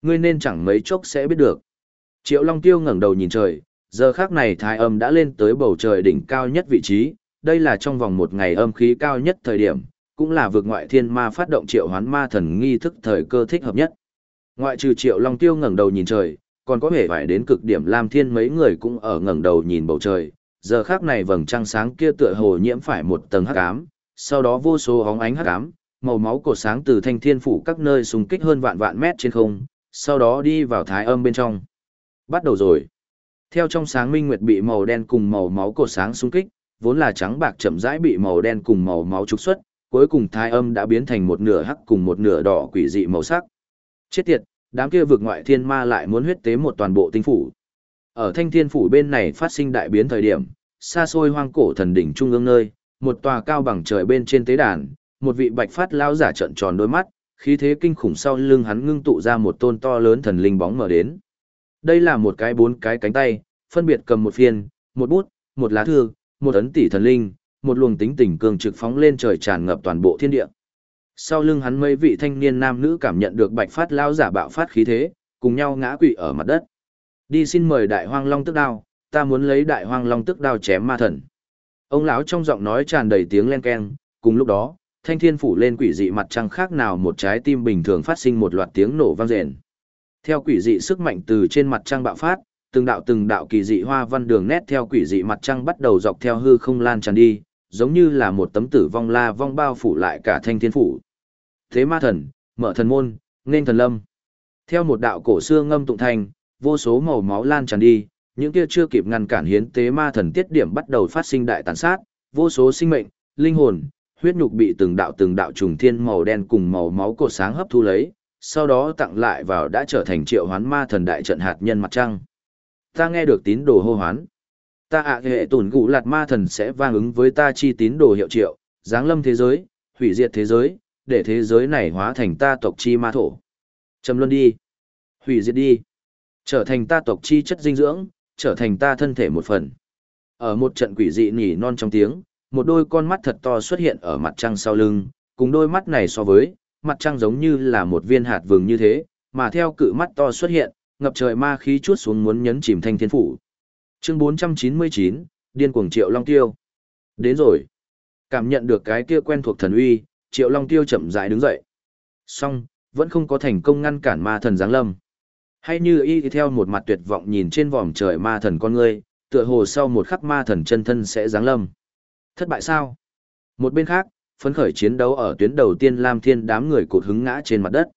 Ngươi nên chẳng mấy chốc sẽ biết được. Triệu long tiêu ngẩng đầu nhìn trời, giờ khác này thái âm đã lên tới bầu trời đỉnh cao nhất vị trí, đây là trong vòng một ngày âm khí cao nhất thời điểm, cũng là vượt ngoại thiên ma phát động triệu hoán ma thần nghi thức thời cơ thích hợp nhất. Ngoại trừ triệu long tiêu ngẩng đầu nhìn trời, còn có vẻ phải đến cực điểm lam thiên mấy người cũng ở ngẩng đầu nhìn bầu trời, giờ khác này vầng trăng sáng kia tựa hồ nhiễm phải một tầng hắc ám, sau đó vô số hóng ánh hắc ám, màu máu cổ sáng từ thanh thiên phủ các nơi xung kích hơn vạn vạn mét trên không, sau đó đi vào thái âm bên trong. Bắt đầu rồi. Theo trong sáng minh nguyệt bị màu đen cùng màu máu cột sáng xung kích, vốn là trắng bạc chậm rãi bị màu đen cùng màu máu trục xuất, cuối cùng thai âm đã biến thành một nửa hắc cùng một nửa đỏ quỷ dị màu sắc. Chết tiệt, đám kia vực ngoại thiên ma lại muốn huyết tế một toàn bộ tinh phủ. Ở thanh thiên phủ bên này phát sinh đại biến thời điểm, xa xôi hoang cổ thần đỉnh trung ương nơi, một tòa cao bằng trời bên trên tế đàn, một vị bạch phát lao giả trợn tròn đôi mắt, khí thế kinh khủng sau lưng hắn ngưng tụ ra một tôn to lớn thần linh bóng mở đến. Đây là một cái bốn cái cánh tay, phân biệt cầm một phiên, một bút, một lá thư, một ấn tỷ thần linh, một luồng tính tình cường trực phóng lên trời tràn ngập toàn bộ thiên địa. Sau lưng hắn mấy vị thanh niên nam nữ cảm nhận được bạch phát lao giả bạo phát khí thế, cùng nhau ngã quỵ ở mặt đất. Đi xin mời đại hoang long tức đao, ta muốn lấy đại hoang long tức đao chém ma thần. Ông lão trong giọng nói tràn đầy tiếng len keng, cùng lúc đó, thanh thiên phủ lên quỷ dị mặt trăng khác nào một trái tim bình thường phát sinh một loạt tiếng nổ vang rền. Theo quỷ dị sức mạnh từ trên mặt trăng bạo phát, từng đạo từng đạo kỳ dị hoa văn đường nét theo quỷ dị mặt trăng bắt đầu dọc theo hư không lan tràn đi, giống như là một tấm tử vong la vong bao phủ lại cả thanh thiên phủ. Thế ma thần, mở thần môn, nên thần lâm. Theo một đạo cổ xưa ngâm tụng thành, vô số màu máu lan tràn đi, những kia chưa kịp ngăn cản hiến tế ma thần tiết điểm bắt đầu phát sinh đại tàn sát, vô số sinh mệnh, linh hồn, huyết nhục bị từng đạo từng đạo trùng thiên màu đen cùng màu máu cột sáng hấp thu lấy, sau đó tặng lại vào đã trở thành triệu hoán ma thần đại trận hạt nhân mặt trăng. Ta nghe được tín đồ hô hoán. Ta ạ hệ tổn gũ lạt ma thần sẽ vang ứng với ta chi tín đồ hiệu triệu, giáng lâm thế giới, hủy diệt thế giới, để thế giới này hóa thành ta tộc chi ma thổ. Trầm luân đi. Hủy diệt đi. Trở thành ta tộc chi chất dinh dưỡng, trở thành ta thân thể một phần. Ở một trận quỷ dị nỉ non trong tiếng, một đôi con mắt thật to xuất hiện ở mặt trăng sau lưng, cùng đôi mắt này so với, mặt trăng giống như là một viên hạt vừng như thế, mà theo cự mắt to xuất hiện, ngập trời ma khí chuốt xuống muốn nhấn chìm thanh thiên phủ. Chương 499, Điên cuồng Triệu Long Tiêu. Đến rồi. Cảm nhận được cái kia quen thuộc thần uy, Triệu Long Tiêu chậm rãi đứng dậy. Song, vẫn không có thành công ngăn cản ma thần giáng lâm. Hay như y theo một mặt tuyệt vọng nhìn trên vòm trời ma thần con ngươi, tựa hồ sau một khắc ma thần chân thân sẽ giáng lâm. Thất bại sao? Một bên khác, phấn khởi chiến đấu ở tuyến đầu tiên Lam Thiên đám người cột hứng ngã trên mặt đất.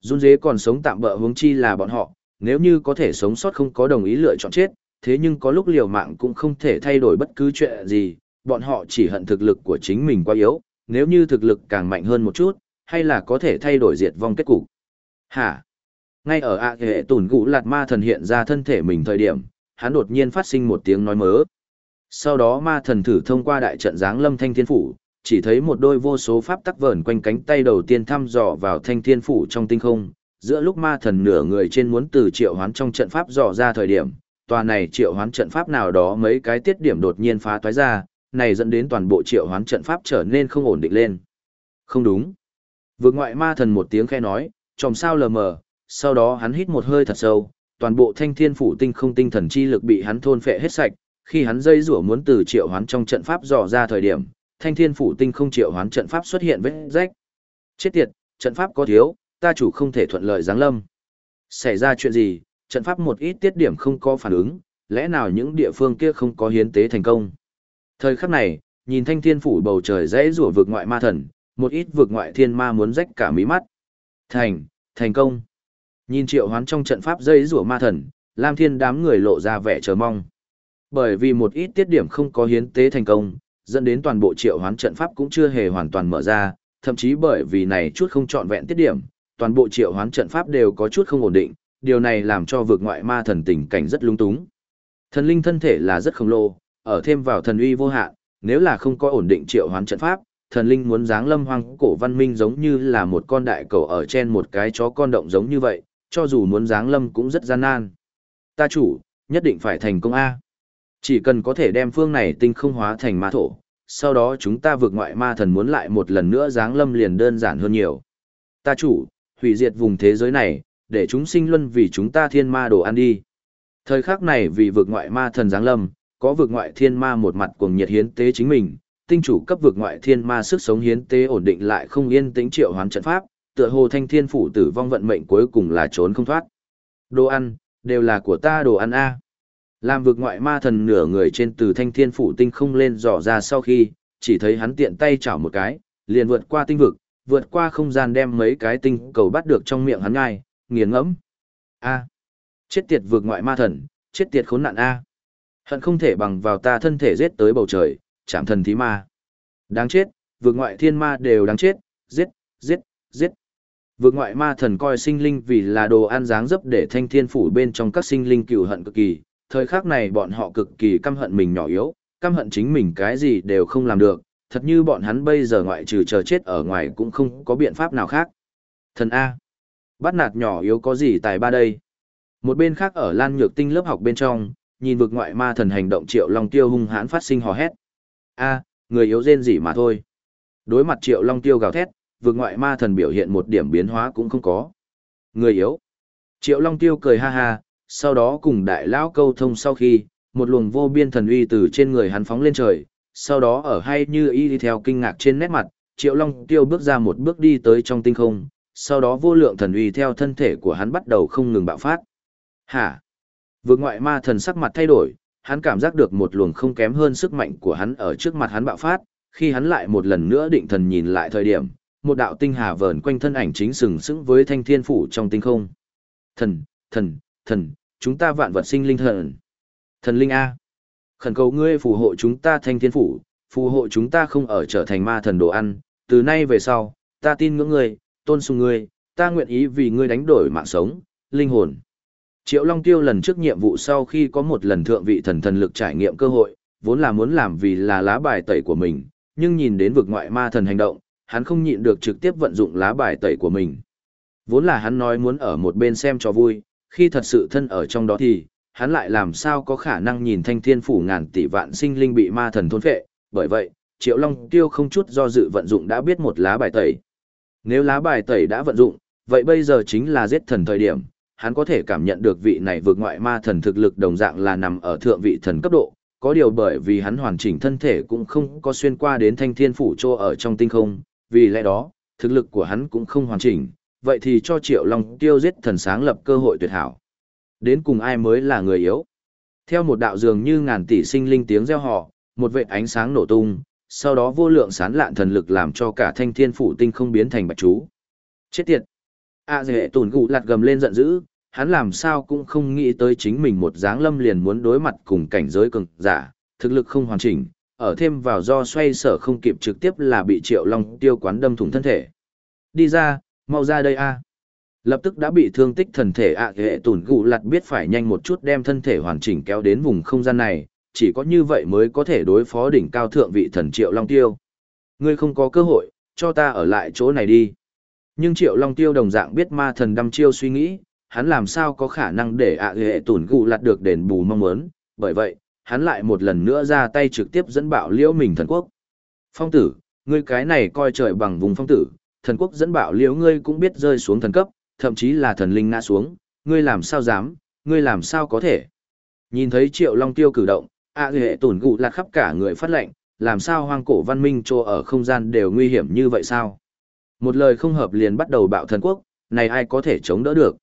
Run dế còn sống tạm bỡ hướng chi là bọn họ, nếu như có thể sống sót không có đồng ý lựa chọn chết, thế nhưng có lúc liều mạng cũng không thể thay đổi bất cứ chuyện gì, bọn họ chỉ hận thực lực của chính mình quá yếu, nếu như thực lực càng mạnh hơn một chút, hay là có thể thay đổi diệt vong kết cục. Hả? Ngay ở ạ hệ tùn gũ lạt ma thần hiện ra thân thể mình thời điểm, hắn đột nhiên phát sinh một tiếng nói mớ. Sau đó ma thần thử thông qua đại trận giáng lâm thanh thiên phủ, chỉ thấy một đôi vô số pháp tắc vờn quanh cánh tay đầu tiên thăm dò vào thanh thiên phủ trong tinh không. Giữa lúc ma thần nửa người trên muốn từ triệu hoán trong trận pháp dò ra thời điểm, tòa này triệu hoán trận pháp nào đó mấy cái tiết điểm đột nhiên phá toái ra, này dẫn đến toàn bộ triệu hoán trận pháp trở nên không ổn định lên. Không đúng. Vượt ngoại ma thần một tiếng khe nói, tròm sao lờ mờ, sau đó hắn hít một hơi thật sâu, toàn bộ thanh thiên phủ tinh không tinh thần chi lực bị hắn thôn phệ hết sạch, Khi hắn dây rủa muốn từ triệu hoán trong trận pháp dò ra thời điểm, thanh thiên phủ tinh không triệu hoán trận pháp xuất hiện vết rách. Chết tiệt, trận pháp có thiếu, ta chủ không thể thuận lợi giáng lâm. Xảy ra chuyện gì, trận pháp một ít tiết điểm không có phản ứng, lẽ nào những địa phương kia không có hiến tế thành công. Thời khắc này, nhìn thanh thiên phủ bầu trời dãy rủa vực ngoại ma thần, một ít vực ngoại thiên ma muốn rách cả mí mắt. Thành, thành công. Nhìn triệu hoán trong trận pháp dây rủa ma thần, Lam Thiên đám người lộ ra vẻ chờ mong. Bởi vì một ít tiết điểm không có hiến tế thành công, dẫn đến toàn bộ triệu hoán trận pháp cũng chưa hề hoàn toàn mở ra, thậm chí bởi vì này chút không trọn vẹn tiết điểm, toàn bộ triệu hoán trận pháp đều có chút không ổn định, điều này làm cho vực ngoại ma thần tình cảnh rất lung túng. Thần linh thân thể là rất khổng lồ, ở thêm vào thần uy vô hạn, nếu là không có ổn định triệu hoán trận pháp, thần linh muốn giáng lâm hoang cổ văn minh giống như là một con đại cầu ở trên một cái chó con động giống như vậy, cho dù muốn giáng lâm cũng rất gian nan. Ta chủ, nhất định phải thành công A. Chỉ cần có thể đem phương này tinh không hóa thành ma thổ, sau đó chúng ta vượt ngoại ma thần muốn lại một lần nữa giáng lâm liền đơn giản hơn nhiều. Ta chủ, hủy diệt vùng thế giới này, để chúng sinh luân vì chúng ta thiên ma đồ ăn đi. Thời khắc này vì vượt ngoại ma thần giáng lâm, có vượt ngoại thiên ma một mặt cuồng nhiệt hiến tế chính mình, tinh chủ cấp vượt ngoại thiên ma sức sống hiến tế ổn định lại không yên tĩnh triệu hoán trận pháp, tựa hồ thanh thiên phủ tử vong vận mệnh cuối cùng là trốn không thoát. Đồ ăn, đều là của ta đồ ăn a. Làm vực ngoại ma thần nửa người trên từ thanh thiên phủ tinh không lên dò ra sau khi, chỉ thấy hắn tiện tay chảo một cái, liền vượt qua tinh vực, vượt qua không gian đem mấy cái tinh cầu bắt được trong miệng hắn ngay, nghiền ngẫm. A. Chết tiệt vượt ngoại ma thần, chết tiệt khốn nạn A. Hận không thể bằng vào ta thân thể giết tới bầu trời, chạm thần thí ma. Đáng chết, vượt ngoại thiên ma đều đáng chết, giết, giết, giết. Vượt ngoại ma thần coi sinh linh vì là đồ ăn dáng dấp để thanh thiên phủ bên trong các sinh linh cừu hận cực kỳ, thời khắc này bọn họ cực kỳ căm hận mình nhỏ yếu, căm hận chính mình cái gì đều không làm được, thật như bọn hắn bây giờ ngoại trừ chờ chết ở ngoài cũng không có biện pháp nào khác. Thần A. Bắt nạt nhỏ yếu có gì tài ba đây? Một bên khác ở Lan Nhược Tinh lớp học bên trong, nhìn vực ngoại ma thần hành động Triệu Long Tiêu hung hãn phát sinh hò hét. A, người yếu rên gì mà thôi. Đối mặt Triệu Long Tiêu gào thét, vực ngoại ma thần biểu hiện một điểm biến hóa cũng không có. Người yếu. Triệu Long Tiêu cười ha ha, sau đó cùng đại lão câu thông sau khi, một luồng vô biên thần uy từ trên người hắn phóng lên trời, sau đó ở hay như y đi theo kinh ngạc trên nét mặt, Triệu Long Tiêu bước ra một bước đi tới trong tinh không, sau đó vô lượng thần uy theo thân thể của hắn bắt đầu không ngừng bạo phát. Hả? Vượt ngoại ma thần sắc mặt thay đổi, hắn cảm giác được một luồng không kém hơn sức mạnh của hắn ở trước mặt hắn bạo phát, khi hắn lại một lần nữa định thần nhìn lại thời điểm, một đạo tinh hà vờn quanh thân ảnh chính sừng sững với thanh thiên phủ trong tinh không. Thần, thần, thần, chúng ta vạn vật sinh linh thần. Thần linh A. Khẩn cầu ngươi phù hộ chúng ta thanh thiên phủ, phù hộ chúng ta không ở trở thành ma thần đồ ăn, từ nay về sau, ta tin ngưỡng ngươi, tôn sùng ngươi, ta nguyện ý vì ngươi đánh đổi mạng sống, linh hồn. Triệu Long Tiêu lần trước nhiệm vụ sau khi có một lần thượng vị thần thần lực trải nghiệm cơ hội, vốn là muốn làm vì là lá bài tẩy của mình, nhưng nhìn đến vực ngoại ma thần hành động, hắn không nhịn được trực tiếp vận dụng lá bài tẩy của mình. Vốn là hắn nói muốn ở một bên xem cho vui, khi thật sự thân ở trong đó thì, hắn lại làm sao có khả năng nhìn thanh thiên phủ ngàn tỷ vạn sinh linh bị ma thần thôn phệ, bởi vậy, Triệu Long Tiêu không chút do dự vận dụng đã biết một lá bài tẩy. Nếu lá bài tẩy đã vận dụng, vậy bây giờ chính là giết thần thời điểm, hắn có thể cảm nhận được vị này vượt ngoại ma thần thực lực đồng dạng là nằm ở thượng vị thần cấp độ, có điều bởi vì hắn hoàn chỉnh thân thể cũng không có xuyên qua đến thanh thiên phủ trô ở trong tinh không, vì lẽ đó, thực lực của hắn cũng không hoàn chỉnh, vậy thì cho Triệu Long tiêu giết thần sáng lập cơ hội tuyệt hảo. Đến cùng ai mới là người yếu? Theo một đạo dường như ngàn tỷ sinh linh tiếng reo hò, một vệt ánh sáng nổ tung, sau đó vô lượng sán lạn thần lực làm cho cả thanh thiên phủ tinh không biến thành bạch chú. Chết tiệt! A à, dệ tùn gụ lạt gầm lên giận dữ, hắn làm sao cũng không nghĩ tới chính mình một dáng lâm liền muốn đối mặt cùng cảnh giới cường giả, thực lực không hoàn chỉnh, ở thêm vào do xoay sở không kịp trực tiếp là bị triệu long tiêu quán đâm thủng thân thể. Đi ra, mau ra đây a. Lập tức đã bị thương tích thần thể ạ à hệ tủn gù lặt biết phải nhanh một chút đem thân thể hoàn chỉnh kéo đến vùng không gian này, chỉ có như vậy mới có thể đối phó đỉnh cao thượng vị thần triệu long tiêu. Ngươi không có cơ hội, cho ta ở lại chỗ này đi. Nhưng triệu long tiêu đồng dạng biết ma thần đăm chiêu suy nghĩ, hắn làm sao có khả năng để ạ à hệ tủn gù lặt được đền bù mong muốn. Bởi vậy, hắn lại một lần nữa ra tay trực tiếp dẫn bạo liễu mình thần quốc. Phong tử, ngươi cái này coi trời bằng vùng phong tử thần quốc dẫn bạo liễu ngươi cũng biết rơi xuống thần cấp thậm chí là thần linh ngã xuống, ngươi làm sao dám, ngươi làm sao có thể. Nhìn thấy Triệu Long Tiêu cử động, ạ hệ tổn gụ là khắp cả người phát lệnh, làm sao hoang cổ văn minh trô ở không gian đều nguy hiểm như vậy sao? Một lời không hợp liền bắt đầu bạo thần quốc, này ai có thể chống đỡ được?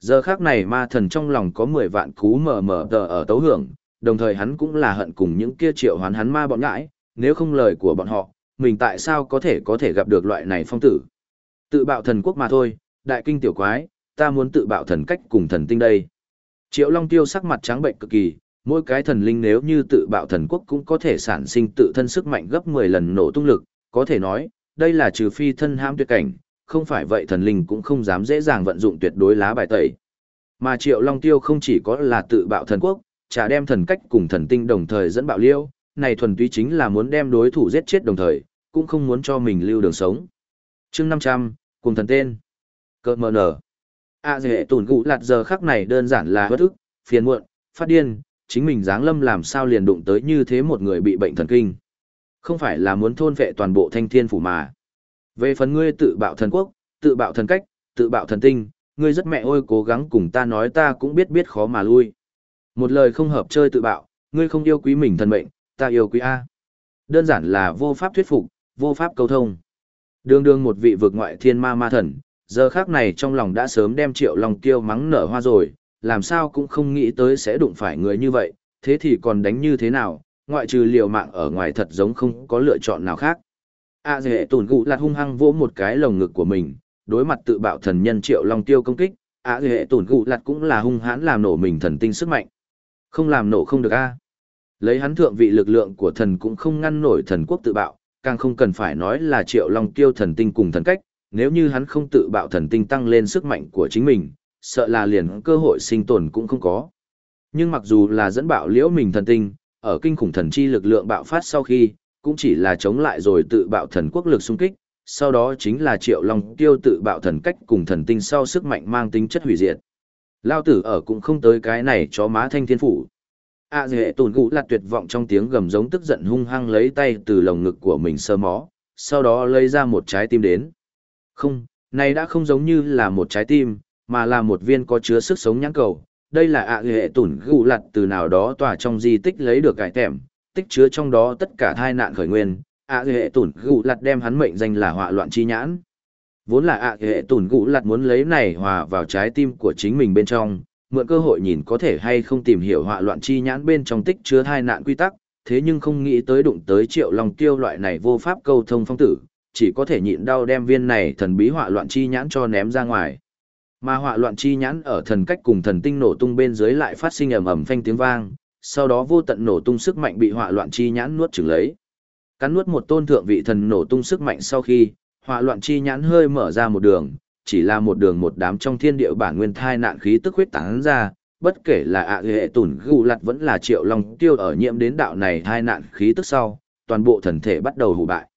Giờ khác này ma thần trong lòng có 10 vạn cú mờ mờ tờ ở tấu hưởng, đồng thời hắn cũng là hận cùng những kia triệu hoán hắn ma bọn ngãi, nếu không lời của bọn họ, mình tại sao có thể có thể gặp được loại này phong tử. Tự bạo thần quốc mà thôi, đại kinh tiểu quái, ta muốn tự bạo thần cách cùng thần tinh đây. Triệu Long Tiêu sắc mặt trắng bệnh cực kỳ, mỗi cái thần linh nếu như tự bạo thần quốc cũng có thể sản sinh tự thân sức mạnh gấp 10 lần nổ tung lực, có thể nói, đây là trừ phi thân hãm tuyệt cảnh, không phải vậy thần linh cũng không dám dễ dàng vận dụng tuyệt đối lá bài tẩy. Mà Triệu Long Tiêu không chỉ có là tự bạo thần quốc, chả đem thần cách cùng thần tinh đồng thời dẫn bạo liêu, này thuần túy chính là muốn đem đối thủ giết chết đồng thời, cũng không muốn cho mình lưu đường sống. chương 500, cùng thần tên. Cơ mờ nở. À dễ tổn gũ lạt giờ khắc này đơn giản là bất ức, phiền muộn, phát điên, chính mình dáng lâm làm sao liền đụng tới như thế một người bị bệnh thần kinh. Không phải là muốn thôn vệ toàn bộ thanh thiên phủ mà. Về phần ngươi tự bạo thần quốc, tự bạo thần cách, tự bạo thần tinh, ngươi rất mẹ ôi cố gắng cùng ta nói ta cũng biết biết khó mà lui. Một lời không hợp chơi tự bạo, ngươi không yêu quý mình thần mệnh, ta yêu quý A. Đơn giản là vô pháp thuyết phục, vô pháp câu thông. Đường đường một vị vực ngoại thiên ma ma thần, giờ khác này trong lòng đã sớm đem triệu lòng tiêu mắng nở hoa rồi, làm sao cũng không nghĩ tới sẽ đụng phải người như vậy, thế thì còn đánh như thế nào, ngoại trừ liều mạng ở ngoài thật giống không có lựa chọn nào khác. A dễ tổn gụ lạt hung hăng vỗ một cái lồng ngực của mình, đối mặt tự bạo thần nhân triệu long tiêu công kích, A dễ tổn gụ lạt cũng là hung hãn làm nổ mình thần tinh sức mạnh. Không làm nổ không được a. Lấy hắn thượng vị lực lượng của thần cũng không ngăn nổi thần quốc tự bạo, càng không cần phải nói là triệu long tiêu thần tinh cùng thần cách, nếu như hắn không tự bạo thần tinh tăng lên sức mạnh của chính mình, sợ là liền cơ hội sinh tồn cũng không có. Nhưng mặc dù là dẫn bạo liễu mình thần tinh, ở kinh khủng thần chi lực lượng bạo phát sau khi, cũng chỉ là chống lại rồi tự bạo thần quốc lực xung kích, sau đó chính là triệu long tiêu tự bạo thần cách cùng thần tinh sau sức mạnh mang tính chất hủy diệt. Lao tử ở cũng không tới cái này cho má thanh thiên phủ. A à, dệ tồn gũ lạt tuyệt vọng trong tiếng gầm giống tức giận hung hăng lấy tay từ lồng ngực của mình sơ mó, sau đó lấy ra một trái tim đến. Không, này đã không giống như là một trái tim, mà là một viên có chứa sức sống nhãn cầu. Đây là ạ à hệ gũ lạt lặt từ nào đó tỏa trong di tích lấy được cải thẻm tích chứa trong đó tất cả thai nạn khởi nguyên. ạ à hệ gũ lạt lặt đem hắn mệnh danh là họa loạn chi nhãn. Vốn là ạ hệ tủn gũ lặt muốn lấy này hòa vào trái tim của chính mình bên trong, mượn cơ hội nhìn có thể hay không tìm hiểu họa loạn chi nhãn bên trong tích chứa hai nạn quy tắc, thế nhưng không nghĩ tới đụng tới triệu long tiêu loại này vô pháp câu thông phong tử, chỉ có thể nhịn đau đem viên này thần bí họa loạn chi nhãn cho ném ra ngoài. Mà họa loạn chi nhãn ở thần cách cùng thần tinh nổ tung bên dưới lại phát sinh ầm ầm phanh tiếng vang, sau đó vô tận nổ tung sức mạnh bị họa loạn chi nhãn nuốt chửng lấy. Cắn nuốt một tôn thượng vị thần nổ tung sức mạnh sau khi, họa loạn chi nhãn hơi mở ra một đường, chỉ là một đường một đám trong thiên địa bản nguyên thai nạn khí tức huyết tán ra, bất kể là ạ hệ tủn gù lặt vẫn là triệu long tiêu ở nhiễm đến đạo này thai nạn khí tức sau, toàn bộ thần thể bắt đầu hủ bại.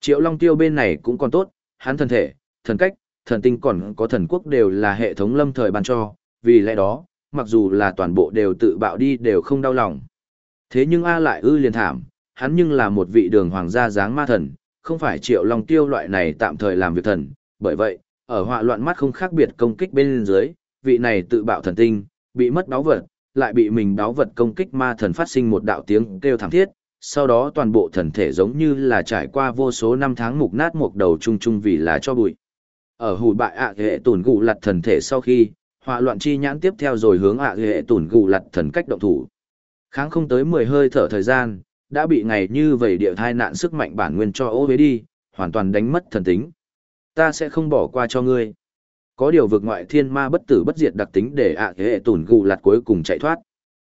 Triệu long tiêu bên này cũng còn tốt, hắn thần thể, thần cách, thần tinh còn có thần quốc đều là hệ thống lâm thời ban cho, vì lẽ đó, mặc dù là toàn bộ đều tự bạo đi đều không đau lòng. Thế nhưng A lại ư liền thảm, hắn nhưng là một vị đường hoàng gia dáng ma thần, không phải triệu long tiêu loại này tạm thời làm việc thần, bởi vậy, ở họa loạn mắt không khác biệt công kích bên dưới, vị này tự bạo thần tinh, bị mất báo vật, lại bị mình báo vật công kích ma thần phát sinh một đạo tiếng kêu thảm thiết, sau đó toàn bộ thần thể giống như là trải qua vô số năm tháng mục nát một đầu chung chung vì là cho bụi. Ở hủ bại ạ hệ tổn gụ lặt thần thể sau khi, họa loạn chi nhãn tiếp theo rồi hướng ạ hệ tổn gụ lặt thần cách động thủ. Kháng không tới 10 hơi thở thời gian, đã bị ngày như vậy địa thai nạn sức mạnh bản nguyên cho ô đi, hoàn toàn đánh mất thần tính ta sẽ không bỏ qua cho ngươi. Có điều vực ngoại thiên ma bất tử bất diệt đặc tính để ạ à hệ tủn gù lạt cuối cùng chạy thoát.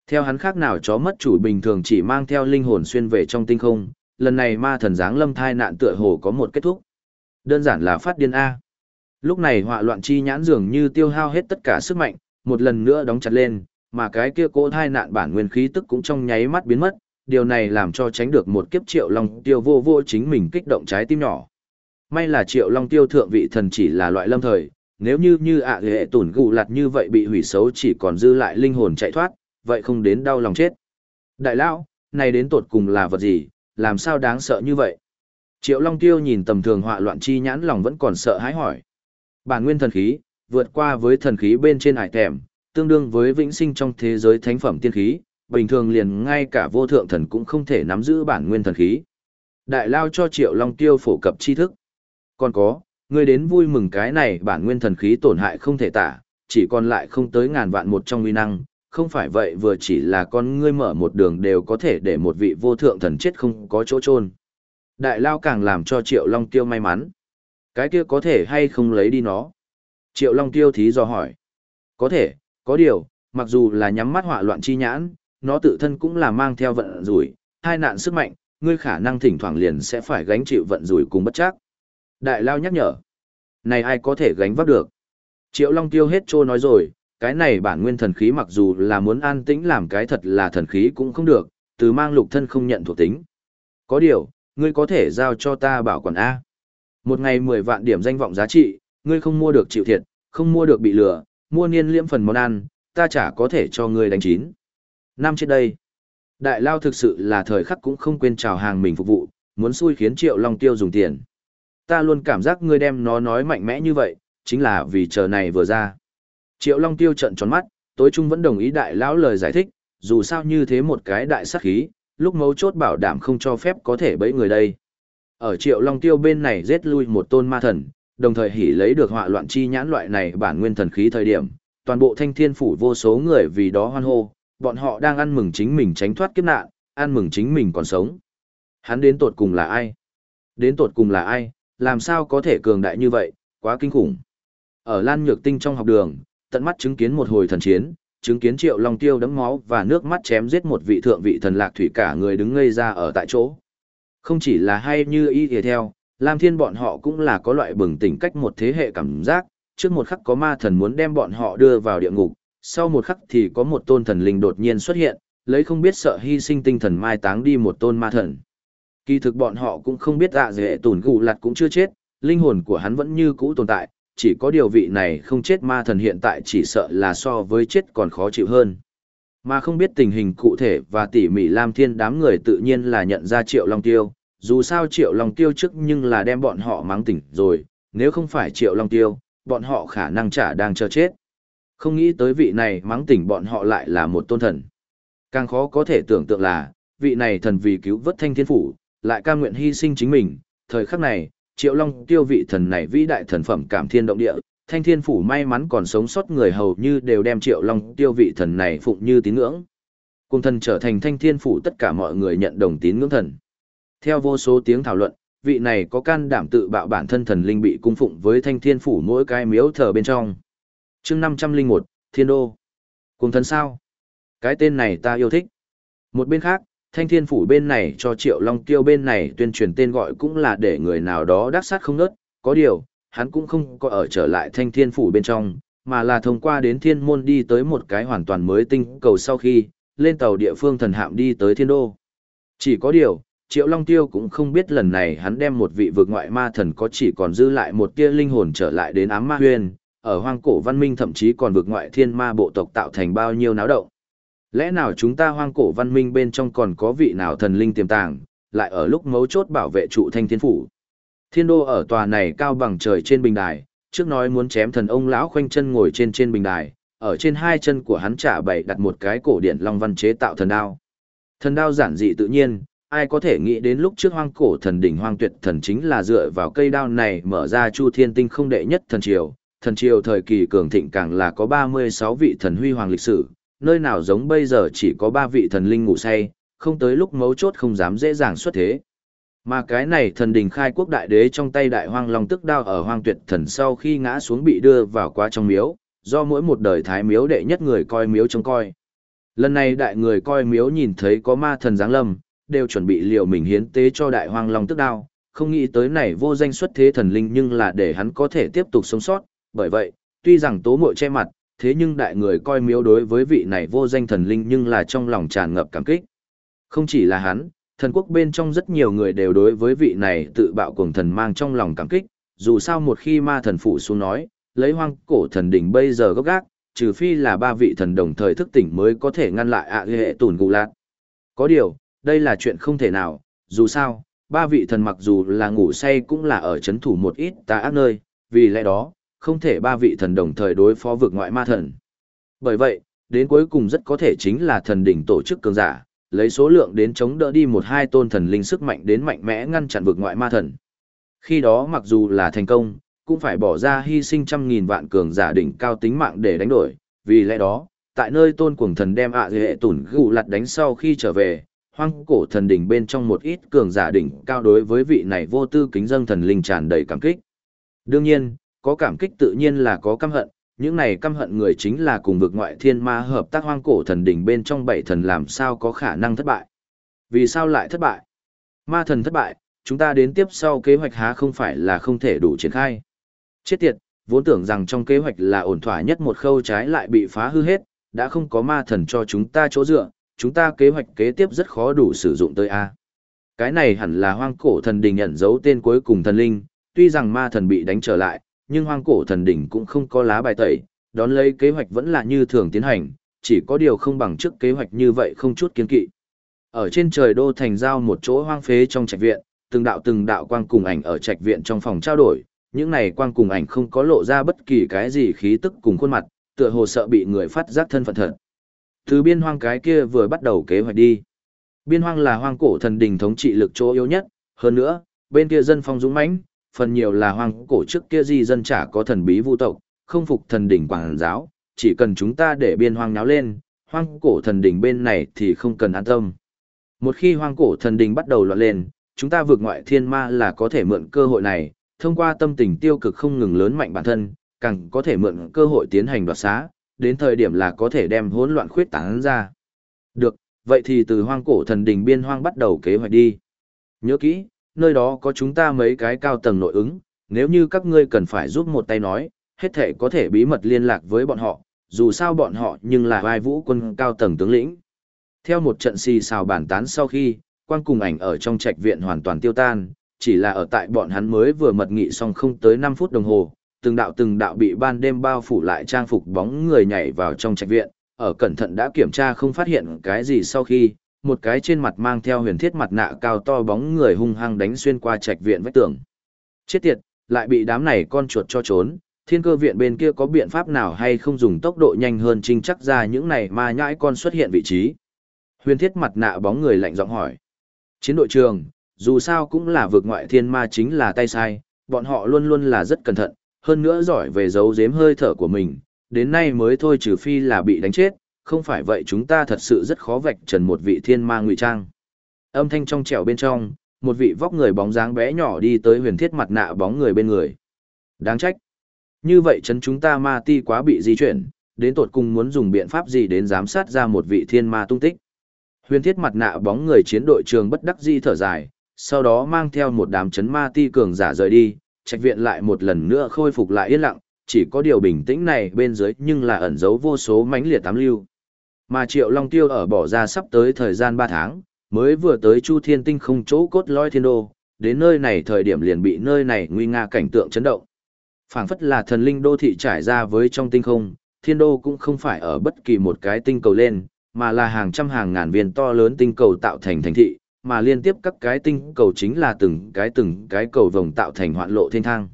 Theo hắn khác nào chó mất chủ bình thường chỉ mang theo linh hồn xuyên về trong tinh không, lần này ma thần giáng lâm thai nạn tựa hồ có một kết thúc. Đơn giản là phát điên A. Lúc này họa loạn chi nhãn dường như tiêu hao hết tất cả sức mạnh, một lần nữa đóng chặt lên, mà cái kia cỗ thai nạn bản nguyên khí tức cũng trong nháy mắt biến mất, điều này làm cho tránh được một kiếp triệu long tiêu vô vô chính mình kích động trái tim nhỏ. May là triệu long tiêu thượng vị thần chỉ là loại lâm thời, nếu như như ạ à hệ tủn gù lặt như vậy bị hủy xấu chỉ còn dư lại linh hồn chạy thoát, vậy không đến đau lòng chết. Đại lão, này đến tột cùng là vật gì, làm sao đáng sợ như vậy? Triệu Long Tiêu nhìn tầm thường họa loạn chi nhãn lòng vẫn còn sợ hãi hỏi. Bản nguyên thần khí, vượt qua với thần khí bên trên hải tèm, tương đương với vĩnh sinh trong thế giới thánh phẩm tiên khí, bình thường liền ngay cả vô thượng thần cũng không thể nắm giữ bản nguyên thần khí. Đại lao cho Triệu Long Tiêu phổ cập tri thức. Còn có, ngươi đến vui mừng cái này bản nguyên thần khí tổn hại không thể tả, chỉ còn lại không tới ngàn vạn một trong uy năng, không phải vậy vừa chỉ là con ngươi mở một đường đều có thể để một vị vô thượng thần chết không có chỗ chôn. Đại lao càng làm cho Triệu Long Tiêu may mắn. Cái kia có thể hay không lấy đi nó? Triệu Long Tiêu thí do hỏi. Có thể, có điều, mặc dù là nhắm mắt họa loạn chi nhãn, nó tự thân cũng là mang theo vận rủi, hai nạn sức mạnh, ngươi khả năng thỉnh thoảng liền sẽ phải gánh chịu vận rủi cùng bất chắc. Đại Lao nhắc nhở. Này ai có thể gánh vác được? Triệu Long Tiêu hết trô nói rồi, cái này bản nguyên thần khí mặc dù là muốn an tĩnh làm cái thật là thần khí cũng không được, từ mang lục thân không nhận thuộc tính. Có điều, ngươi có thể giao cho ta bảo quản A. Một ngày 10 vạn điểm danh vọng giá trị, ngươi không mua được chịu thiệt, không mua được bị lừa, mua niên liễm phần món ăn, ta chả có thể cho ngươi đánh chín. Năm trước đây, đại lao thực sự là thời khắc cũng không quên chào hàng mình phục vụ, muốn xui khiến triệu long tiêu dùng tiền. Ta luôn cảm giác ngươi đem nó nói mạnh mẽ như vậy, chính là vì chờ này vừa ra. Triệu long tiêu trận tròn mắt, tối trung vẫn đồng ý đại lão lời giải thích, dù sao như thế một cái đại sắc khí, lúc mấu chốt bảo đảm không cho phép có thể bẫy người đây. Ở triệu long tiêu bên này giết lui một tôn ma thần, đồng thời hỉ lấy được họa loạn chi nhãn loại này bản nguyên thần khí thời điểm, toàn bộ thanh thiên phủ vô số người vì đó hoan hô, bọn họ đang ăn mừng chính mình tránh thoát kiếp nạn, ăn mừng chính mình còn sống. Hắn đến tột cùng là ai? Đến tột cùng là ai? Làm sao có thể cường đại như vậy? Quá kinh khủng. Ở Lan Nhược Tinh trong học đường, tận mắt chứng kiến một hồi thần chiến, chứng kiến Triệu Long Tiêu đấm máu và nước mắt chém giết một vị thượng vị thần lạc thủy cả người đứng ngây ra ở tại chỗ. Không chỉ là hay như y thìa theo, Lam Thiên bọn họ cũng là có loại bừng tỉnh cách một thế hệ cảm giác, trước một khắc có ma thần muốn đem bọn họ đưa vào địa ngục, sau một khắc thì có một tôn thần linh đột nhiên xuất hiện, lấy không biết sợ hy sinh tinh thần mai táng đi một tôn ma thần. Kỳ thực bọn họ cũng không biết dạ dễ tổn gù lặt cũng chưa chết, linh hồn của hắn vẫn như cũ tồn tại, chỉ có điều vị này không chết ma thần hiện tại chỉ sợ là so với chết còn khó chịu hơn. Mà không biết tình hình cụ thể và tỉ mỉ Lam Thiên đám người tự nhiên là nhận ra Triệu Long Tiêu, dù sao Triệu Long Tiêu trước nhưng là đem bọn họ mắng tỉnh rồi, nếu không phải Triệu Long Tiêu, bọn họ khả năng chả đang chờ chết. Không nghĩ tới vị này mắng tỉnh bọn họ lại là một tôn thần. Càng khó có thể tưởng tượng là, vị này thần vì cứu vớt thanh thiên phủ, lại cam nguyện hy sinh chính mình, thời khắc này, Triệu Long Tiêu vị thần này vĩ đại thần phẩm cảm thiên động địa, thanh thiên phủ may mắn còn sống sót người hầu như đều đem Triệu Long Tiêu vị thần này phụng như tín ngưỡng. Cùng thần trở thành thanh thiên phủ tất cả mọi người nhận đồng tín ngưỡng thần. Theo vô số tiếng thảo luận, vị này có can đảm tự bạo bản thân thần linh bị cung phụng với thanh thiên phủ mỗi cái miếu thờ bên trong. chương năm trăm linh một Thiên Đô. Cùng thần sao? Cái tên này ta yêu thích. Một bên khác, thanh thiên phủ bên này cho triệu long tiêu bên này tuyên truyền tên gọi cũng là để người nào đó đắc sát không nớt, có điều, hắn cũng không có ở trở lại thanh thiên phủ bên trong, mà là thông qua đến thiên môn đi tới một cái hoàn toàn mới tinh cầu sau khi, lên tàu địa phương thần hạm đi tới thiên đô. Chỉ có điều, Triệu Long Tiêu cũng không biết lần này hắn đem một vị vực ngoại ma thần có chỉ còn dư lại một tia linh hồn trở lại đến ám ma Huyền ở hoang cổ văn minh thậm chí còn vực ngoại thiên ma bộ tộc tạo thành bao nhiêu náo động. Lẽ nào chúng ta hoang cổ văn minh bên trong còn có vị nào thần linh tiềm tàng, lại ở lúc mấu chốt bảo vệ trụ thanh thiên phủ. Thiên đô ở tòa này cao bằng trời trên bình đài, trước nói muốn chém thần ông lão khoanh chân ngồi trên trên bình đài, ở trên hai chân của hắn trả bày đặt một cái cổ điển long văn chế tạo thần đao. Thần đao giản dị tự nhiên, ai có thể nghĩ đến lúc trước hoang cổ thần đỉnh hoang tuyệt thần chính là dựa vào cây đao này mở ra chu thiên tinh không đệ nhất thần triều. Thần triều thời kỳ cường thịnh càng là có 36 vị thần huy hoàng lịch sử, nơi nào giống bây giờ chỉ có ba vị thần linh ngủ say, không tới lúc mấu chốt không dám dễ dàng xuất thế. Mà cái này thần đình khai quốc đại đế trong tay đại hoang long tức đao ở hoang tuyệt thần sau khi ngã xuống bị đưa vào qua trong miếu, do mỗi một đời thái miếu đệ nhất người coi miếu trông coi. Lần này đại người coi miếu nhìn thấy có ma thần giáng lâm, đều chuẩn bị liệu mình hiến tế cho đại hoang long tức đao, không nghĩ tới này vô danh xuất thế thần linh nhưng là để hắn có thể tiếp tục sống sót, bởi vậy, tuy rằng tố muội che mặt, thế nhưng đại người coi miếu đối với vị này vô danh thần linh nhưng là trong lòng tràn ngập cảm kích. Không chỉ là hắn, thần quốc bên trong rất nhiều người đều đối với vị này tự bạo cuồng thần mang trong lòng cảm kích, dù sao một khi ma thần phụ xuống nói, lấy hoang cổ thần đỉnh bây giờ gốc gác, trừ phi là ba vị thần đồng thời thức tỉnh mới có thể ngăn lại ạ à hệ tùn gù lạc. Có điều, đây là chuyện không thể nào, dù sao, ba vị thần mặc dù là ngủ say cũng là ở chấn thủ một ít tà ác nơi, vì lẽ đó, không thể ba vị thần đồng thời đối phó vực ngoại ma thần. Bởi vậy, đến cuối cùng rất có thể chính là thần đỉnh tổ chức cường giả, lấy số lượng đến chống đỡ đi một hai tôn thần linh sức mạnh đến mạnh mẽ ngăn chặn vực ngoại ma thần. Khi đó mặc dù là thành công, cũng phải bỏ ra hy sinh trăm nghìn vạn cường giả đỉnh cao tính mạng để đánh đổi, vì lẽ đó, tại nơi tôn cuồng thần đem ạ à hệ tủn gù lặt đánh sau khi trở về, hoang cổ thần đỉnh bên trong một ít cường giả đỉnh cao đối với vị này vô tư kính dâng thần linh tràn đầy cảm kích. Đương nhiên, có cảm kích tự nhiên là có căm hận, những này căm hận người chính là cùng vực ngoại thiên ma hợp tác hoang cổ thần đỉnh bên trong bảy thần làm sao có khả năng thất bại. Vì sao lại thất bại? Ma thần thất bại, chúng ta đến tiếp sau kế hoạch há không phải là không thể đủ triển khai. Chết tiệt, vốn tưởng rằng trong kế hoạch là ổn thỏa nhất một khâu trái lại bị phá hư hết, đã không có ma thần cho chúng ta chỗ dựa, chúng ta kế hoạch kế tiếp rất khó đủ sử dụng tới A. Cái này hẳn là hoang cổ thần đình nhận dấu tên cuối cùng thần linh, tuy rằng ma thần bị đánh trở lại, nhưng hoang cổ thần đỉnh cũng không có lá bài tẩy, đón lấy kế hoạch vẫn là như thường tiến hành, chỉ có điều không bằng trước kế hoạch như vậy không chút kiến kỵ. Ở trên trời đô thành giao một chỗ hoang phế trong trạch viện, từng đạo từng đạo quang cùng ảnh ở trạch viện trong phòng trao đổi, những này quang cùng ảnh không có lộ ra bất kỳ cái gì khí tức cùng khuôn mặt, tựa hồ sợ bị người phát giác thân phận thật. Từ biên hoang cái kia vừa bắt đầu kế hoạch đi. Biên hoang là hoang cổ thần đình thống trị lực chỗ yếu nhất, hơn nữa, bên kia dân phong dũng mãnh, phần nhiều là hoang cổ trước kia di dân chả có thần bí vu tộc, không phục thần đỉnh quảng giáo, chỉ cần chúng ta để biên hoang náo lên, hoang cổ thần đỉnh bên này thì không cần an tâm. Một khi hoang cổ thần đỉnh bắt đầu loạn lên, chúng ta vượt ngoại thiên ma là có thể mượn cơ hội này, thông qua tâm tình tiêu cực không ngừng lớn mạnh bản thân, càng có thể mượn cơ hội tiến hành đoạt xá, đến thời điểm là có thể đem hỗn loạn khuyết tán ra. Được, vậy thì từ hoang cổ thần đỉnh biên hoang bắt đầu kế hoạch đi. Nhớ kỹ, nơi đó có chúng ta mấy cái cao tầng nội ứng, nếu như các ngươi cần phải giúp một tay nói, hết thể có thể bí mật liên lạc với bọn họ, dù sao bọn họ nhưng là vai vũ quân cao tầng tướng lĩnh. Theo một trận xì xào bàn tán sau khi, quan cùng ảnh ở trong trạch viện hoàn toàn tiêu tan, chỉ là ở tại bọn hắn mới vừa mật nghị xong không tới 5 phút đồng hồ, từng đạo từng đạo bị ban đêm bao phủ lại trang phục bóng người nhảy vào trong trạch viện, ở cẩn thận đã kiểm tra không phát hiện cái gì sau khi, một cái trên mặt mang theo huyền thiết mặt nạ cao to bóng người hung hăng đánh xuyên qua trạch viện vách tường. Chết tiệt, lại bị đám này con chuột cho trốn, thiên cơ viện bên kia có biện pháp nào hay không dùng tốc độ nhanh hơn trinh chắc ra những này mà nhãi con xuất hiện vị trí. Huyền thiết mặt nạ bóng người lạnh giọng hỏi. Chiến đội trường, dù sao cũng là vượt ngoại thiên ma chính là tay sai, bọn họ luôn luôn là rất cẩn thận, hơn nữa giỏi về giấu giếm hơi thở của mình, đến nay mới thôi trừ phi là bị đánh chết, không phải vậy chúng ta thật sự rất khó vạch trần một vị thiên ma ngụy trang. Âm thanh trong trẻo bên trong, một vị vóc người bóng dáng bé nhỏ đi tới huyền thiết mặt nạ bóng người bên người. Đáng trách. Như vậy chấn chúng ta ma ti quá bị di chuyển, đến tột cùng muốn dùng biện pháp gì đến giám sát ra một vị thiên ma tung tích. Huyền thiết mặt nạ bóng người chiến đội trường bất đắc di thở dài, sau đó mang theo một đám chấn ma ti cường giả rời đi, trạch viện lại một lần nữa khôi phục lại yên lặng, chỉ có điều bình tĩnh này bên dưới nhưng là ẩn giấu vô số mãnh liệt tám lưu. Mà Triệu Long Tiêu ở bỏ ra sắp tới thời gian 3 tháng, mới vừa tới Chu Thiên Tinh không chỗ cốt lõi thiên đô, đến nơi này thời điểm liền bị nơi này nguy nga cảnh tượng chấn động. Phảng phất là thần linh đô thị trải ra với trong tinh không, thiên đô cũng không phải ở bất kỳ một cái tinh cầu lên, mà là hàng trăm hàng ngàn viên to lớn tinh cầu tạo thành thành thị, mà liên tiếp các cái tinh cầu chính là từng cái từng cái cầu vồng tạo thành hoạn lộ thiên thang.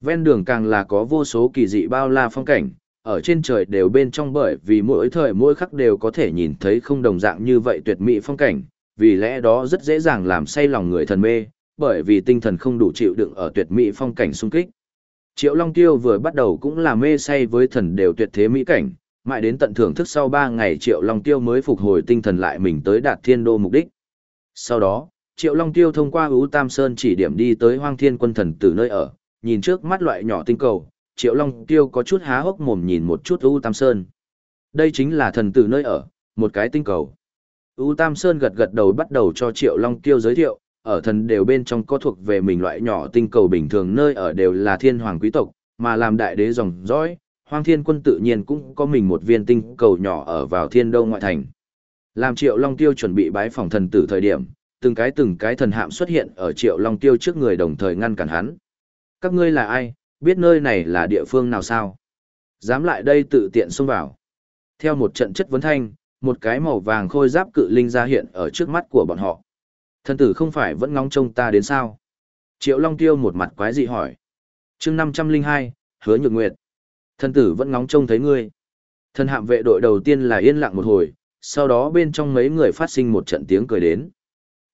Ven đường càng là có vô số kỳ dị bao la phong cảnh, ở trên trời đều bên trong bởi vì mỗi thời mỗi khắc đều có thể nhìn thấy không đồng dạng như vậy tuyệt mỹ phong cảnh, vì lẽ đó rất dễ dàng làm say lòng người thần mê, bởi vì tinh thần không đủ chịu đựng ở tuyệt mỹ phong cảnh xung kích. Triệu Long Tiêu vừa bắt đầu cũng là mê say với thần đều tuyệt thế mỹ cảnh, mãi đến tận thưởng thức sau 3 ngày Triệu Long Tiêu mới phục hồi tinh thần lại mình tới đạt thiên đô mục đích. Sau đó, Triệu Long Tiêu thông qua Ú Tam Sơn chỉ điểm đi tới Hoang Thiên Quân Thần từ nơi ở, nhìn trước mắt loại nhỏ tinh cầu, Triệu Long Tiêu có chút há hốc mồm nhìn một chút U Tam Sơn. Đây chính là thần tử nơi ở, một cái tinh cầu. U Tam Sơn gật gật đầu bắt đầu cho Triệu Long Tiêu giới thiệu, ở thần đều bên trong có thuộc về mình loại nhỏ tinh cầu bình thường nơi ở đều là thiên hoàng quý tộc, mà làm đại đế dòng dõi, Hoang Thiên Quân tự nhiên cũng có mình một viên tinh cầu nhỏ ở vào thiên Đô ngoại thành. Làm Triệu Long Tiêu chuẩn bị bái phòng thần tử thời điểm, từng cái từng cái thần hạm xuất hiện ở Triệu Long Tiêu trước người đồng thời ngăn cản hắn. Các ngươi là ai, biết nơi này là địa phương nào sao? Dám lại đây tự tiện xông vào. Theo một trận chất vấn thanh, một cái màu vàng khôi giáp cự linh ra hiện ở trước mắt của bọn họ. thân tử không phải vẫn ngóng trông ta đến sao? Triệu Long Tiêu một mặt quái dị hỏi. chương 502, hứa nhược nguyệt. thân tử vẫn ngóng trông thấy ngươi. thân hạm vệ đội đầu tiên là yên lặng một hồi, sau đó bên trong mấy người phát sinh một trận tiếng cười đến.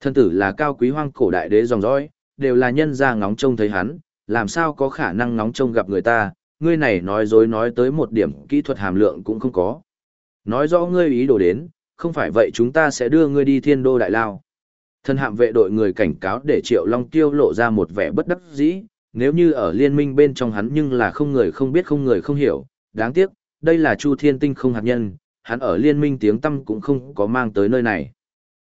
Thân tử là cao quý hoang cổ đại đế dòng dõi, đều là nhân ra ngóng trông thấy hắn, làm sao có khả năng nóng trông gặp người ta, ngươi này nói dối nói tới một điểm kỹ thuật hàm lượng cũng không có. Nói rõ ngươi ý đồ đến, không phải vậy chúng ta sẽ đưa ngươi đi thiên đô đại lao. Thân hạm vệ đội người cảnh cáo để Triệu Long Tiêu lộ ra một vẻ bất đắc dĩ, nếu như ở liên minh bên trong hắn nhưng là không người không biết không người không hiểu, đáng tiếc, đây là Chu Thiên Tinh không hạt nhân, hắn ở liên minh tiếng tâm cũng không có mang tới nơi này.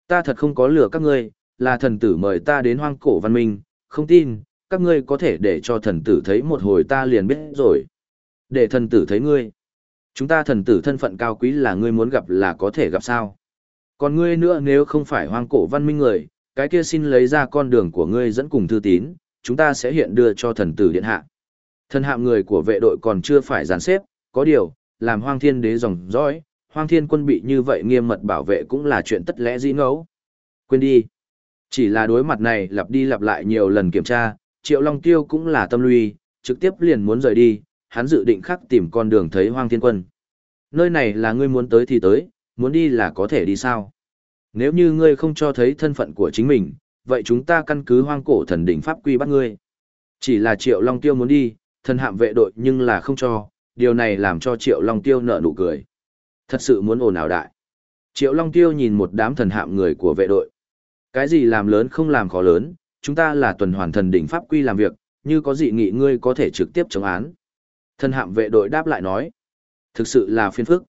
Ta thật không có lừa các ngươi, là thần tử mời ta đến hoang cổ văn minh, không tin, các ngươi có thể để cho thần tử thấy một hồi ta liền biết rồi. Để thần tử thấy ngươi. Chúng ta thần tử thân phận cao quý là ngươi muốn gặp là có thể gặp sao. Còn ngươi nữa nếu không phải hoang cổ văn minh người, cái kia xin lấy ra con đường của ngươi dẫn cùng thư tín, chúng ta sẽ hiện đưa cho thần tử điện hạ. Thần hạm người của vệ đội còn chưa phải dàn xếp, có điều, làm hoang thiên đế dòng dõi, hoang thiên quân bị như vậy nghiêm mật bảo vệ cũng là chuyện tất lẽ dĩ ngẫu. Quên đi. Chỉ là đối mặt này lặp đi lặp lại nhiều lần kiểm tra, Triệu Long Tiêu cũng là tâm lùi, trực tiếp liền muốn rời đi, hắn dự định khắc tìm con đường thấy hoang thiên quân. Nơi này là ngươi muốn tới thì tới, muốn đi là có thể đi sao? Nếu như ngươi không cho thấy thân phận của chính mình, vậy chúng ta căn cứ hoang cổ thần đỉnh pháp quy bắt ngươi. Chỉ là Triệu Long Tiêu muốn đi, thần hạm vệ đội nhưng là không cho, điều này làm cho Triệu Long Tiêu nở nụ cười. Thật sự muốn ồn ào đại. Triệu Long Tiêu nhìn một đám thần hạm người của vệ đội. Cái gì làm lớn không làm khó lớn, chúng ta là tuần hoàn thần đỉnh pháp quy làm việc, như có dị nghị ngươi có thể trực tiếp chống án. Thần hạm vệ đội đáp lại nói. Thực sự là phiền phức.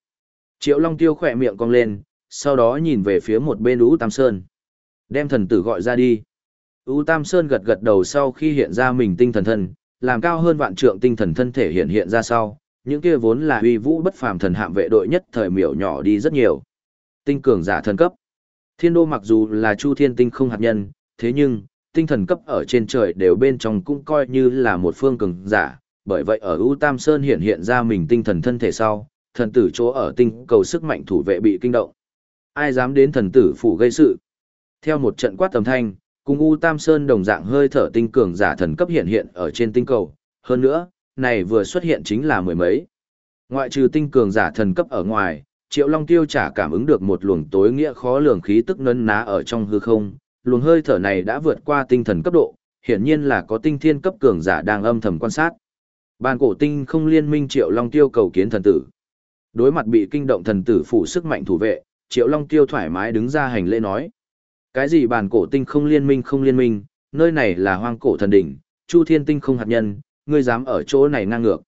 Triệu Long Tiêu khỏe miệng cong lên, sau đó nhìn về phía một bên Ú Tam Sơn. Đem thần tử gọi ra đi. Ú Tam Sơn gật gật đầu sau khi hiện ra mình tinh thần thân, làm cao hơn vạn trượng tinh thần thân thể hiện hiện ra sau, những kia vốn là uy vũ bất phàm thần hạm vệ đội nhất thời miểu nhỏ đi rất nhiều. Tinh cường giả thần cấp. Thiên đô mặc dù là chu thiên tinh không hạt nhân, thế nhưng, tinh thần cấp ở trên trời đều bên trong cũng coi như là một phương cường giả, bởi vậy ở U Tam Sơn hiện hiện ra mình tinh thần thân thể sau, thần tử chỗ ở tinh cầu sức mạnh thủ vệ bị kinh động. Ai dám đến thần tử phủ gây sự? Theo một trận quát tầm thanh, cùng U Tam Sơn đồng dạng hơi thở tinh cường giả thần cấp hiện hiện ở trên tinh cầu, hơn nữa, này vừa xuất hiện chính là mười mấy. Ngoại trừ tinh cường giả thần cấp ở ngoài, Triệu Long Tiêu trả cảm ứng được một luồng tối nghĩa khó lường khí tức nấn ná ở trong hư không, luồng hơi thở này đã vượt qua tinh thần cấp độ, hiển nhiên là có tinh thiên cấp cường giả đang âm thầm quan sát. Bàn cổ tinh không liên minh Triệu Long Tiêu cầu kiến thần tử. Đối mặt bị kinh động thần tử phụ sức mạnh thủ vệ, Triệu Long Tiêu thoải mái đứng ra hành lễ nói. Cái gì bàn cổ tinh không liên minh không liên minh, nơi này là hoang cổ thần đỉnh, chu thiên tinh không hạt nhân, ngươi dám ở chỗ này ngang ngược.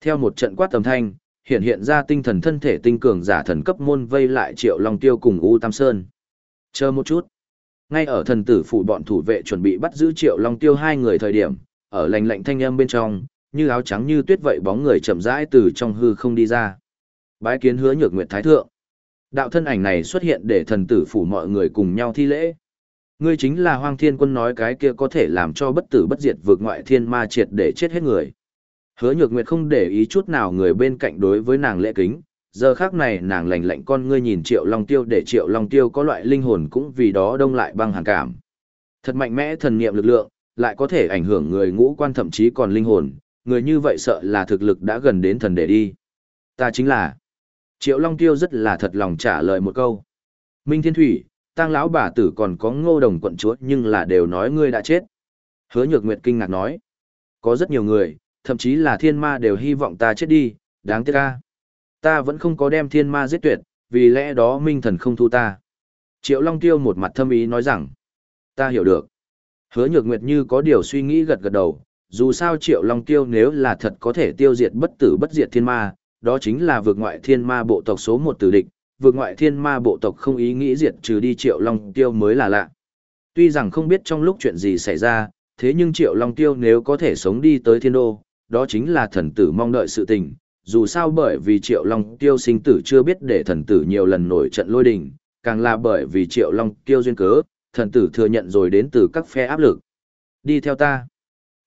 Theo một trận quát tầm thanh, hiện hiện ra tinh thần thân thể tinh cường giả thần cấp môn vây lại Triệu Long Tiêu cùng U Tam Sơn. Chờ một chút. Ngay ở thần tử phủ bọn thủ vệ chuẩn bị bắt giữ Triệu Long Tiêu hai người thời điểm, ở lạnh lạnh thanh âm bên trong, như áo trắng như tuyết vậy bóng người chậm rãi từ trong hư không đi ra. Bái kiến hứa nhược nguyệt thái thượng. Đạo thân ảnh này xuất hiện để thần tử phủ mọi người cùng nhau thi lễ. Ngươi chính là Hoang Thiên Quân nói cái kia có thể làm cho bất tử bất diệt vượt ngoại thiên ma triệt để chết hết người. Hứa Nhược Nguyệt không để ý chút nào người bên cạnh đối với nàng lễ kính, giờ khác này nàng lạnh lạnh con ngươi nhìn Triệu Long Tiêu để Triệu Long Tiêu có loại linh hồn cũng vì đó đông lại băng hàn cảm. Thật mạnh mẽ thần niệm lực lượng, lại có thể ảnh hưởng người ngũ quan thậm chí còn linh hồn, người như vậy sợ là thực lực đã gần đến thần để đi. Ta chính là. Triệu Long Tiêu rất là thật lòng trả lời một câu. Minh Thiên Thủy, tang lão bà tử còn có ngô đồng quận chúa nhưng là đều nói ngươi đã chết. Hứa Nhược Nguyệt kinh ngạc nói. Có rất nhiều người, thậm chí là thiên ma đều hy vọng ta chết đi, đáng tiếc ca. Ta vẫn không có đem thiên ma giết tuyệt, vì lẽ đó minh thần không thu ta. Triệu Long Tiêu một mặt thâm ý nói rằng, ta hiểu được. Hứa Nhược Nguyệt như có điều suy nghĩ gật gật đầu, dù sao Triệu Long Tiêu nếu là thật có thể tiêu diệt bất tử bất diệt thiên ma, đó chính là vượt ngoại thiên ma bộ tộc số một tử địch, vượt ngoại thiên ma bộ tộc không ý nghĩ diệt trừ đi Triệu Long Tiêu mới là lạ. Tuy rằng không biết trong lúc chuyện gì xảy ra, thế nhưng Triệu Long Tiêu nếu có thể sống đi tới thiên đô, đó chính là thần tử mong đợi sự tình. Dù sao bởi vì Triệu Long Tiêu sinh tử chưa biết để thần tử nhiều lần nổi trận lôi đình, càng là bởi vì Triệu Long Tiêu duyên cớ, thần tử thừa nhận rồi đến từ các phe áp lực. Đi theo ta.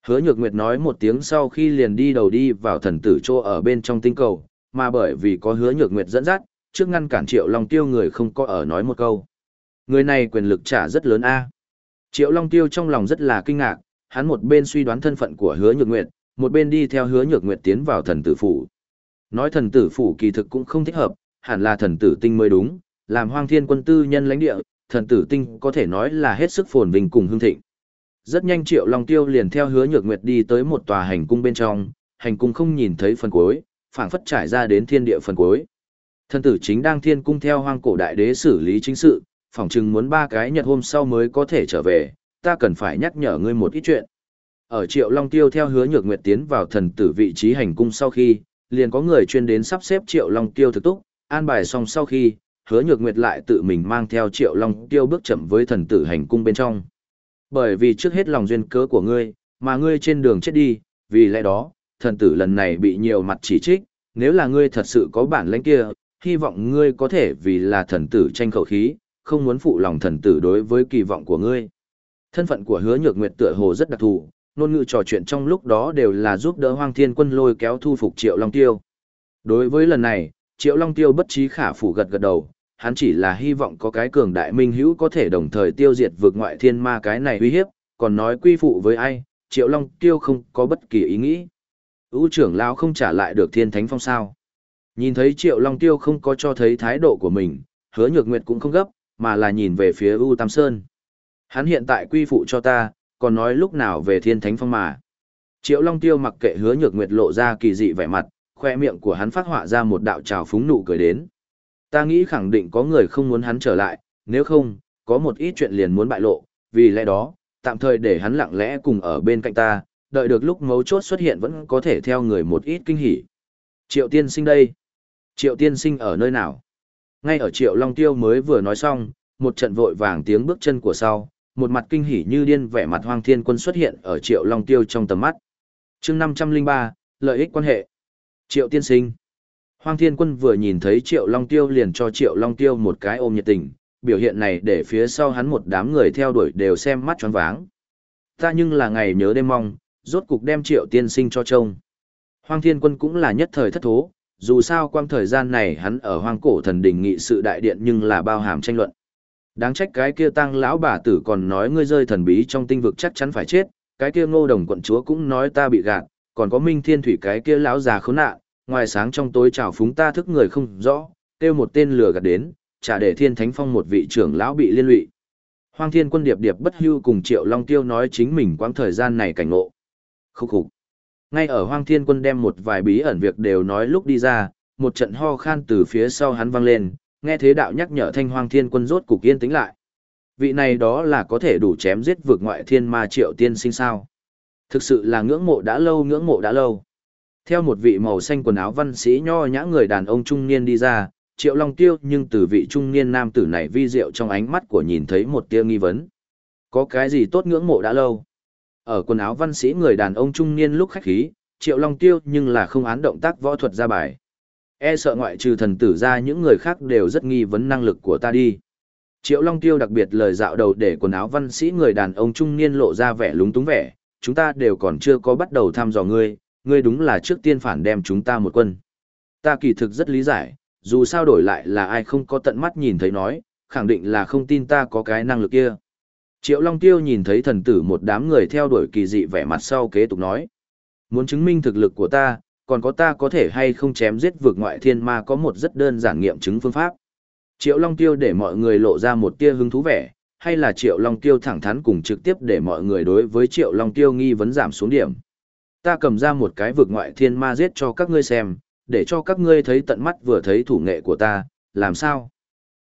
Hứa Nhược Nguyệt nói một tiếng sau khi liền đi đầu đi vào thần tử chỗ ở bên trong tinh cầu, mà bởi vì có Hứa Nhược Nguyệt dẫn dắt, trước ngăn cản Triệu Long Tiêu người không có ở nói một câu. Người này quyền lực trả rất lớn a. Triệu Long Tiêu trong lòng rất là kinh ngạc, hắn một bên suy đoán thân phận của Hứa Nhược Nguyệt, một bên đi theo Hứa Nhược Nguyệt tiến vào thần tử phủ. Nói thần tử phủ kỳ thực cũng không thích hợp, hẳn là thần tử tinh mới đúng, làm hoang thiên quân tư nhân lãnh địa, thần tử tinh có thể nói là hết sức phồn vinh cùng hương thịnh. Rất nhanh Triệu Long Tiêu liền theo hứa nhược nguyệt đi tới một tòa hành cung bên trong, hành cung không nhìn thấy phần cuối, phảng phất trải ra đến thiên địa phần cuối. Thần tử chính đang thiên cung theo hoang cổ đại đế xử lý chính sự, phỏng chừng muốn ba cái nhật hôm sau mới có thể trở về, ta cần phải nhắc nhở ngươi một ít chuyện. Ở Triệu Long Tiêu theo hứa nhược nguyệt tiến vào thần tử vị trí hành cung sau khi, liền có người chuyên đến sắp xếp Triệu Long Tiêu thực túc, an bài xong sau khi, hứa nhược nguyệt lại tự mình mang theo Triệu Long Tiêu bước chậm với thần tử hành cung bên trong. Bởi vì trước hết lòng duyên cớ của ngươi, mà ngươi trên đường chết đi, vì lẽ đó, thần tử lần này bị nhiều mặt chỉ trích, nếu là ngươi thật sự có bản lĩnh kia, hy vọng ngươi có thể vì là thần tử tranh khẩu khí, không muốn phụ lòng thần tử đối với kỳ vọng của ngươi. Thân phận của hứa nhược nguyệt tựa hồ rất đặc thù, ngôn ngữ trò chuyện trong lúc đó đều là giúp đỡ hoang thiên quân lôi kéo thu phục triệu long tiêu. Đối với lần này, triệu long tiêu bất trí khả phủ gật gật đầu, hắn chỉ là hy vọng có cái cường đại minh hữu có thể đồng thời tiêu diệt vượt ngoại thiên ma cái này uy hiếp, còn nói quy phụ với ai, triệu long tiêu không có bất kỳ ý nghĩ. Ú trưởng lão không trả lại được thiên thánh phong sao. Nhìn thấy triệu long tiêu không có cho thấy thái độ của mình, hứa nhược nguyệt cũng không gấp, mà là nhìn về phía U Tam Sơn. Hắn hiện tại quy phụ cho ta, còn nói lúc nào về thiên thánh phong mà. Triệu Long Tiêu mặc kệ hứa nhược nguyệt lộ ra kỳ dị vẻ mặt, khoe miệng của hắn phát họa ra một đạo trào phúng nụ cười đến. Ta nghĩ khẳng định có người không muốn hắn trở lại, nếu không, có một ít chuyện liền muốn bại lộ, vì lẽ đó, tạm thời để hắn lặng lẽ cùng ở bên cạnh ta, đợi được lúc mấu chốt xuất hiện vẫn có thể theo người một ít kinh hỉ. Triệu tiên sinh đây. Triệu tiên sinh ở nơi nào? Ngay ở Triệu Long Tiêu mới vừa nói xong, một trận vội vàng tiếng bước chân của sau, một mặt kinh hỉ như điên vẻ mặt hoang thiên quân xuất hiện ở Triệu Long Tiêu trong tầm mắt. chương 503, lợi ích quan hệ. Triệu tiên sinh. Hoang thiên quân vừa nhìn thấy Triệu Long Tiêu liền cho Triệu Long Tiêu một cái ôm nhiệt tình, biểu hiện này để phía sau hắn một đám người theo đuổi đều xem mắt choáng váng. Ta nhưng là ngày nhớ đêm mong, rốt cục đem Triệu tiên sinh cho trông. Hoang thiên quân cũng là nhất thời thất thố, dù sao quang thời gian này hắn ở hoang cổ thần đình nghị sự đại điện nhưng là bao hàm tranh luận. Đáng trách cái kia tăng lão bà tử còn nói ngươi rơi thần bí trong tinh vực chắc chắn phải chết, cái kia ngô đồng quận chúa cũng nói ta bị gạt, còn có minh thiên thủy cái kia lão già khốn nạn, ngoài sáng trong tối chào phúng ta thức người không rõ, kêu một tên lừa gạt đến, trả để thiên thánh phong một vị trưởng lão bị liên lụy. Hoang thiên quân điệp điệp bất hưu cùng triệu long tiêu nói chính mình quãng thời gian này cảnh ngộ. Khúc khục. Ngay ở hoang thiên quân đem một vài bí ẩn việc đều nói lúc đi ra, một trận ho khan từ phía sau hắn vang lên, nghe thế đạo nhắc nhở thanh hoang thiên quân rốt cục yên tĩnh lại. Vị này đó là có thể đủ chém giết vượt ngoại thiên ma triệu tiên sinh sao. Thực sự là ngưỡng mộ đã lâu ngưỡng mộ đã lâu. Theo một vị màu xanh quần áo văn sĩ nho nhã người đàn ông trung niên đi ra, triệu long tiêu nhưng từ vị trung niên nam tử này vi diệu trong ánh mắt của nhìn thấy một tia nghi vấn. Có cái gì tốt ngưỡng mộ đã lâu? Ở quần áo văn sĩ người đàn ông trung niên lúc khách khí, triệu long tiêu nhưng là không án động tác võ thuật ra bài. E sợ ngoại trừ thần tử ra những người khác đều rất nghi vấn năng lực của ta đi. Triệu Long Tiêu đặc biệt lời dạo đầu để quần áo văn sĩ người đàn ông trung niên lộ ra vẻ lúng túng vẻ, chúng ta đều còn chưa có bắt đầu thăm dò ngươi, ngươi đúng là trước tiên phản đem chúng ta một quân. Ta kỳ thực rất lý giải, dù sao đổi lại là ai không có tận mắt nhìn thấy nói, khẳng định là không tin ta có cái năng lực kia. Triệu Long Tiêu nhìn thấy thần tử một đám người theo đuổi kỳ dị vẻ mặt sau kế tục nói. Muốn chứng minh thực lực của ta, còn có ta có thể hay không chém giết vượt ngoại thiên ma có một rất đơn giản nghiệm chứng phương pháp. Triệu Long Tiêu để mọi người lộ ra một tia hứng thú vẻ, hay là Triệu Long Tiêu thẳng thắn cùng trực tiếp để mọi người đối với Triệu Long Tiêu nghi vấn giảm xuống điểm. Ta cầm ra một cái vượt ngoại thiên ma giết cho các ngươi xem, để cho các ngươi thấy tận mắt vừa thấy thủ nghệ của ta, làm sao?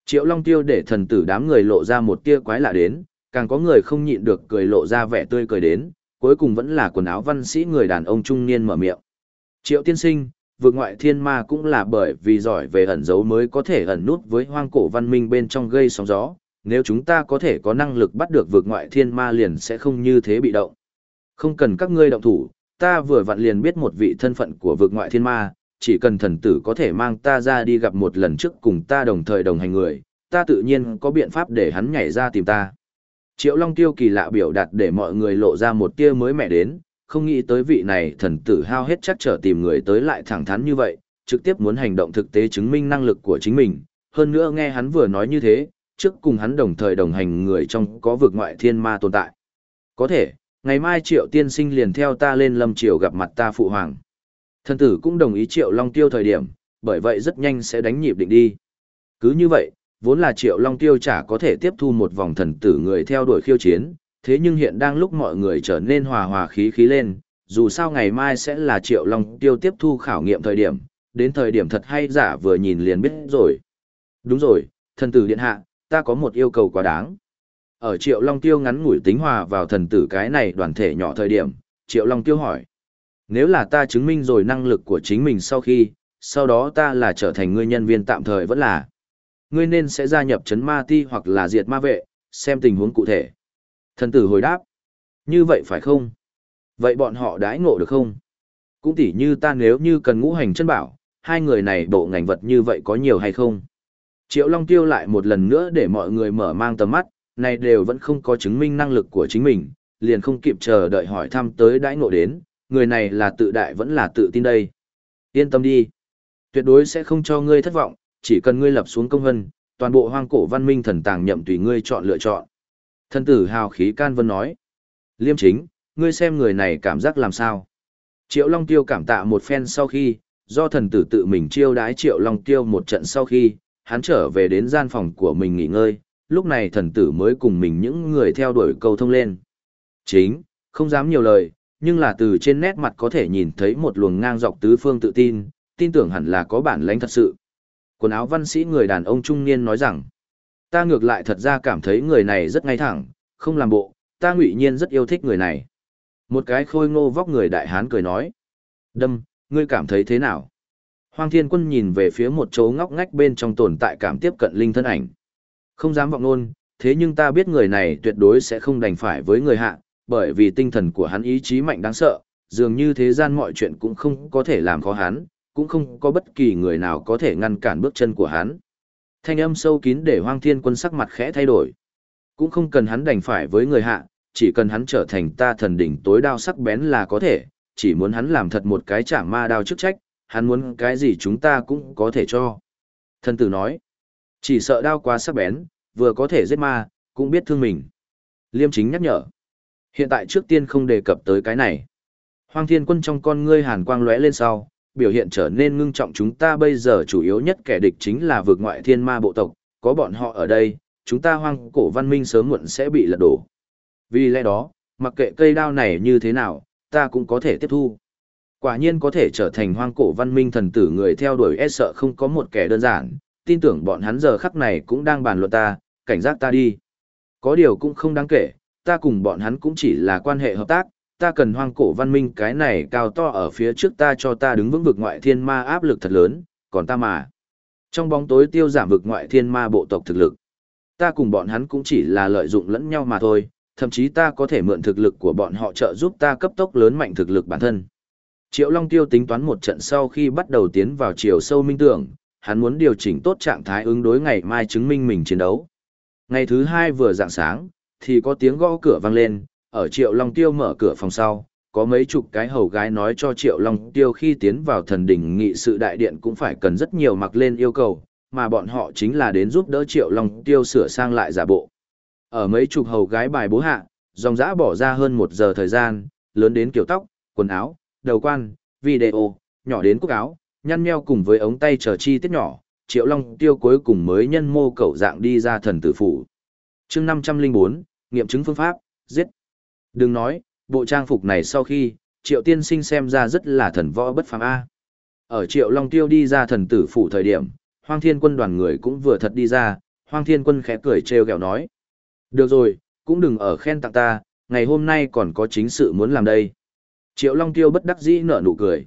Triệu Long Tiêu để thần tử đám người lộ ra một tia quái lạ đến, càng có người không nhịn được cười lộ ra vẻ tươi cười đến, cuối cùng vẫn là quần áo văn sĩ người đàn ông trung niên mở miệng. Triệu tiên sinh, vượt ngoại thiên ma cũng là bởi vì giỏi về ẩn dấu mới có thể ẩn nút với hoang cổ văn minh bên trong gây sóng gió. Nếu chúng ta có thể có năng lực bắt được vượt ngoại thiên ma liền sẽ không như thế bị động. Không cần các ngươi động thủ, ta vừa vặn liền biết một vị thân phận của vượt ngoại thiên ma, chỉ cần thần tử có thể mang ta ra đi gặp một lần trước cùng ta đồng thời đồng hành người, ta tự nhiên có biện pháp để hắn nhảy ra tìm ta. Triệu Long Tiêu kỳ lạ biểu đạt để mọi người lộ ra một tia mới mẻ đến, không nghĩ tới vị này thần tử hao hết chắc trở tìm người tới lại thẳng thắn như vậy, trực tiếp muốn hành động thực tế chứng minh năng lực của chính mình. Hơn nữa nghe hắn vừa nói như thế, trước cùng hắn đồng thời đồng hành người trong có vực ngoại thiên ma tồn tại. Có thể, ngày mai triệu tiên sinh liền theo ta lên lâm triều gặp mặt ta phụ hoàng. Thần tử cũng đồng ý Triệu Long Tiêu thời điểm, bởi vậy rất nhanh sẽ đánh nhịp định đi. Cứ như vậy, vốn là Triệu Long Tiêu chả có thể tiếp thu một vòng thần tử người theo đuổi khiêu chiến, thế nhưng hiện đang lúc mọi người trở nên hòa hòa khí khí lên, dù sao ngày mai sẽ là Triệu Long Tiêu tiếp thu khảo nghiệm thời điểm, đến thời điểm thật hay giả vừa nhìn liền biết rồi. Đúng rồi, thần tử điện hạ, ta có một yêu cầu quá đáng. Ở Triệu Long Tiêu ngắn ngủi tính hòa vào thần tử cái này đoàn thể nhỏ thời điểm, Triệu Long Tiêu hỏi. Nếu là ta chứng minh rồi năng lực của chính mình sau khi, sau đó ta là trở thành người nhân viên tạm thời vẫn là. Ngươi nên sẽ gia nhập chấn ma ti hoặc là diệt ma vệ, xem tình huống cụ thể. Thần tử hồi đáp. Như vậy phải không? Vậy bọn họ đãi ngộ được không? Cũng tỉ như ta nếu như cần ngũ hành chân bảo, hai người này bộ ngành vật như vậy có nhiều hay không? Triệu Long Tiêu lại một lần nữa để mọi người mở mang tầm mắt, này đều vẫn không có chứng minh năng lực của chính mình, liền không kịp chờ đợi hỏi thăm tới đãi ngộ đến, người này là tự đại vẫn là tự tin đây. Yên tâm đi. Tuyệt đối sẽ không cho ngươi thất vọng, chỉ cần ngươi lập xuống công hân, toàn bộ hoang cổ văn minh thần tàng nhậm tùy ngươi chọn lựa chọn. Thân tử hào khí can vân nói. Liêm chính, ngươi xem người này cảm giác làm sao. Triệu Long Tiêu cảm tạ một phen sau khi, do thần tử tự mình chiêu đái Triệu Long Tiêu một trận sau khi, hắn trở về đến gian phòng của mình nghỉ ngơi, lúc này thần tử mới cùng mình những người theo đuổi cầu thông lên. Chính, không dám nhiều lời, nhưng là từ trên nét mặt có thể nhìn thấy một luồng ngang dọc tứ phương tự tin, tin tưởng hẳn là có bản lãnh thật sự. Quần áo văn sĩ người đàn ông trung niên nói rằng, ta ngược lại thật ra cảm thấy người này rất ngay thẳng, không làm bộ, ta ngụy nhiên rất yêu thích người này. Một cái khôi ngô vóc người đại hán cười nói, đâm, ngươi cảm thấy thế nào? Hoàng Thiên Quân nhìn về phía một chỗ ngóc ngách bên trong tồn tại cảm tiếp cận linh thân ảnh. Không dám vọng nôn, thế nhưng ta biết người này tuyệt đối sẽ không đành phải với người hạ, bởi vì tinh thần của hắn ý chí mạnh đáng sợ, dường như thế gian mọi chuyện cũng không có thể làm khó hắn, cũng không có bất kỳ người nào có thể ngăn cản bước chân của hắn. Thanh âm sâu kín để Hoang Thiên Quân sắc mặt khẽ thay đổi. Cũng không cần hắn đành phải với người hạ, chỉ cần hắn trở thành ta thần đỉnh tối đao sắc bén là có thể, chỉ muốn hắn làm thật một cái trả ma đao chức trách, hắn muốn cái gì chúng ta cũng có thể cho. Thần tử nói, chỉ sợ đao quá sắc bén, vừa có thể giết ma, cũng biết thương mình. Liêm chính nhắc nhở. Hiện tại trước tiên không đề cập tới cái này. Hoang thiên quân trong con ngươi hàn quang lóe lên sau, biểu hiện trở nên ngưng trọng chúng ta bây giờ chủ yếu nhất kẻ địch chính là vượt ngoại thiên ma bộ tộc, có bọn họ ở đây, chúng ta hoang cổ văn minh sớm muộn sẽ bị lật đổ. Vì lẽ đó, mặc kệ cây đao này như thế nào, ta cũng có thể tiếp thu. Quả nhiên có thể trở thành hoang cổ văn minh thần tử người theo đuổi e sợ không có một kẻ đơn giản, tin tưởng bọn hắn giờ khắc này cũng đang bàn luận ta, cảnh giác ta đi. Có điều cũng không đáng kể, ta cùng bọn hắn cũng chỉ là quan hệ hợp tác, ta cần hoang cổ văn minh cái này cao to ở phía trước ta cho ta đứng vững vực ngoại thiên ma áp lực thật lớn, còn ta mà. Trong bóng tối tiêu giảm vực ngoại thiên ma bộ tộc thực lực. Ta cùng bọn hắn cũng chỉ là lợi dụng lẫn nhau mà thôi, thậm chí ta có thể mượn thực lực của bọn họ trợ giúp ta cấp tốc lớn mạnh thực lực bản thân. Triệu Long Tiêu tính toán một trận sau khi bắt đầu tiến vào chiều sâu minh tưởng, hắn muốn điều chỉnh tốt trạng thái ứng đối ngày mai chứng minh mình chiến đấu. Ngày thứ hai vừa dạng sáng, thì có tiếng gõ cửa vang lên, ở Triệu Long Tiêu mở cửa phòng sau, có mấy chục cái hầu gái nói cho Triệu Long Tiêu khi tiến vào thần đỉnh nghị sự đại điện cũng phải cần rất nhiều mặc lên yêu cầu, mà bọn họ chính là đến giúp đỡ Triệu Long Tiêu sửa sang lại giả bộ. Ở mấy chục hầu gái bài bố hạ, dòng dã bỏ ra hơn một giờ thời gian, lớn đến kiểu tóc, quần áo, đầu quan, video, nhỏ đến cúc áo, nhăn nheo cùng với ống tay chờ chi tiết nhỏ, Triệu Long Tiêu cuối cùng mới nhân mô cẩu dạng đi ra thần tử phủ. chương 504, nghiệm chứng phương pháp, giết. Đừng nói, bộ trang phục này sau khi, Triệu Tiên Sinh xem ra rất là thần võ bất phàm A. Ở Triệu Long Tiêu đi ra thần tử phủ thời điểm, Hoang Thiên Quân đoàn người cũng vừa thật đi ra, Hoang Thiên Quân khẽ cười trêu ghẹo nói. Được rồi, cũng đừng ở khen tặng ta, ngày hôm nay còn có chính sự muốn làm đây. Triệu Long Tiêu bất đắc dĩ nở nụ cười.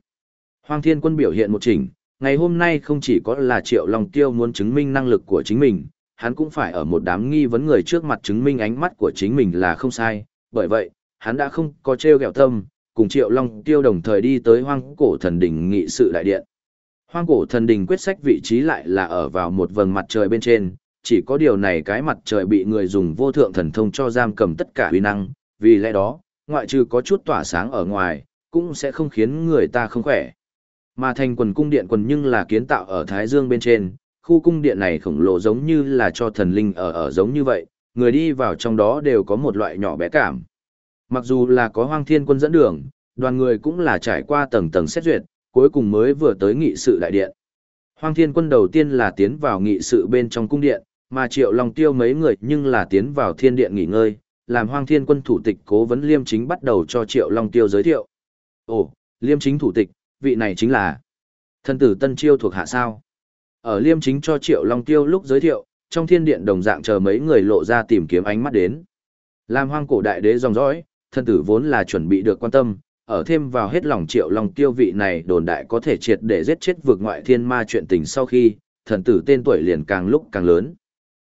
Hoang Thiên Quân biểu hiện một chỉnh, ngày hôm nay không chỉ có là Triệu Long Tiêu muốn chứng minh năng lực của chính mình, hắn cũng phải ở một đám nghi vấn người trước mặt chứng minh ánh mắt của chính mình là không sai, bởi vậy, hắn đã không có treo gẹo tâm, cùng Triệu Long Tiêu đồng thời đi tới hoang cổ thần đỉnh nghị sự đại điện. Hoang cổ thần đỉnh quyết sách vị trí lại là ở vào một vầng mặt trời bên trên, chỉ có điều này cái mặt trời bị người dùng vô thượng thần thông cho giam cầm tất cả uy năng, vì lẽ đó, ngoại trừ có chút tỏa sáng ở ngoài, cũng sẽ không khiến người ta không khỏe. Mà thành quần cung điện quần nhưng là kiến tạo ở Thái Dương bên trên, khu cung điện này khổng lồ giống như là cho thần linh ở ở giống như vậy, người đi vào trong đó đều có một loại nhỏ bé cảm. Mặc dù là có hoang thiên quân dẫn đường, đoàn người cũng là trải qua tầng tầng xét duyệt, cuối cùng mới vừa tới nghị sự đại điện. Hoang thiên quân đầu tiên là tiến vào nghị sự bên trong cung điện, mà triệu long tiêu mấy người nhưng là tiến vào thiên điện nghỉ ngơi, làm hoang thiên quân thủ tịch cố vấn liêm chính bắt đầu cho triệu long tiêu giới thiệu. Ồ, liêm chính thủ tịch, vị này chính là thân tử tân chiêu thuộc hạ sao. Ở liêm chính cho triệu long tiêu lúc giới thiệu, trong thiên điện đồng dạng chờ mấy người lộ ra tìm kiếm ánh mắt đến. Làm hoang cổ đại đế dòng dõi, thân tử vốn là chuẩn bị được quan tâm, ở thêm vào hết lòng triệu long tiêu vị này đồn đại có thể triệt để giết chết vượt ngoại thiên ma chuyện tình sau khi, thần tử tên tuổi liền càng lúc càng lớn.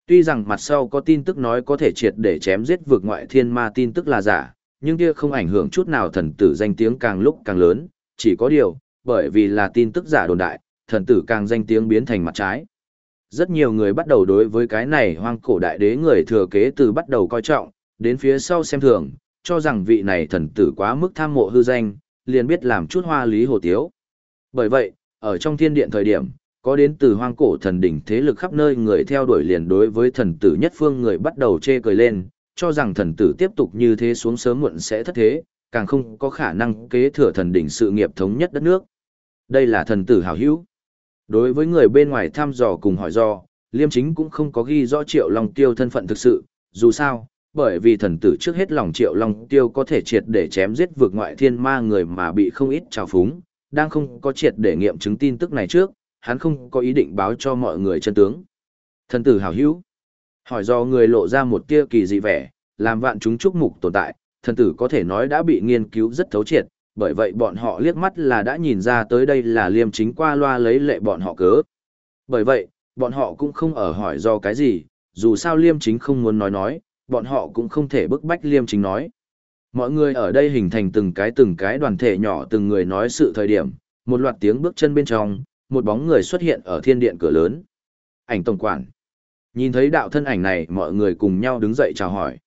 Tuy rằng mặt sau có tin tức nói có thể triệt để chém giết vượt ngoại thiên ma tin tức là giả, nhưng kia không ảnh hưởng chút nào thần tử danh tiếng càng lúc càng lớn, chỉ có điều, bởi vì là tin tức giả đồn đại, thần tử càng danh tiếng biến thành mặt trái. Rất nhiều người bắt đầu đối với cái này hoang cổ đại đế người thừa kế từ bắt đầu coi trọng, đến phía sau xem thường, cho rằng vị này thần tử quá mức tham mộ hư danh, liền biết làm chút hoa lý hồ tiếu. Bởi vậy, ở trong thiên điện thời điểm, có đến từ hoang cổ thần đỉnh thế lực khắp nơi người theo đuổi liền đối với thần tử nhất phương người bắt đầu chê cười lên, cho rằng thần tử tiếp tục như thế xuống sớm muộn sẽ thất thế, càng không có khả năng kế thừa thần đỉnh sự nghiệp thống nhất đất nước. Đây là thần tử hảo hữu. Đối với người bên ngoài thăm dò cùng hỏi do, Liêm Chính cũng không có ghi rõ Triệu Long Tiêu thân phận thực sự, dù sao, bởi vì thần tử trước hết lòng Triệu Long Tiêu có thể triệt để chém giết vượt ngoại thiên ma người mà bị không ít trào phúng, đang không có triệt để nghiệm chứng tin tức này trước, hắn không có ý định báo cho mọi người chân tướng. Thần tử hảo hữu, hỏi do người lộ ra một tia kỳ dị vẻ, làm vạn chúng chúc mục tồn tại, thần tử có thể nói đã bị nghiên cứu rất thấu triệt, bởi vậy bọn họ liếc mắt là đã nhìn ra tới đây là liêm chính qua loa lấy lệ bọn họ cớ. Bởi vậy, bọn họ cũng không ở hỏi do cái gì, dù sao liêm chính không muốn nói nói, bọn họ cũng không thể bức bách liêm chính nói. Mọi người ở đây hình thành từng cái từng cái đoàn thể nhỏ từng người nói sự thời điểm, một loạt tiếng bước chân bên trong, một bóng người xuất hiện ở thiên điện cửa lớn. Ảnh tổng quản. Nhìn thấy đạo thân ảnh này mọi người cùng nhau đứng dậy chào hỏi.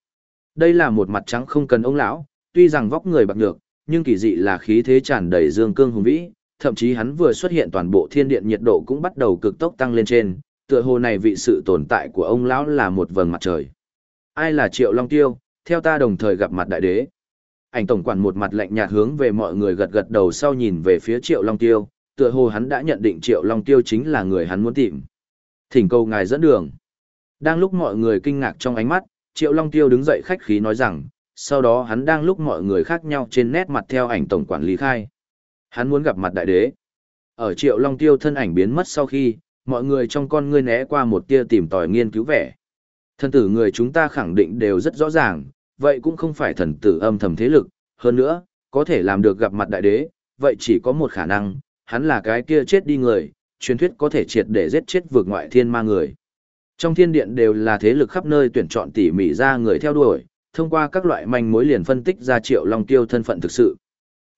Đây là một mặt trắng không cần ông lão, tuy rằng vóc người bạc được, nhưng kỳ dị là khí thế tràn đầy dương cương hùng vĩ, thậm chí hắn vừa xuất hiện toàn bộ thiên điện nhiệt độ cũng bắt đầu cực tốc tăng lên trên, tựa hồ này vị sự tồn tại của ông lão là một vầng mặt trời. Ai là Triệu Long Tiêu, theo ta đồng thời gặp mặt đại đế. Ảnh tổng quản một mặt lạnh nhạt hướng về mọi người gật gật đầu sau nhìn về phía Triệu Long Tiêu, tựa hồ hắn đã nhận định Triệu Long Tiêu chính là người hắn muốn tìm. Thỉnh cầu ngài dẫn đường. Đang lúc mọi người kinh ngạc trong ánh mắt, Triệu Long Tiêu đứng dậy khách khí nói rằng, sau đó hắn đang lúc mọi người khác nhau trên nét mặt theo ảnh tổng quản lý khai. Hắn muốn gặp mặt đại đế. Ở Triệu Long Tiêu thân ảnh biến mất sau khi, mọi người trong con ngươi né qua một tia tìm tòi nghiên cứu vẻ. Thần tử người chúng ta khẳng định đều rất rõ ràng, vậy cũng không phải thần tử âm thầm thế lực, hơn nữa, có thể làm được gặp mặt đại đế, vậy chỉ có một khả năng, hắn là cái kia chết đi người, truyền thuyết có thể triệt để giết chết vượt ngoại thiên ma người. Trong thiên điện đều là thế lực khắp nơi tuyển chọn tỉ mỉ ra người theo đuổi, thông qua các loại manh mối liền phân tích ra triệu long tiêu thân phận thực sự.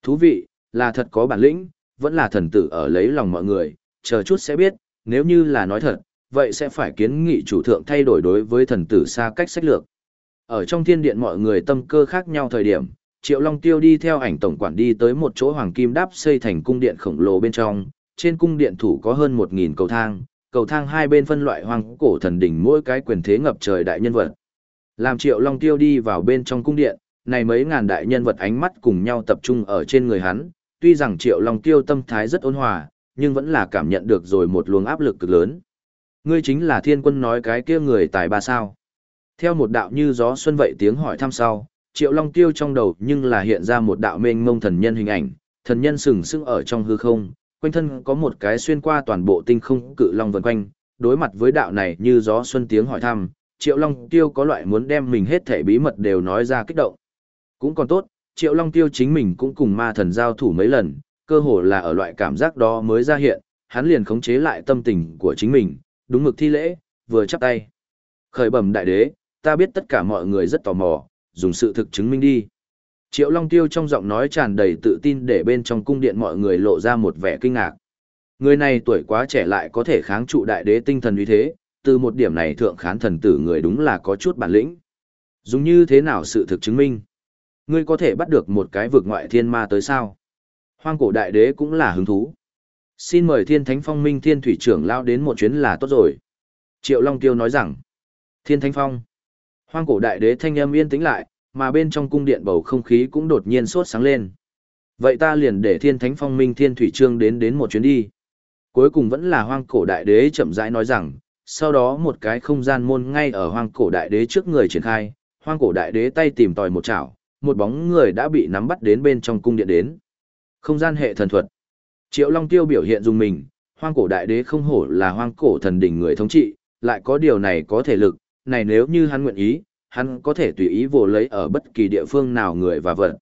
Thú vị, là thật có bản lĩnh, vẫn là thần tử ở lấy lòng mọi người, chờ chút sẽ biết, nếu như là nói thật, vậy sẽ phải kiến nghị chủ thượng thay đổi đối với thần tử xa cách sách lược. Ở trong thiên điện mọi người tâm cơ khác nhau thời điểm, Triệu Long Tiêu đi theo ảnh tổng quản đi tới một chỗ hoàng kim đáp xây thành cung điện khổng lồ bên trong, trên cung điện thủ có hơn 1.000 cầu thang, cầu thang hai bên phân loại hoàng cổ thần đỉnh mỗi cái quyền thế ngập trời đại nhân vật. Làm Triệu Long Tiêu đi vào bên trong cung điện, này mấy ngàn đại nhân vật ánh mắt cùng nhau tập trung ở trên người hắn, tuy rằng Triệu Long Tiêu tâm thái rất ôn hòa, nhưng vẫn là cảm nhận được rồi một luồng áp lực cực lớn. Ngươi chính là thiên quân nói cái kia người tài ba sao. Theo một đạo như gió xuân vậy tiếng hỏi thăm sau, Triệu Long Tiêu trong đầu nhưng là hiện ra một đạo mênh mông thần nhân hình ảnh, thần nhân sừng sững ở trong hư không, quanh thân có một cái xuyên qua toàn bộ tinh không cự long vần quanh, đối mặt với đạo này như gió xuân tiếng hỏi thăm, Triệu Long Tiêu có loại muốn đem mình hết thể bí mật đều nói ra kích động. Cũng còn tốt, Triệu Long Tiêu chính mình cũng cùng ma thần giao thủ mấy lần, cơ hồ là ở loại cảm giác đó mới ra hiện, hắn liền khống chế lại tâm tình của chính mình, đúng mực thi lễ, vừa chắp tay. Khởi bẩm đại đế, ta biết tất cả mọi người rất tò mò, dùng sự thực chứng minh đi. Triệu Long Tiêu trong giọng nói tràn đầy tự tin để bên trong cung điện mọi người lộ ra một vẻ kinh ngạc. Người này tuổi quá trẻ lại có thể kháng trụ đại đế tinh thần uy thế, từ một điểm này thượng khán thần tử người đúng là có chút bản lĩnh. Dùng như thế nào sự thực chứng minh? Ngươi có thể bắt được một cái vực ngoại thiên ma tới sao? Hoang cổ đại đế cũng là hứng thú. Xin mời thiên thánh phong minh thiên thủy trưởng lao đến một chuyến là tốt rồi. Triệu Long Tiêu nói rằng, thiên thánh phong. Hoang cổ đại đế thanh âm yên tĩnh lại, mà bên trong cung điện bầu không khí cũng đột nhiên sốt sáng lên. Vậy ta liền để thiên thánh phong minh thiên thủy trương đến đến một chuyến đi. Cuối cùng vẫn là hoang cổ đại đế chậm rãi nói rằng, sau đó một cái không gian môn ngay ở hoang cổ đại đế trước người triển khai, hoang cổ đại đế tay tìm tòi một chảo, một bóng người đã bị nắm bắt đến bên trong cung điện đến. Không gian hệ thần thuật. Triệu Long Tiêu biểu hiện dùng mình, hoang cổ đại đế không hổ là hoang cổ thần đỉnh người thống trị, lại có điều này có thể lực, này nếu như hắn nguyện ý, hắn có thể tùy ý vô lấy ở bất kỳ địa phương nào người và vật.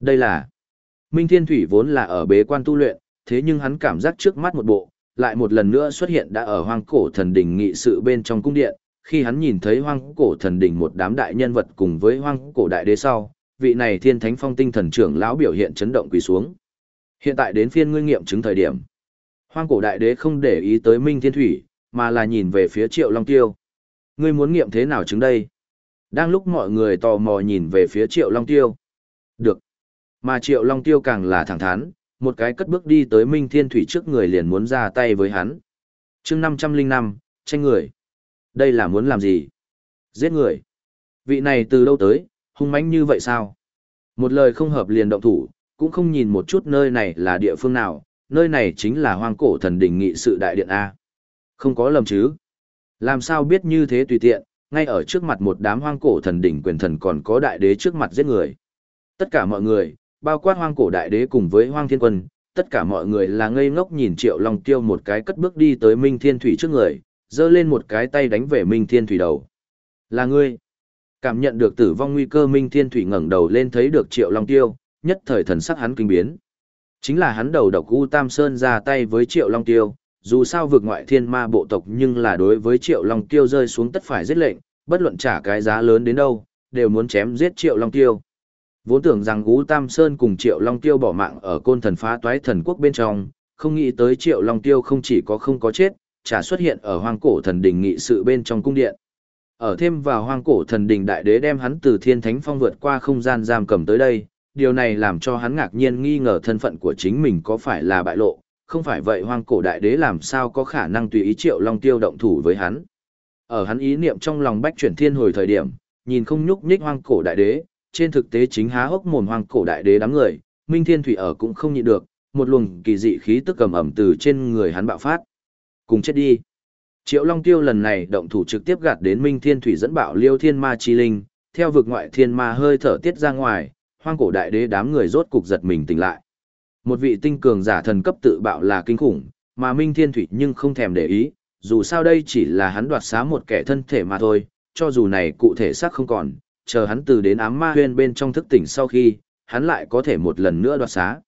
Đây là Minh Thiên Thủy vốn là ở bế quan tu luyện, thế nhưng hắn cảm giác trước mắt một bộ, lại một lần nữa xuất hiện đã ở hoang cổ thần đỉnh nghị sự bên trong cung điện, khi hắn nhìn thấy hoang cổ thần đỉnh một đám đại nhân vật cùng với hoang cổ đại đế sau, vị này thiên thánh phong tinh thần trưởng lão biểu hiện chấn động quỳ xuống. Hiện tại đến phiên ngươi nghiệm chứng thời điểm. Hoang cổ đại đế không để ý tới Minh Thiên Thủy, mà là nhìn về phía Triệu Long Tiêu. Ngươi muốn nghiệm thế nào chứng đây? Đang lúc mọi người tò mò nhìn về phía Triệu Long Tiêu. Được. Mà Triệu Long Tiêu càng là thẳng thắn, một cái cất bước đi tới Minh Thiên Thủy trước người liền muốn ra tay với hắn. chương 505, tranh người. Đây là muốn làm gì? Giết người. Vị này từ đâu tới, hung mãnh như vậy sao? Một lời không hợp liền động thủ, cũng không nhìn một chút nơi này là địa phương nào, nơi này chính là hoang cổ thần đỉnh nghị sự đại điện A. Không có lầm chứ. Làm sao biết như thế tùy tiện, ngay ở trước mặt một đám hoang cổ thần đỉnh quyền thần còn có đại đế trước mặt giết người. Tất cả mọi người, bao quát hoang cổ đại đế cùng với hoang thiên quân, tất cả mọi người là ngây ngốc nhìn triệu long tiêu một cái cất bước đi tới Minh Thiên Thủy trước người, giơ lên một cái tay đánh về Minh Thiên Thủy đầu. Là ngươi. Cảm nhận được tử vong nguy cơ Minh Thiên Thủy ngẩng đầu lên thấy được triệu long tiêu, nhất thời thần sắc hắn kinh biến. Chính là hắn đầu độc U Tam Sơn ra tay với triệu long tiêu, dù sao vượt ngoại thiên ma bộ tộc nhưng là đối với triệu long tiêu rơi xuống tất phải giết lệnh, bất luận trả cái giá lớn đến đâu, đều muốn chém giết triệu long tiêu. Vốn tưởng rằng Ú Tam Sơn cùng Triệu Long Tiêu bỏ mạng ở côn thần phá toái thần quốc bên trong, không nghĩ tới Triệu Long Tiêu không chỉ có không có chết, chả xuất hiện ở hoang cổ thần đình nghị sự bên trong cung điện. Ở thêm vào hoang cổ thần đình đại đế đem hắn từ thiên thánh phong vượt qua không gian giam cầm tới đây, điều này làm cho hắn ngạc nhiên nghi ngờ thân phận của chính mình có phải là bại lộ, không phải vậy hoang cổ đại đế làm sao có khả năng tùy ý Triệu Long Tiêu động thủ với hắn. Ở hắn ý niệm trong lòng bách chuyển thiên hồi thời điểm, nhìn không nhúc nhích hoang cổ đại đế, trên thực tế chính há hốc mồm hoang cổ đại đế đám người, Minh Thiên Thủy ở cũng không nhịn được, một luồng kỳ dị khí tức cầm ẩm từ trên người hắn bạo phát. Cùng chết đi. Triệu Long Tiêu lần này động thủ trực tiếp gạt đến Minh Thiên Thủy dẫn bạo Liêu Thiên Ma chi linh, theo vực ngoại thiên ma hơi thở tiết ra ngoài, hoang cổ đại đế đám người rốt cục giật mình tỉnh lại. Một vị tinh cường giả thần cấp tự bạo là kinh khủng, mà Minh Thiên Thủy nhưng không thèm để ý, dù sao đây chỉ là hắn đoạt xá một kẻ thân thể mà thôi, cho dù này cụ thể xác không còn, chờ hắn từ đến ám ma huyên bên trong thức tỉnh sau khi, hắn lại có thể một lần nữa đoạt xá.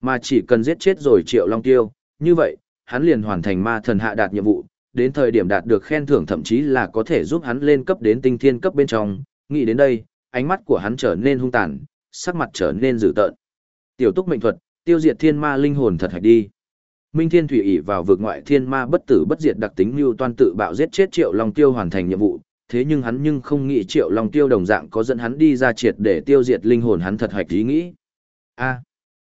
Mà chỉ cần giết chết rồi triệu long tiêu, như vậy, hắn liền hoàn thành ma thần hạ đạt nhiệm vụ, đến thời điểm đạt được khen thưởng thậm chí là có thể giúp hắn lên cấp đến tinh thiên cấp bên trong, nghĩ đến đây, ánh mắt của hắn trở nên hung tàn, sắc mặt trở nên dữ tợn. Tiểu túc mệnh thuật, tiêu diệt thiên ma linh hồn thật hạch đi. Minh Thiên Thủy ỷ vào vực ngoại thiên ma bất tử bất diệt đặc tính lưu toan tự bạo giết chết Triệu Long Tiêu hoàn thành nhiệm vụ, thế nhưng hắn nhưng không nghĩ triệu long tiêu đồng dạng có dẫn hắn đi ra triệt để tiêu diệt linh hồn hắn thật hạch ý nghĩ. a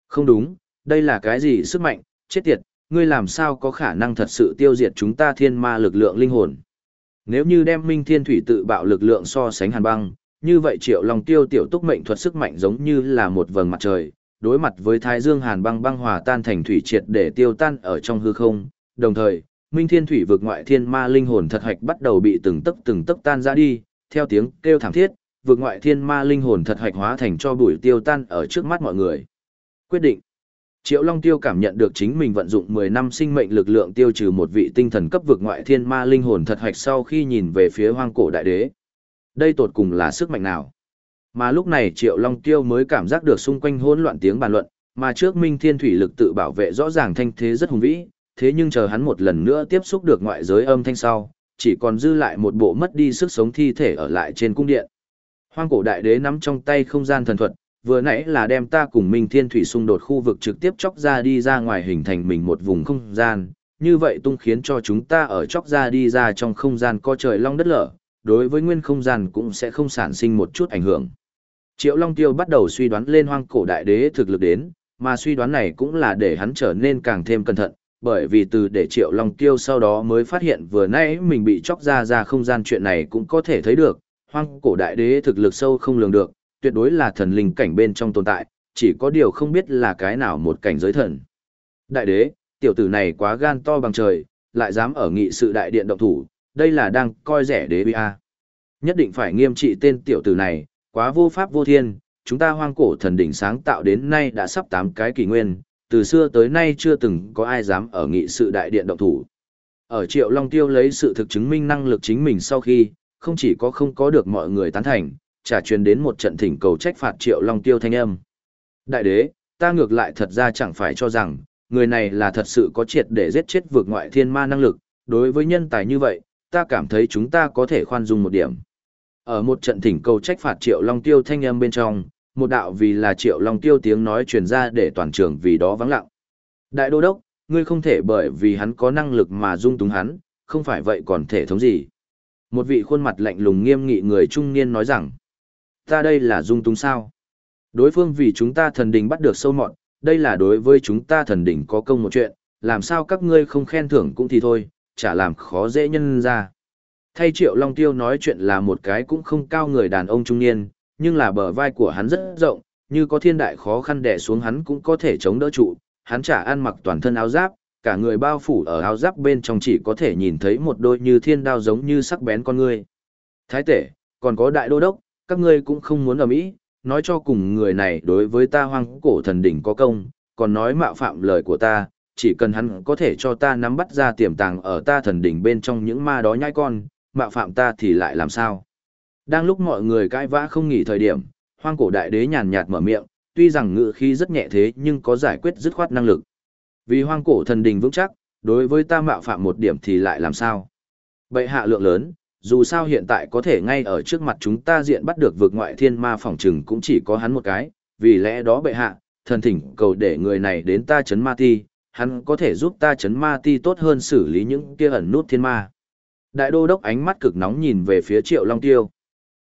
không đúng, đây là cái gì sức mạnh, chết tiệt, ngươi làm sao có khả năng thật sự tiêu diệt chúng ta thiên ma lực lượng linh hồn. Nếu như đem minh thiên thủy tự bạo lực lượng so sánh hàn băng, như vậy triệu long tiêu tiểu túc mệnh thuật sức mạnh giống như là một vầng mặt trời, đối mặt với thái dương hàn băng băng hòa tan thành thủy triệt để tiêu tan ở trong hư không, đồng thời, Minh Thiên Thủy vực ngoại thiên ma linh hồn thật hạch bắt đầu bị từng tấc từng tấc tan ra đi, theo tiếng kêu thảm thiết, vực ngoại thiên ma linh hồn thật hạch hóa thành cho bụi tiêu tan ở trước mắt mọi người. Quyết định. Triệu Long Tiêu cảm nhận được chính mình vận dụng 10 năm sinh mệnh lực lượng tiêu trừ một vị tinh thần cấp vực ngoại thiên ma linh hồn thật hạch sau khi nhìn về phía hoang cổ đại đế. Đây tột cùng là sức mạnh nào? Mà lúc này Triệu Long Tiêu mới cảm giác được xung quanh hỗn loạn tiếng bàn luận, mà trước Minh Thiên Thủy lực tự bảo vệ rõ ràng thanh thế rất hùng vĩ, thế nhưng chờ hắn một lần nữa tiếp xúc được ngoại giới âm thanh sau, chỉ còn dư lại một bộ mất đi sức sống thi thể ở lại trên cung điện. Hoang cổ đại đế nắm trong tay không gian thần thuật, vừa nãy là đem ta cùng Minh Thiên Thủy xung đột khu vực trực tiếp chóc ra đi ra ngoài hình thành mình một vùng không gian, như vậy tung khiến cho chúng ta ở chóc ra đi ra trong không gian co trời long đất lở, đối với nguyên không gian cũng sẽ không sản sinh một chút ảnh hưởng. Triệu Long Tiêu bắt đầu suy đoán lên hoang cổ đại đế thực lực đến, mà suy đoán này cũng là để hắn trở nên càng thêm cẩn thận, bởi vì từ để triệu long tiêu sau đó mới phát hiện vừa nãy mình bị chóc ra ra không gian chuyện này cũng có thể thấy được, hoang cổ đại đế thực lực sâu không lường được, tuyệt đối là thần linh cảnh bên trong tồn tại, chỉ có điều không biết là cái nào một cảnh giới thần. Đại đế, tiểu tử này quá gan to bằng trời, lại dám ở nghị sự đại điện động thủ, đây là đang coi rẻ đế bi a. Nhất định phải nghiêm trị tên tiểu tử này, quá vô pháp vô thiên, chúng ta hoang cổ thần đỉnh sáng tạo đến nay đã sắp 8 cái kỷ nguyên, từ xưa tới nay chưa từng có ai dám ở nghị sự đại điện động thủ. Ở Triệu Long Tiêu lấy sự thực chứng minh năng lực chính mình sau khi, không chỉ có không có được mọi người tán thành, trả truyền đến một trận thỉnh cầu trách phạt Triệu Long Tiêu thanh âm. Đại đế, ta ngược lại thật ra chẳng phải cho rằng, người này là thật sự có triệt để giết chết vượt ngoại thiên ma năng lực, đối với nhân tài như vậy, ta cảm thấy chúng ta có thể khoan dung một điểm. Ở một trận thỉnh cầu trách phạt Triệu Long Tiêu thanh âm bên trong, một đạo vì là Triệu Long Tiêu tiếng nói truyền ra để toàn trường vì đó vắng lặng. Đại đô đốc, ngươi không thể bởi vì hắn có năng lực mà dung túng hắn, không phải vậy còn thể thống gì. Một vị khuôn mặt lạnh lùng nghiêm nghị người trung niên nói rằng, ta đây là dung túng sao? Đối phương vì chúng ta thần đình bắt được sâu mọn, đây là đối với chúng ta thần đình có công một chuyện, làm sao các ngươi không khen thưởng cũng thì thôi, chả làm khó dễ nhân ra. Thay Triệu Long Tiêu nói chuyện là một cái cũng không cao người đàn ông trung niên, nhưng là bờ vai của hắn rất rộng, như có thiên đại khó khăn đè xuống hắn cũng có thể chống đỡ trụ, hắn chả ăn mặc toàn thân áo giáp, cả người bao phủ ở áo giáp bên trong chỉ có thể nhìn thấy một đôi như thiên đao giống như sắc bén con người. Thái tể, còn có đại đô đốc, các ngươi cũng không muốn ở Mỹ, nói cho cùng người này đối với ta hoang cổ thần đỉnh có công, còn nói mạo phạm lời của ta, chỉ cần hắn có thể cho ta nắm bắt ra tiềm tàng ở ta thần đỉnh bên trong những ma đó nhai con, mạo phạm ta thì lại làm sao? Đang lúc mọi người cãi vã không nghỉ thời điểm, hoang cổ đại đế nhàn nhạt mở miệng, tuy rằng ngự khí rất nhẹ thế nhưng có giải quyết dứt khoát năng lực. Vì hoang cổ thần đình vững chắc, đối với ta mạo phạm một điểm thì lại làm sao? Bệ hạ lượng lớn, dù sao hiện tại có thể ngay ở trước mặt chúng ta diện bắt được vực ngoại thiên ma phỏng trừng cũng chỉ có hắn một cái, vì lẽ đó bệ hạ, thần thỉnh cầu để người này đến ta chấn ma ti, hắn có thể giúp ta chấn ma ti tốt hơn xử lý những kia ẩn nút thiên ma. Đại đô đốc ánh mắt cực nóng nhìn về phía triệu long tiêu.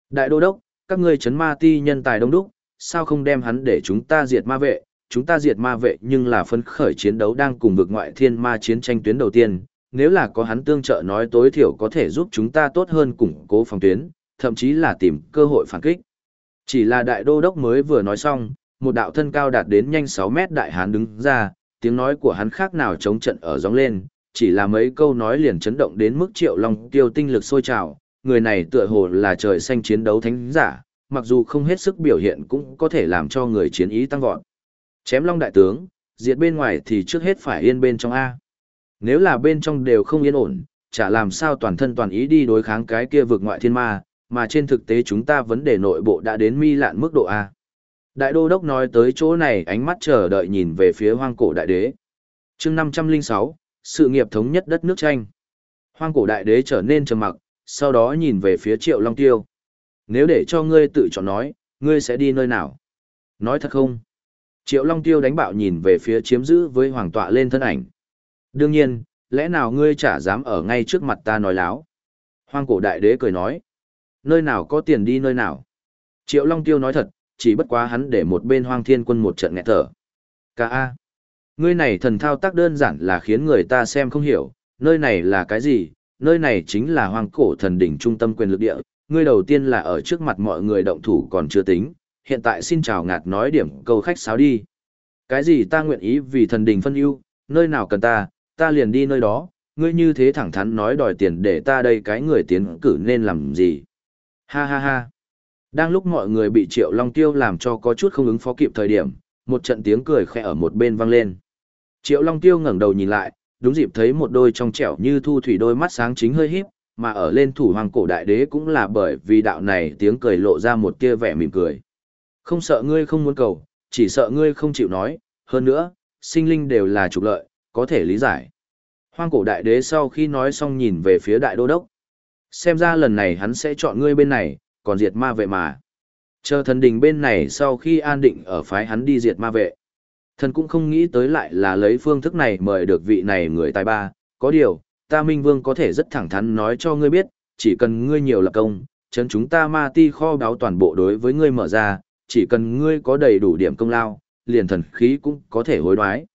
Đại đô đốc, các ngươi chấn ma ti nhân tài đông đúc, sao không đem hắn để chúng ta diệt ma vệ? Chúng ta diệt ma vệ nhưng là phân khởi chiến đấu đang cùng vực ngoại thiên ma chiến tranh tuyến đầu tiên. Nếu là có hắn tương trợ nói tối thiểu có thể giúp chúng ta tốt hơn củng cố phòng tuyến, thậm chí là tìm cơ hội phản kích. Chỉ là đại đô đốc mới vừa nói xong, một đạo thân cao đạt đến nhanh 6 mét đại hán đứng ra, tiếng nói của hắn khác nào chống trận ở gióng lên, chỉ là mấy câu nói liền chấn động đến mức triệu long tiêu tinh lực sôi trào, người này tựa hồ là trời xanh chiến đấu thánh giả, mặc dù không hết sức biểu hiện cũng có thể làm cho người chiến ý tăng vọt. Chém long đại tướng, diệt bên ngoài thì trước hết phải yên bên trong A. Nếu là bên trong đều không yên ổn, chả làm sao toàn thân toàn ý đi đối kháng cái kia vực ngoại thiên ma, mà trên thực tế chúng ta vấn đề nội bộ đã đến mi lạn mức độ A. Đại đô đốc nói tới chỗ này ánh mắt chờ đợi nhìn về phía hoang cổ đại đế. chương 506, sự nghiệp thống nhất đất nước tranh. Hoang cổ đại đế trở nên trầm mặc, sau đó nhìn về phía triệu long tiêu. Nếu để cho ngươi tự chọn nói, ngươi sẽ đi nơi nào? Nói thật không? Triệu long tiêu đánh bạo nhìn về phía chiếm giữ với hoàng tọa lên thân ảnh. Đương nhiên, lẽ nào ngươi chả dám ở ngay trước mặt ta nói láo? Hoang cổ đại đế cười nói. Nơi nào có tiền đi nơi nào? Triệu long tiêu nói thật, chỉ bất quá hắn để một bên hoang thiên quân một trận nghẹt thở. Cả A. Ngươi này thần thao tác đơn giản là khiến người ta xem không hiểu, nơi này là cái gì, nơi này chính là hoang cổ thần đỉnh trung tâm quyền lực địa, ngươi đầu tiên là ở trước mặt mọi người động thủ còn chưa tính, hiện tại xin chào ngạt nói điểm câu khách sáo đi. Cái gì ta nguyện ý vì thần đỉnh phân ưu, nơi nào cần ta, ta liền đi nơi đó, ngươi như thế thẳng thắn nói đòi tiền để ta đây cái người tiến cử nên làm gì. Ha ha ha. Đang lúc mọi người bị Triệu Long Tiêu làm cho có chút không ứng phó kịp thời điểm, một trận tiếng cười khẽ ở một bên vang lên. Triệu Long Tiêu ngẩng đầu nhìn lại, đúng dịp thấy một đôi trong trẻo như thu thủy đôi mắt sáng chính hơi híp, mà ở lên thủ hoàng cổ đại đế cũng là bởi vì đạo này tiếng cười lộ ra một tia vẻ mỉm cười. Không sợ ngươi không muốn cầu, chỉ sợ ngươi không chịu nói, hơn nữa, sinh linh đều là trục lợi, có thể lý giải. Hoang cổ đại đế sau khi nói xong nhìn về phía đại đô đốc. Xem ra lần này hắn sẽ chọn ngươi bên này, còn diệt ma vệ mà. Chờ thần đình bên này sau khi an định ở phái hắn đi diệt ma vệ. Thần cũng không nghĩ tới lại là lấy phương thức này mời được vị này người tài ba, có điều, ta Minh Vương có thể rất thẳng thắn nói cho ngươi biết, chỉ cần ngươi nhiều lập công, chấn chúng ta ma ti kho báo toàn bộ đối với ngươi mở ra, chỉ cần ngươi có đầy đủ điểm công lao, liền thần khí cũng có thể hối đoái.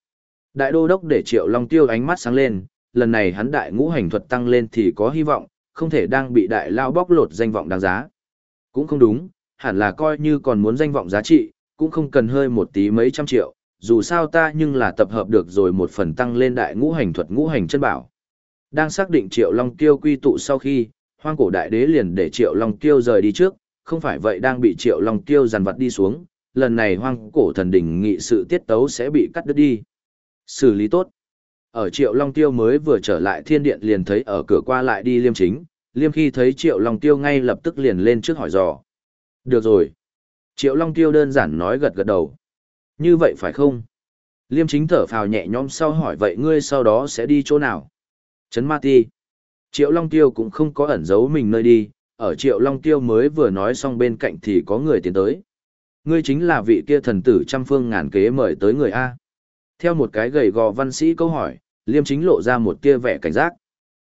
Đại đô đốc để triệu long tiêu ánh mắt sáng lên, lần này hắn đại ngũ hành thuật tăng lên thì có hy vọng, không thể đang bị đại lao bóc lột danh vọng đáng giá. Cũng không đúng, hẳn là coi như còn muốn danh vọng giá trị, cũng không cần hơi một tí mấy trăm triệu, dù sao ta nhưng là tập hợp được rồi một phần tăng lên đại ngũ hành thuật ngũ hành chân bảo. Đang xác định Triệu Long Tiêu quy tụ sau khi, hoang cổ đại đế liền để Triệu Long Tiêu rời đi trước, không phải vậy đang bị Triệu Long Tiêu giàn vặt đi xuống, lần này hoang cổ thần đỉnh nghị sự tiết tấu sẽ bị cắt đứt đi. Xử lý tốt. Ở Triệu Long Tiêu mới vừa trở lại thiên điện liền thấy ở cửa qua lại đi liêm chính, liêm khi thấy Triệu Long Tiêu ngay lập tức liền lên trước hỏi dò. Được rồi. Triệu Long Tiêu đơn giản nói gật gật đầu. Như vậy phải không? Liêm chính thở phào nhẹ nhõm sau hỏi vậy ngươi sau đó sẽ đi chỗ nào? Trấn Ma Ti. Triệu Long Tiêu cũng không có ẩn giấu mình nơi đi, ở Triệu Long Tiêu mới vừa nói xong bên cạnh thì có người tiến tới. Ngươi chính là vị kia thần tử trăm phương ngàn kế mời tới người A. Theo một cái gầy gò văn sĩ câu hỏi, Liêm chính lộ ra một tia vẻ cảnh giác.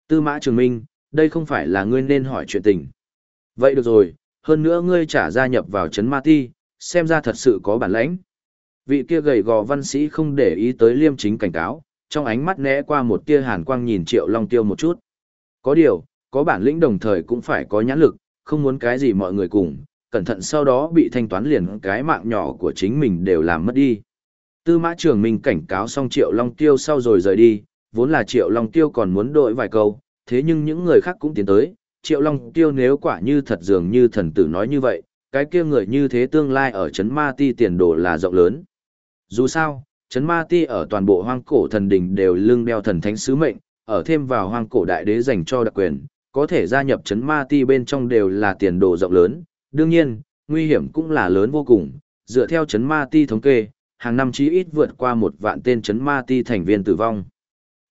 Tư mã trường minh, đây không phải là ngươi nên hỏi chuyện tình. Vậy được rồi, hơn nữa ngươi trả gia nhập vào chấn Ma Ti, xem ra thật sự có bản lãnh. Vị kia gầy gò văn sĩ không để ý tới liêm chính cảnh cáo, trong ánh mắt né qua một tia hàn quang nhìn Triệu Long Tiêu một chút. Có điều, có bản lĩnh đồng thời cũng phải có nhãn lực, không muốn cái gì mọi người cùng, cẩn thận sau đó bị thanh toán liền cái mạng nhỏ của chính mình đều làm mất đi. Tư mã trưởng mình cảnh cáo xong Triệu Long Tiêu sau rồi rời đi, vốn là Triệu Long Tiêu còn muốn đội vài câu, thế nhưng những người khác cũng tiến tới, Triệu Long Tiêu nếu quả như thật dường như thần tử nói như vậy, cái kia người như thế tương lai ở chấn ma ti tiền đồ là rộng lớn. Dù sao, chấn ma ti ở toàn bộ hoang cổ thần đình đều lưng đeo thần thánh sứ mệnh, ở thêm vào hoang cổ đại đế dành cho đặc quyền, có thể gia nhập chấn ma ti bên trong đều là tiền đồ rộng lớn. Đương nhiên, nguy hiểm cũng là lớn vô cùng, dựa theo chấn ma ti thống kê, hàng năm chí ít vượt qua một vạn tên chấn ma ti thành viên tử vong.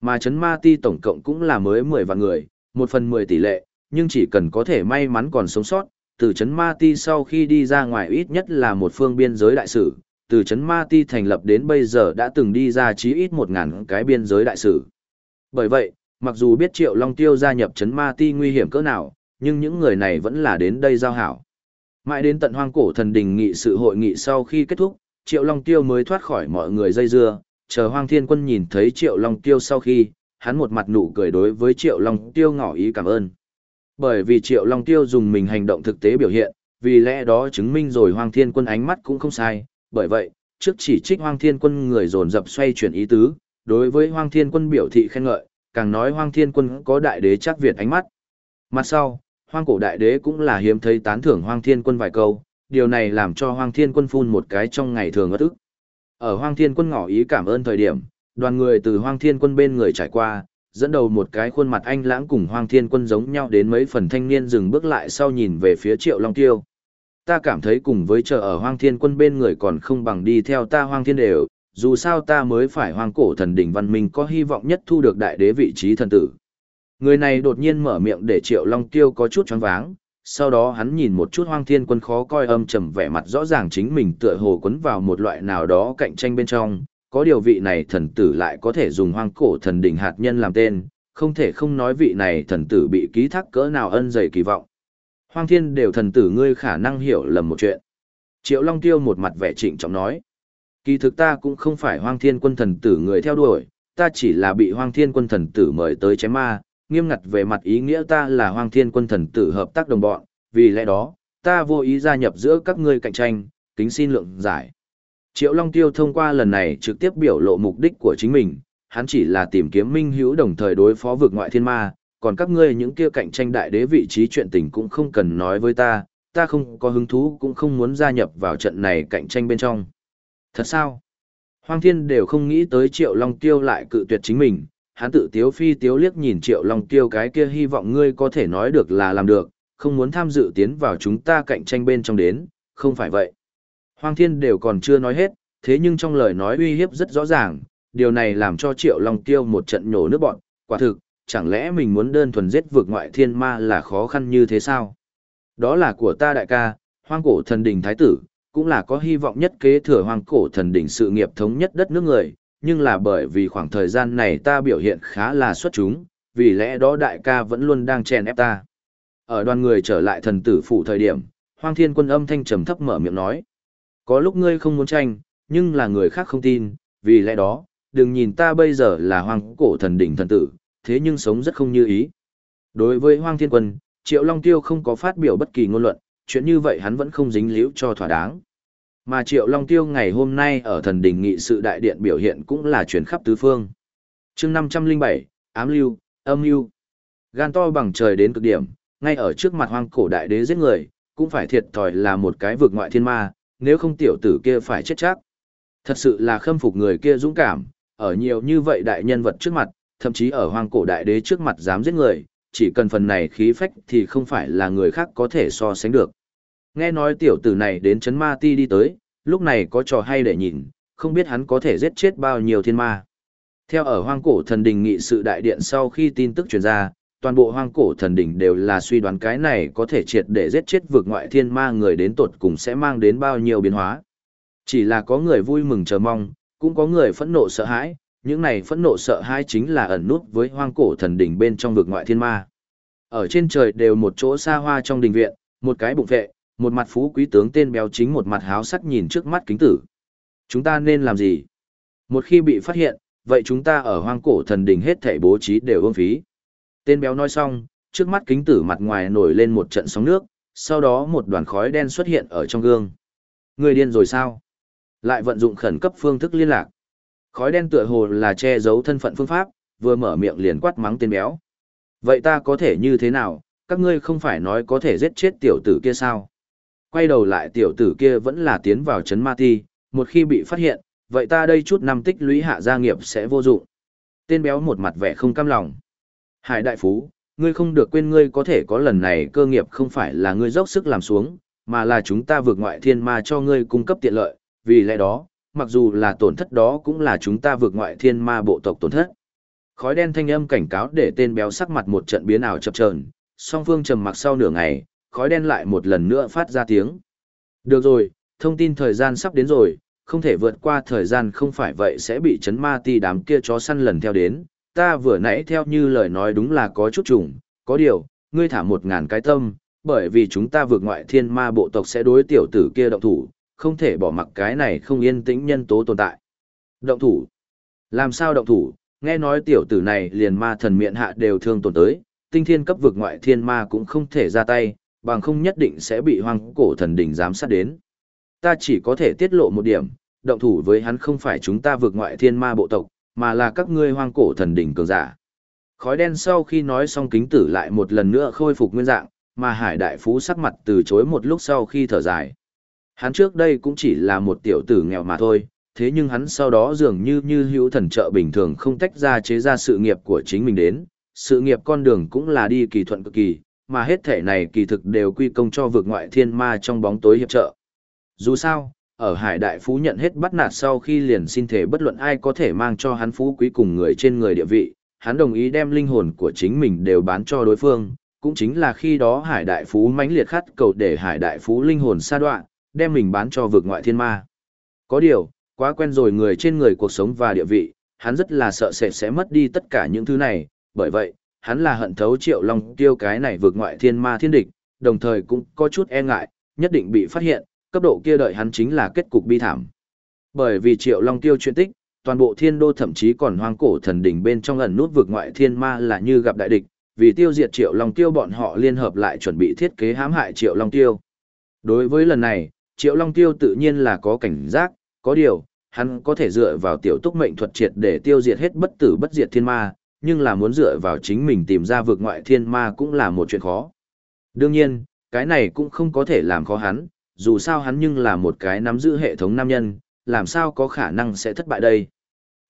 Mà chấn ma ti tổng cộng cũng là mới 10 vạn người, một phần 10 tỷ lệ, nhưng chỉ cần có thể may mắn còn sống sót, từ chấn ma ti sau khi đi ra ngoài ít nhất là một phương biên giới đại sử, từ chấn ma ti thành lập đến bây giờ đã từng đi ra chí ít một ngàn cái biên giới đại sử. Bởi vậy, mặc dù biết Triệu Long Tiêu gia nhập chấn ma ti nguy hiểm cỡ nào, nhưng những người này vẫn là đến đây giao hảo. Mãi đến tận hoang cổ thần đình nghị sự hội nghị sau khi kết thúc, Triệu Long Tiêu mới thoát khỏi mọi người dây dưa, chờ hoang thiên quân nhìn thấy Triệu Long Tiêu sau khi, hắn một mặt nụ cười đối với Triệu Long Tiêu ngỏ ý cảm ơn. Bởi vì Triệu Long Tiêu dùng mình hành động thực tế biểu hiện, vì lẽ đó chứng minh rồi hoang thiên quân ánh mắt cũng không sai, bởi vậy, trước chỉ trích Hoang Thiên Quân người dồn dập xoay chuyển ý tứ, đối với Hoang Thiên Quân biểu thị khen ngợi, càng nói Hoang Thiên Quân có đại đế chắc Việt ánh mắt. Mặt sau, Hoang cổ đại đế cũng là hiếm thấy tán thưởng Hoang Thiên Quân vài câu, điều này làm cho Hoang Thiên Quân phun một cái trong ngày thường ngất ức. Ở Hoang Thiên Quân ngỏ ý cảm ơn thời điểm, đoàn người từ Hoang Thiên Quân bên người trải qua, dẫn đầu một cái khuôn mặt anh lãng cùng Hoang Thiên Quân giống nhau đến mấy phần thanh niên dừng bước lại sau nhìn về phía Triệu Long Tiêu. Ta cảm thấy cùng với chờ ở hoang thiên quân bên người còn không bằng đi theo ta hoang thiên đều, dù sao ta mới phải hoang cổ thần đỉnh văn minh có hy vọng nhất thu được đại đế vị trí thần tử. Người này đột nhiên mở miệng để triệu long tiêu có chút choáng váng, sau đó hắn nhìn một chút hoang thiên quân khó coi âm trầm vẻ mặt rõ ràng chính mình tựa hồ quấn vào một loại nào đó cạnh tranh bên trong, có điều vị này thần tử lại có thể dùng hoang cổ thần đỉnh hạt nhân làm tên, không thể không nói vị này thần tử bị ký thác cỡ nào ân dày kỳ vọng. Hoang thiên đều thần tử ngươi khả năng hiểu lầm một chuyện. Triệu Long Tiêu một mặt vẻ trịnh trọng nói. Kỳ thực ta cũng không phải hoang thiên quân thần tử người theo đuổi, ta chỉ là bị hoang thiên quân thần tử mời tới chém ma, nghiêm ngặt về mặt ý nghĩa ta là hoang thiên quân thần tử hợp tác đồng bọn, vì lẽ đó, ta vô ý gia nhập giữa các ngươi cạnh tranh, kính xin lượng giải. Triệu Long Tiêu thông qua lần này trực tiếp biểu lộ mục đích của chính mình, hắn chỉ là tìm kiếm minh hữu đồng thời đối phó vực ngoại thiên ma, còn các ngươi những kia cạnh tranh đại đế vị trí chuyện tình cũng không cần nói với ta, ta không có hứng thú cũng không muốn gia nhập vào trận này cạnh tranh bên trong. Thật sao? Hoàng thiên đều không nghĩ tới triệu long tiêu lại cự tuyệt chính mình, hắn tự tiếu phi tiếu liếc nhìn triệu long tiêu cái kia hy vọng ngươi có thể nói được là làm được, không muốn tham dự tiến vào chúng ta cạnh tranh bên trong đến, không phải vậy. Hoàng thiên đều còn chưa nói hết, thế nhưng trong lời nói uy hiếp rất rõ ràng, điều này làm cho triệu long tiêu một trận nhổ nước bọn, quả thực, chẳng lẽ mình muốn đơn thuần giết vượt ngoại thiên ma là khó khăn như thế sao? Đó là của ta đại ca, hoang cổ thần đỉnh thái tử, cũng là có hy vọng nhất kế thừa hoang cổ thần đỉnh sự nghiệp thống nhất đất nước người, nhưng là bởi vì khoảng thời gian này ta biểu hiện khá là xuất chúng, vì lẽ đó đại ca vẫn luôn đang chèn ép ta. Ở đoàn người trở lại thần tử phủ thời điểm, hoang thiên quân âm thanh trầm thấp mở miệng nói. Có lúc ngươi không muốn tranh, nhưng là người khác không tin, vì lẽ đó, đừng nhìn ta bây giờ là hoang cổ thần đỉnh thần tử, thế nhưng sống rất không như ý. Đối với Hoang Thiên Quân, Triệu Long Tiêu không có phát biểu bất kỳ ngôn luận, chuyện như vậy hắn vẫn không dính liễu cho thỏa đáng. Mà Triệu Long Tiêu ngày hôm nay ở thần đình nghị sự đại điện biểu hiện cũng là chuyển khắp tứ phương. chương 507, ám lưu, âm lưu. Gan to bằng trời đến cực điểm, ngay ở trước mặt hoang cổ đại đế giết người, cũng phải thiệt thòi là một cái vực ngoại thiên ma, nếu không tiểu tử kia phải chết chắc. Thật sự là khâm phục người kia dũng cảm, ở nhiều như vậy đại nhân vật trước mặt, thậm chí ở hoang cổ đại đế trước mặt dám giết người, chỉ cần phần này khí phách thì không phải là người khác có thể so sánh được. Nghe nói tiểu tử này đến chấn ma ti đi tới, lúc này có trò hay để nhìn, không biết hắn có thể giết chết bao nhiêu thiên ma. Theo ở hoang cổ thần đình nghị sự đại điện sau khi tin tức truyền ra, toàn bộ hoang cổ thần đình đều là suy đoán cái này có thể triệt để giết chết vượt ngoại thiên ma người đến tột cùng sẽ mang đến bao nhiêu biến hóa. Chỉ là có người vui mừng chờ mong, cũng có người phẫn nộ sợ hãi, những này phẫn nộ sợ hãi chính là ẩn nút với hoang cổ thần đình bên trong vực ngoại thiên ma. Ở trên trời đều một chỗ xa hoa trong đình viện, một cái bụng vệ, một mặt phú quý tướng tên béo chính một mặt háo sắc nhìn trước mắt kính tử. Chúng ta nên làm gì? Một khi bị phát hiện, vậy chúng ta ở hoang cổ thần đình hết thảy bố trí đều ương phí. Tên béo nói xong, trước mắt kính tử mặt ngoài nổi lên một trận sóng nước, sau đó một đoàn khói đen xuất hiện ở trong gương. Người điên rồi sao? Lại vận dụng khẩn cấp phương thức liên lạc. Khói đen tựa hồ là che giấu thân phận phương pháp, vừa mở miệng liền quát mắng tên béo. Vậy ta có thể như thế nào, các ngươi không phải nói có thể giết chết tiểu tử kia sao? Quay đầu lại tiểu tử kia vẫn là tiến vào chấn ma ti, một khi bị phát hiện, vậy ta đây chút năm tích lũy hạ gia nghiệp sẽ vô dụng. Tên béo một mặt vẻ không cam lòng. Hải đại phú, ngươi không được quên ngươi có thể có lần này cơ nghiệp không phải là ngươi dốc sức làm xuống, mà là chúng ta vượt ngoại thiên ma cho ngươi cung cấp tiện lợi, vì lẽ đó, mặc dù là tổn thất đó cũng là chúng ta vượt ngoại thiên ma bộ tộc tổn thất. Khói đen thanh âm cảnh cáo để tên béo sắc mặt một trận biến ảo chập chờn, song phương trầm mặc sau nửa ngày, khói đen lại một lần nữa phát ra tiếng. Được rồi, thông tin thời gian sắp đến rồi, không thể vượt qua thời gian không phải vậy sẽ bị chấn ma ti đám kia chó săn lần theo đến. Ta vừa nãy theo như lời nói đúng là có chút trùng, có điều, ngươi thả một ngàn cái tâm, bởi vì chúng ta vượt ngoại thiên ma bộ tộc sẽ đối tiểu tử kia động thủ, không thể bỏ mặc cái này không yên tĩnh nhân tố tồn tại. Động thủ. Làm sao động thủ, nghe nói tiểu tử này liền ma thần miệng hạ đều thương tổn tới, tinh thiên cấp vượt ngoại thiên ma cũng không thể ra tay, bằng không nhất định sẽ bị hoang cổ thần đỉnh giám sát đến. Ta chỉ có thể tiết lộ một điểm, động thủ với hắn không phải chúng ta vượt ngoại thiên ma bộ tộc, mà là các ngươi hoang cổ thần đỉnh cường giả. Khói đen sau khi nói xong kính tử lại một lần nữa khôi phục nguyên dạng, mà hải đại phú sắc mặt từ chối một lúc sau khi thở dài. Hắn trước đây cũng chỉ là một tiểu tử nghèo mà thôi, thế nhưng hắn sau đó dường như như hữu thần trợ bình thường không tách ra chế ra sự nghiệp của chính mình đến, sự nghiệp con đường cũng là đi kỳ thuận cực kỳ, mà hết thể này kỳ thực đều quy công cho vực ngoại thiên ma trong bóng tối hiệp trợ. Dù sao, ở Hải Đại Phú nhận hết bắt nạt sau khi liền xin thể bất luận ai có thể mang cho hắn phú quý cùng người trên người địa vị, hắn đồng ý đem linh hồn của chính mình đều bán cho đối phương, cũng chính là khi đó Hải Đại Phú mãnh liệt khát cầu để Hải Đại Phú linh hồn sa đoạn, đem mình bán cho vực ngoại thiên ma. Có điều, quá quen rồi người trên người cuộc sống và địa vị, hắn rất là sợ sệt sẽ mất đi tất cả những thứ này, bởi vậy, hắn là hận thấu triệu long tiêu cái này vượt ngoại thiên ma thiên địch, đồng thời cũng có chút e ngại, nhất định bị phát hiện, cấp độ kia đợi hắn chính là kết cục bi thảm. Bởi vì triệu long tiêu chuyện tích, toàn bộ thiên đô thậm chí còn hoang cổ thần đỉnh bên trong ẩn nút vượt ngoại thiên ma là như gặp đại địch, vì tiêu diệt triệu long tiêu bọn họ liên hợp lại chuẩn bị thiết kế hãm hại triệu long tiêu. Đối với lần này, triệu long tiêu tự nhiên là có cảnh giác, có điều, hắn có thể dựa vào tiểu túc mệnh thuật triệt để tiêu diệt hết bất tử bất diệt thiên ma, nhưng là muốn dựa vào chính mình tìm ra vực ngoại thiên ma cũng là một chuyện khó. Đương nhiên, cái này cũng không có thể làm khó hắn, dù sao hắn nhưng là một cái nắm giữ hệ thống nam nhân, làm sao có khả năng sẽ thất bại đây.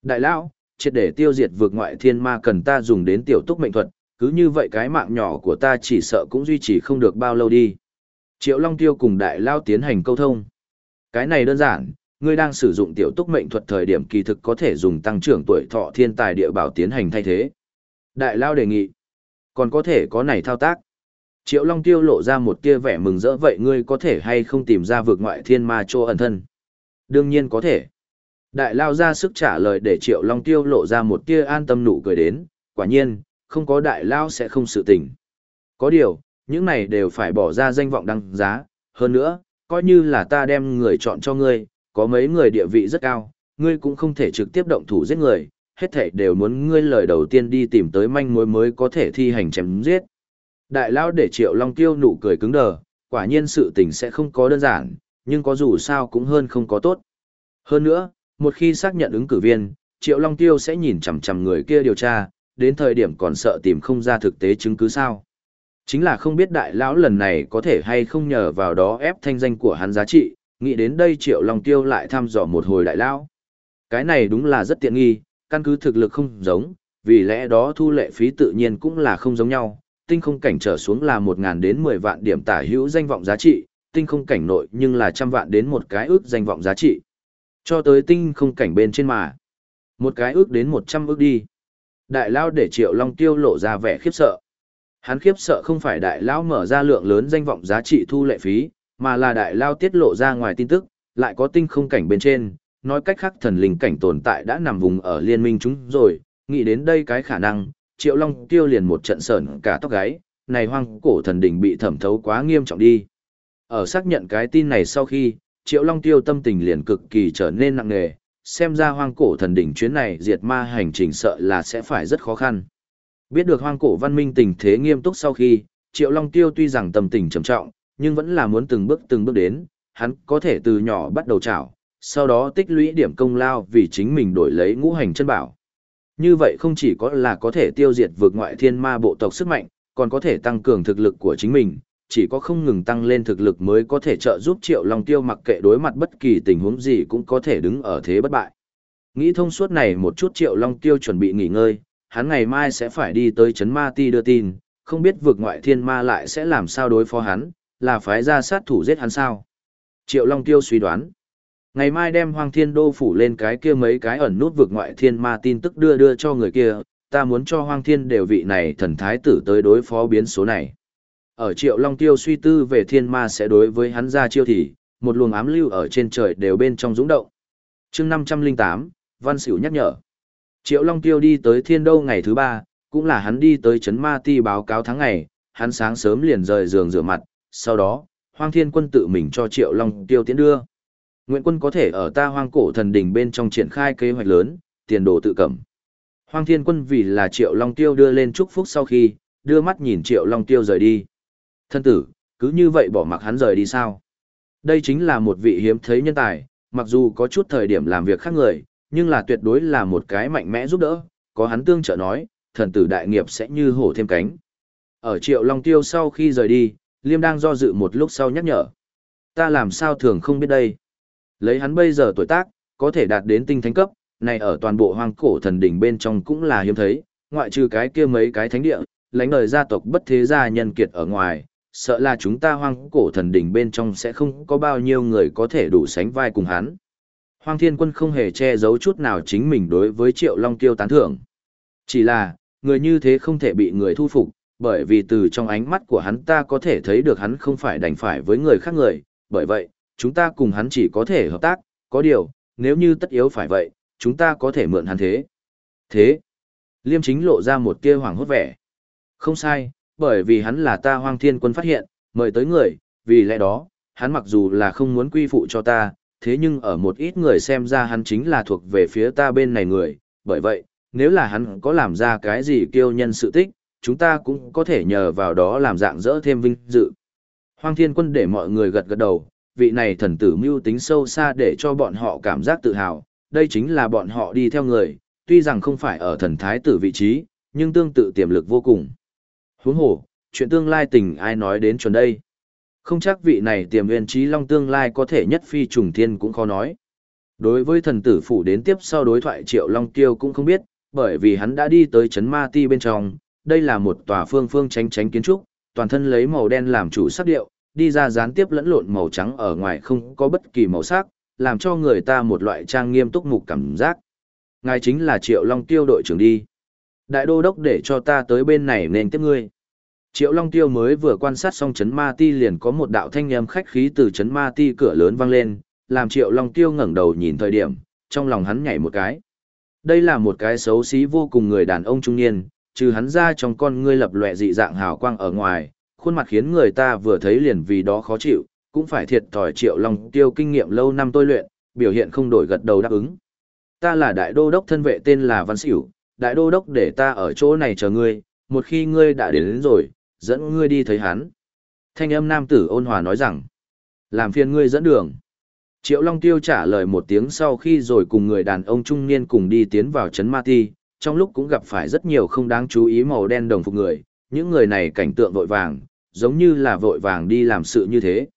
Đại lão, triệt để tiêu diệt vực ngoại thiên ma cần ta dùng đến tiểu túc mệnh thuật, cứ như vậy cái mạng nhỏ của ta chỉ sợ cũng duy trì không được bao lâu đi. Triệu Long Tiêu cùng đại lao tiến hành câu thông. Cái này đơn giản, ngươi đang sử dụng tiểu túc mệnh thuật thời điểm kỳ thực có thể dùng tăng trưởng tuổi thọ thiên tài địa bảo tiến hành thay thế. Đại lao đề nghị, còn có thể có này thao tác. Triệu Long Tiêu lộ ra một tia vẻ mừng rỡ vậy ngươi có thể hay không tìm ra vượt ngoại thiên ma chỗ ẩn thân? Đương nhiên có thể. Đại lao ra sức trả lời để Triệu Long Tiêu lộ ra một tia an tâm nụ cười đến, quả nhiên, không có đại lao sẽ không sự tình. Có điều, những này đều phải bỏ ra danh vọng đăng giá, hơn nữa, coi như là ta đem người chọn cho ngươi, có mấy người địa vị rất cao, ngươi cũng không thể trực tiếp động thủ giết người, hết thảy đều muốn ngươi lời đầu tiên đi tìm tới manh mối mới có thể thi hành chém giết. Đại lão để Triệu Long Tiêu nụ cười cứng đờ, quả nhiên sự tình sẽ không có đơn giản, nhưng có dù sao cũng hơn không có tốt. Hơn nữa, một khi xác nhận ứng cử viên, Triệu Long Tiêu sẽ nhìn chằm chằm người kia điều tra, đến thời điểm còn sợ tìm không ra thực tế chứng cứ sao. Chính là không biết đại lão lần này có thể hay không nhờ vào đó ép thanh danh của hắn giá trị, nghĩ đến đây Triệu Long Tiêu lại thăm dò một hồi đại lão. Cái này đúng là rất tiện nghi, căn cứ thực lực không giống, vì lẽ đó thu lệ phí tự nhiên cũng là không giống nhau, tinh không cảnh trở xuống là một ngàn đến 10 vạn điểm tả hữu danh vọng giá trị, tinh không cảnh nội nhưng là trăm vạn đến một cái ước danh vọng giá trị. Cho tới tinh không cảnh bên trên mà. Một cái ước đến 100 ước đi. Đại lao để triệu long tiêu lộ ra vẻ khiếp sợ. Hắn khiếp sợ không phải đại lao mở ra lượng lớn danh vọng giá trị thu lệ phí, mà là đại lao tiết lộ ra ngoài tin tức, lại có tinh không cảnh bên trên, nói cách khác thần linh cảnh tồn tại đã nằm vùng ở liên minh chúng rồi, nghĩ đến đây cái khả năng, triệu long tiêu liền một trận sờn cả tóc gáy, này hoang cổ thần đỉnh bị thẩm thấu quá nghiêm trọng đi. Ở xác nhận cái tin này sau khi, triệu long tiêu tâm tình liền cực kỳ trở nên nặng nề, xem ra hoang cổ thần đỉnh chuyến này diệt ma hành trình sợ là sẽ phải rất khó khăn. Biết được hoang cổ văn minh tình thế nghiêm túc sau khi, triệu long tiêu tuy rằng tâm tình trầm trọng, nhưng vẫn là muốn từng bước từng bước đến, hắn có thể từ nhỏ bắt đầu trảo, sau đó tích lũy điểm công lao vì chính mình đổi lấy ngũ hành chân bảo. Như vậy không chỉ có là có thể tiêu diệt vượt ngoại thiên ma bộ tộc sức mạnh, còn có thể tăng cường thực lực của chính mình, chỉ có không ngừng tăng lên thực lực mới có thể trợ giúp Triệu Long Tiêu mặc kệ đối mặt bất kỳ tình huống gì cũng có thể đứng ở thế bất bại. Nghĩ thông suốt này một chút Triệu Long Tiêu chuẩn bị nghỉ ngơi, hắn ngày mai sẽ phải đi tới Trấn Ma Ti đưa tin, không biết vượt ngoại thiên ma lại sẽ làm sao đối phó hắn, là phái ra sát thủ giết hắn sao. Triệu Long Tiêu suy đoán. Ngày mai đem Hoàng Thiên Đô phủ lên cái kia mấy cái ẩn nút vực ngoại thiên ma tin tức đưa đưa cho người kia, ta muốn cho Hoàng Thiên đều vị này thần thái tử tới đối phó biến số này. Ở Triệu Long Tiêu suy tư về thiên ma sẽ đối với hắn ra chiêu thì, một luồng ám lưu ở trên trời đều bên trong dũng động. chương 508, Văn Sửu nhắc nhở. Triệu Long Tiêu đi tới thiên đô ngày thứ ba, cũng là hắn đi tới chấn ma ti báo cáo tháng ngày, hắn sáng sớm liền rời giường rửa mặt, sau đó, Hoang Thiên Quân tự mình cho Triệu Long Tiêu tiến đưa. Nguyện quân có thể ở ta hoang cổ thần đỉnh bên trong triển khai kế hoạch lớn, tiền đồ tự cẩm. Hoang thiên quân vì là triệu long tiêu đưa lên chúc phúc sau khi, đưa mắt nhìn triệu long tiêu rời đi. Thân tử, cứ như vậy bỏ mặc hắn rời đi sao? Đây chính là một vị hiếm thấy nhân tài, mặc dù có chút thời điểm làm việc khác người, nhưng là tuyệt đối là một cái mạnh mẽ giúp đỡ, có hắn tương trợ nói, thần tử đại nghiệp sẽ như hổ thêm cánh. Ở triệu long tiêu sau khi rời đi, Liêm đang do dự một lúc sau nhắc nhở. Ta làm sao thường không biết đây? Lấy hắn bây giờ tuổi tác, có thể đạt đến tinh thánh cấp, này ở toàn bộ hoang cổ thần đỉnh bên trong cũng là hiếm thấy, ngoại trừ cái kia mấy cái thánh địa, lãnh đời gia tộc bất thế gia nhân kiệt ở ngoài, sợ là chúng ta hoang cổ thần đỉnh bên trong sẽ không có bao nhiêu người có thể đủ sánh vai cùng hắn. Hoang thiên quân không hề che giấu chút nào chính mình đối với triệu long tiêu tán thưởng. Chỉ là, người như thế không thể bị người thu phục, bởi vì từ trong ánh mắt của hắn ta có thể thấy được hắn không phải đành phải với người khác người, bởi vậy, chúng ta cùng hắn chỉ có thể hợp tác, có điều, nếu như tất yếu phải vậy, chúng ta có thể mượn hắn thế. Thế, liêm chính lộ ra một tia hoàng hốt vẻ. Không sai, bởi vì hắn là ta hoang thiên quân phát hiện, mời tới người, vì lẽ đó, hắn mặc dù là không muốn quy phụ cho ta, thế nhưng ở một ít người xem ra hắn chính là thuộc về phía ta bên này người, bởi vậy, nếu là hắn có làm ra cái gì kiêu nhân sự tích, chúng ta cũng có thể nhờ vào đó làm dạng dỡ thêm vinh dự. Hoang thiên quân để mọi người gật gật đầu, vị này thần tử mưu tính sâu xa để cho bọn họ cảm giác tự hào, đây chính là bọn họ đi theo người, tuy rằng không phải ở thần thái tử vị trí, nhưng tương tự tiềm lực vô cùng. Huống hồ, chuyện tương lai tình ai nói đến chuẩn đây. Không chắc vị này tiềm nguyên trí long tương lai có thể nhất phi trùng thiên cũng khó nói. Đối với thần tử phủ đến tiếp sau đối thoại triệu long tiêu cũng không biết, bởi vì hắn đã đi tới chấn ma ti bên trong, đây là một tòa phương phương tránh tránh kiến trúc, toàn thân lấy màu đen làm chủ sắc điệu, đi ra gián tiếp lẫn lộn màu trắng ở ngoài không có bất kỳ màu sắc, làm cho người ta một loại trang nghiêm túc mục cảm giác. Ngài chính là Triệu Long Tiêu đội trưởng đi. Đại đô đốc để cho ta tới bên này nên tiếp ngươi. Triệu Long Tiêu mới vừa quan sát xong chấn ma ti liền có một đạo thanh âm khách khí từ chấn ma ti cửa lớn vang lên, làm Triệu Long Tiêu ngẩng đầu nhìn thời điểm, trong lòng hắn nhảy một cái. Đây là một cái xấu xí vô cùng người đàn ông trung niên, trừ hắn ra trong con ngươi lập lòe dị dạng hào quang ở ngoài, khuôn mặt khiến người ta vừa thấy liền vì đó khó chịu, cũng phải thiệt thòi triệu long tiêu kinh nghiệm lâu năm tôi luyện, biểu hiện không đổi gật đầu đáp ứng. Ta là đại đô đốc thân vệ tên là Văn Sửu, đại đô đốc để ta ở chỗ này chờ ngươi, một khi ngươi đã đến, đến rồi, dẫn ngươi đi thấy hắn. Thanh âm nam tử ôn hòa nói rằng, Làm phiền ngươi dẫn đường. Triệu Long Tiêu trả lời một tiếng sau khi rồi cùng người đàn ông trung niên cùng đi tiến vào trấn Ma Ti, trong lúc cũng gặp phải rất nhiều không đáng chú ý màu đen đồng phục người, những người này cảnh tượng vội vàng, giống như là vội vàng đi làm sự như thế.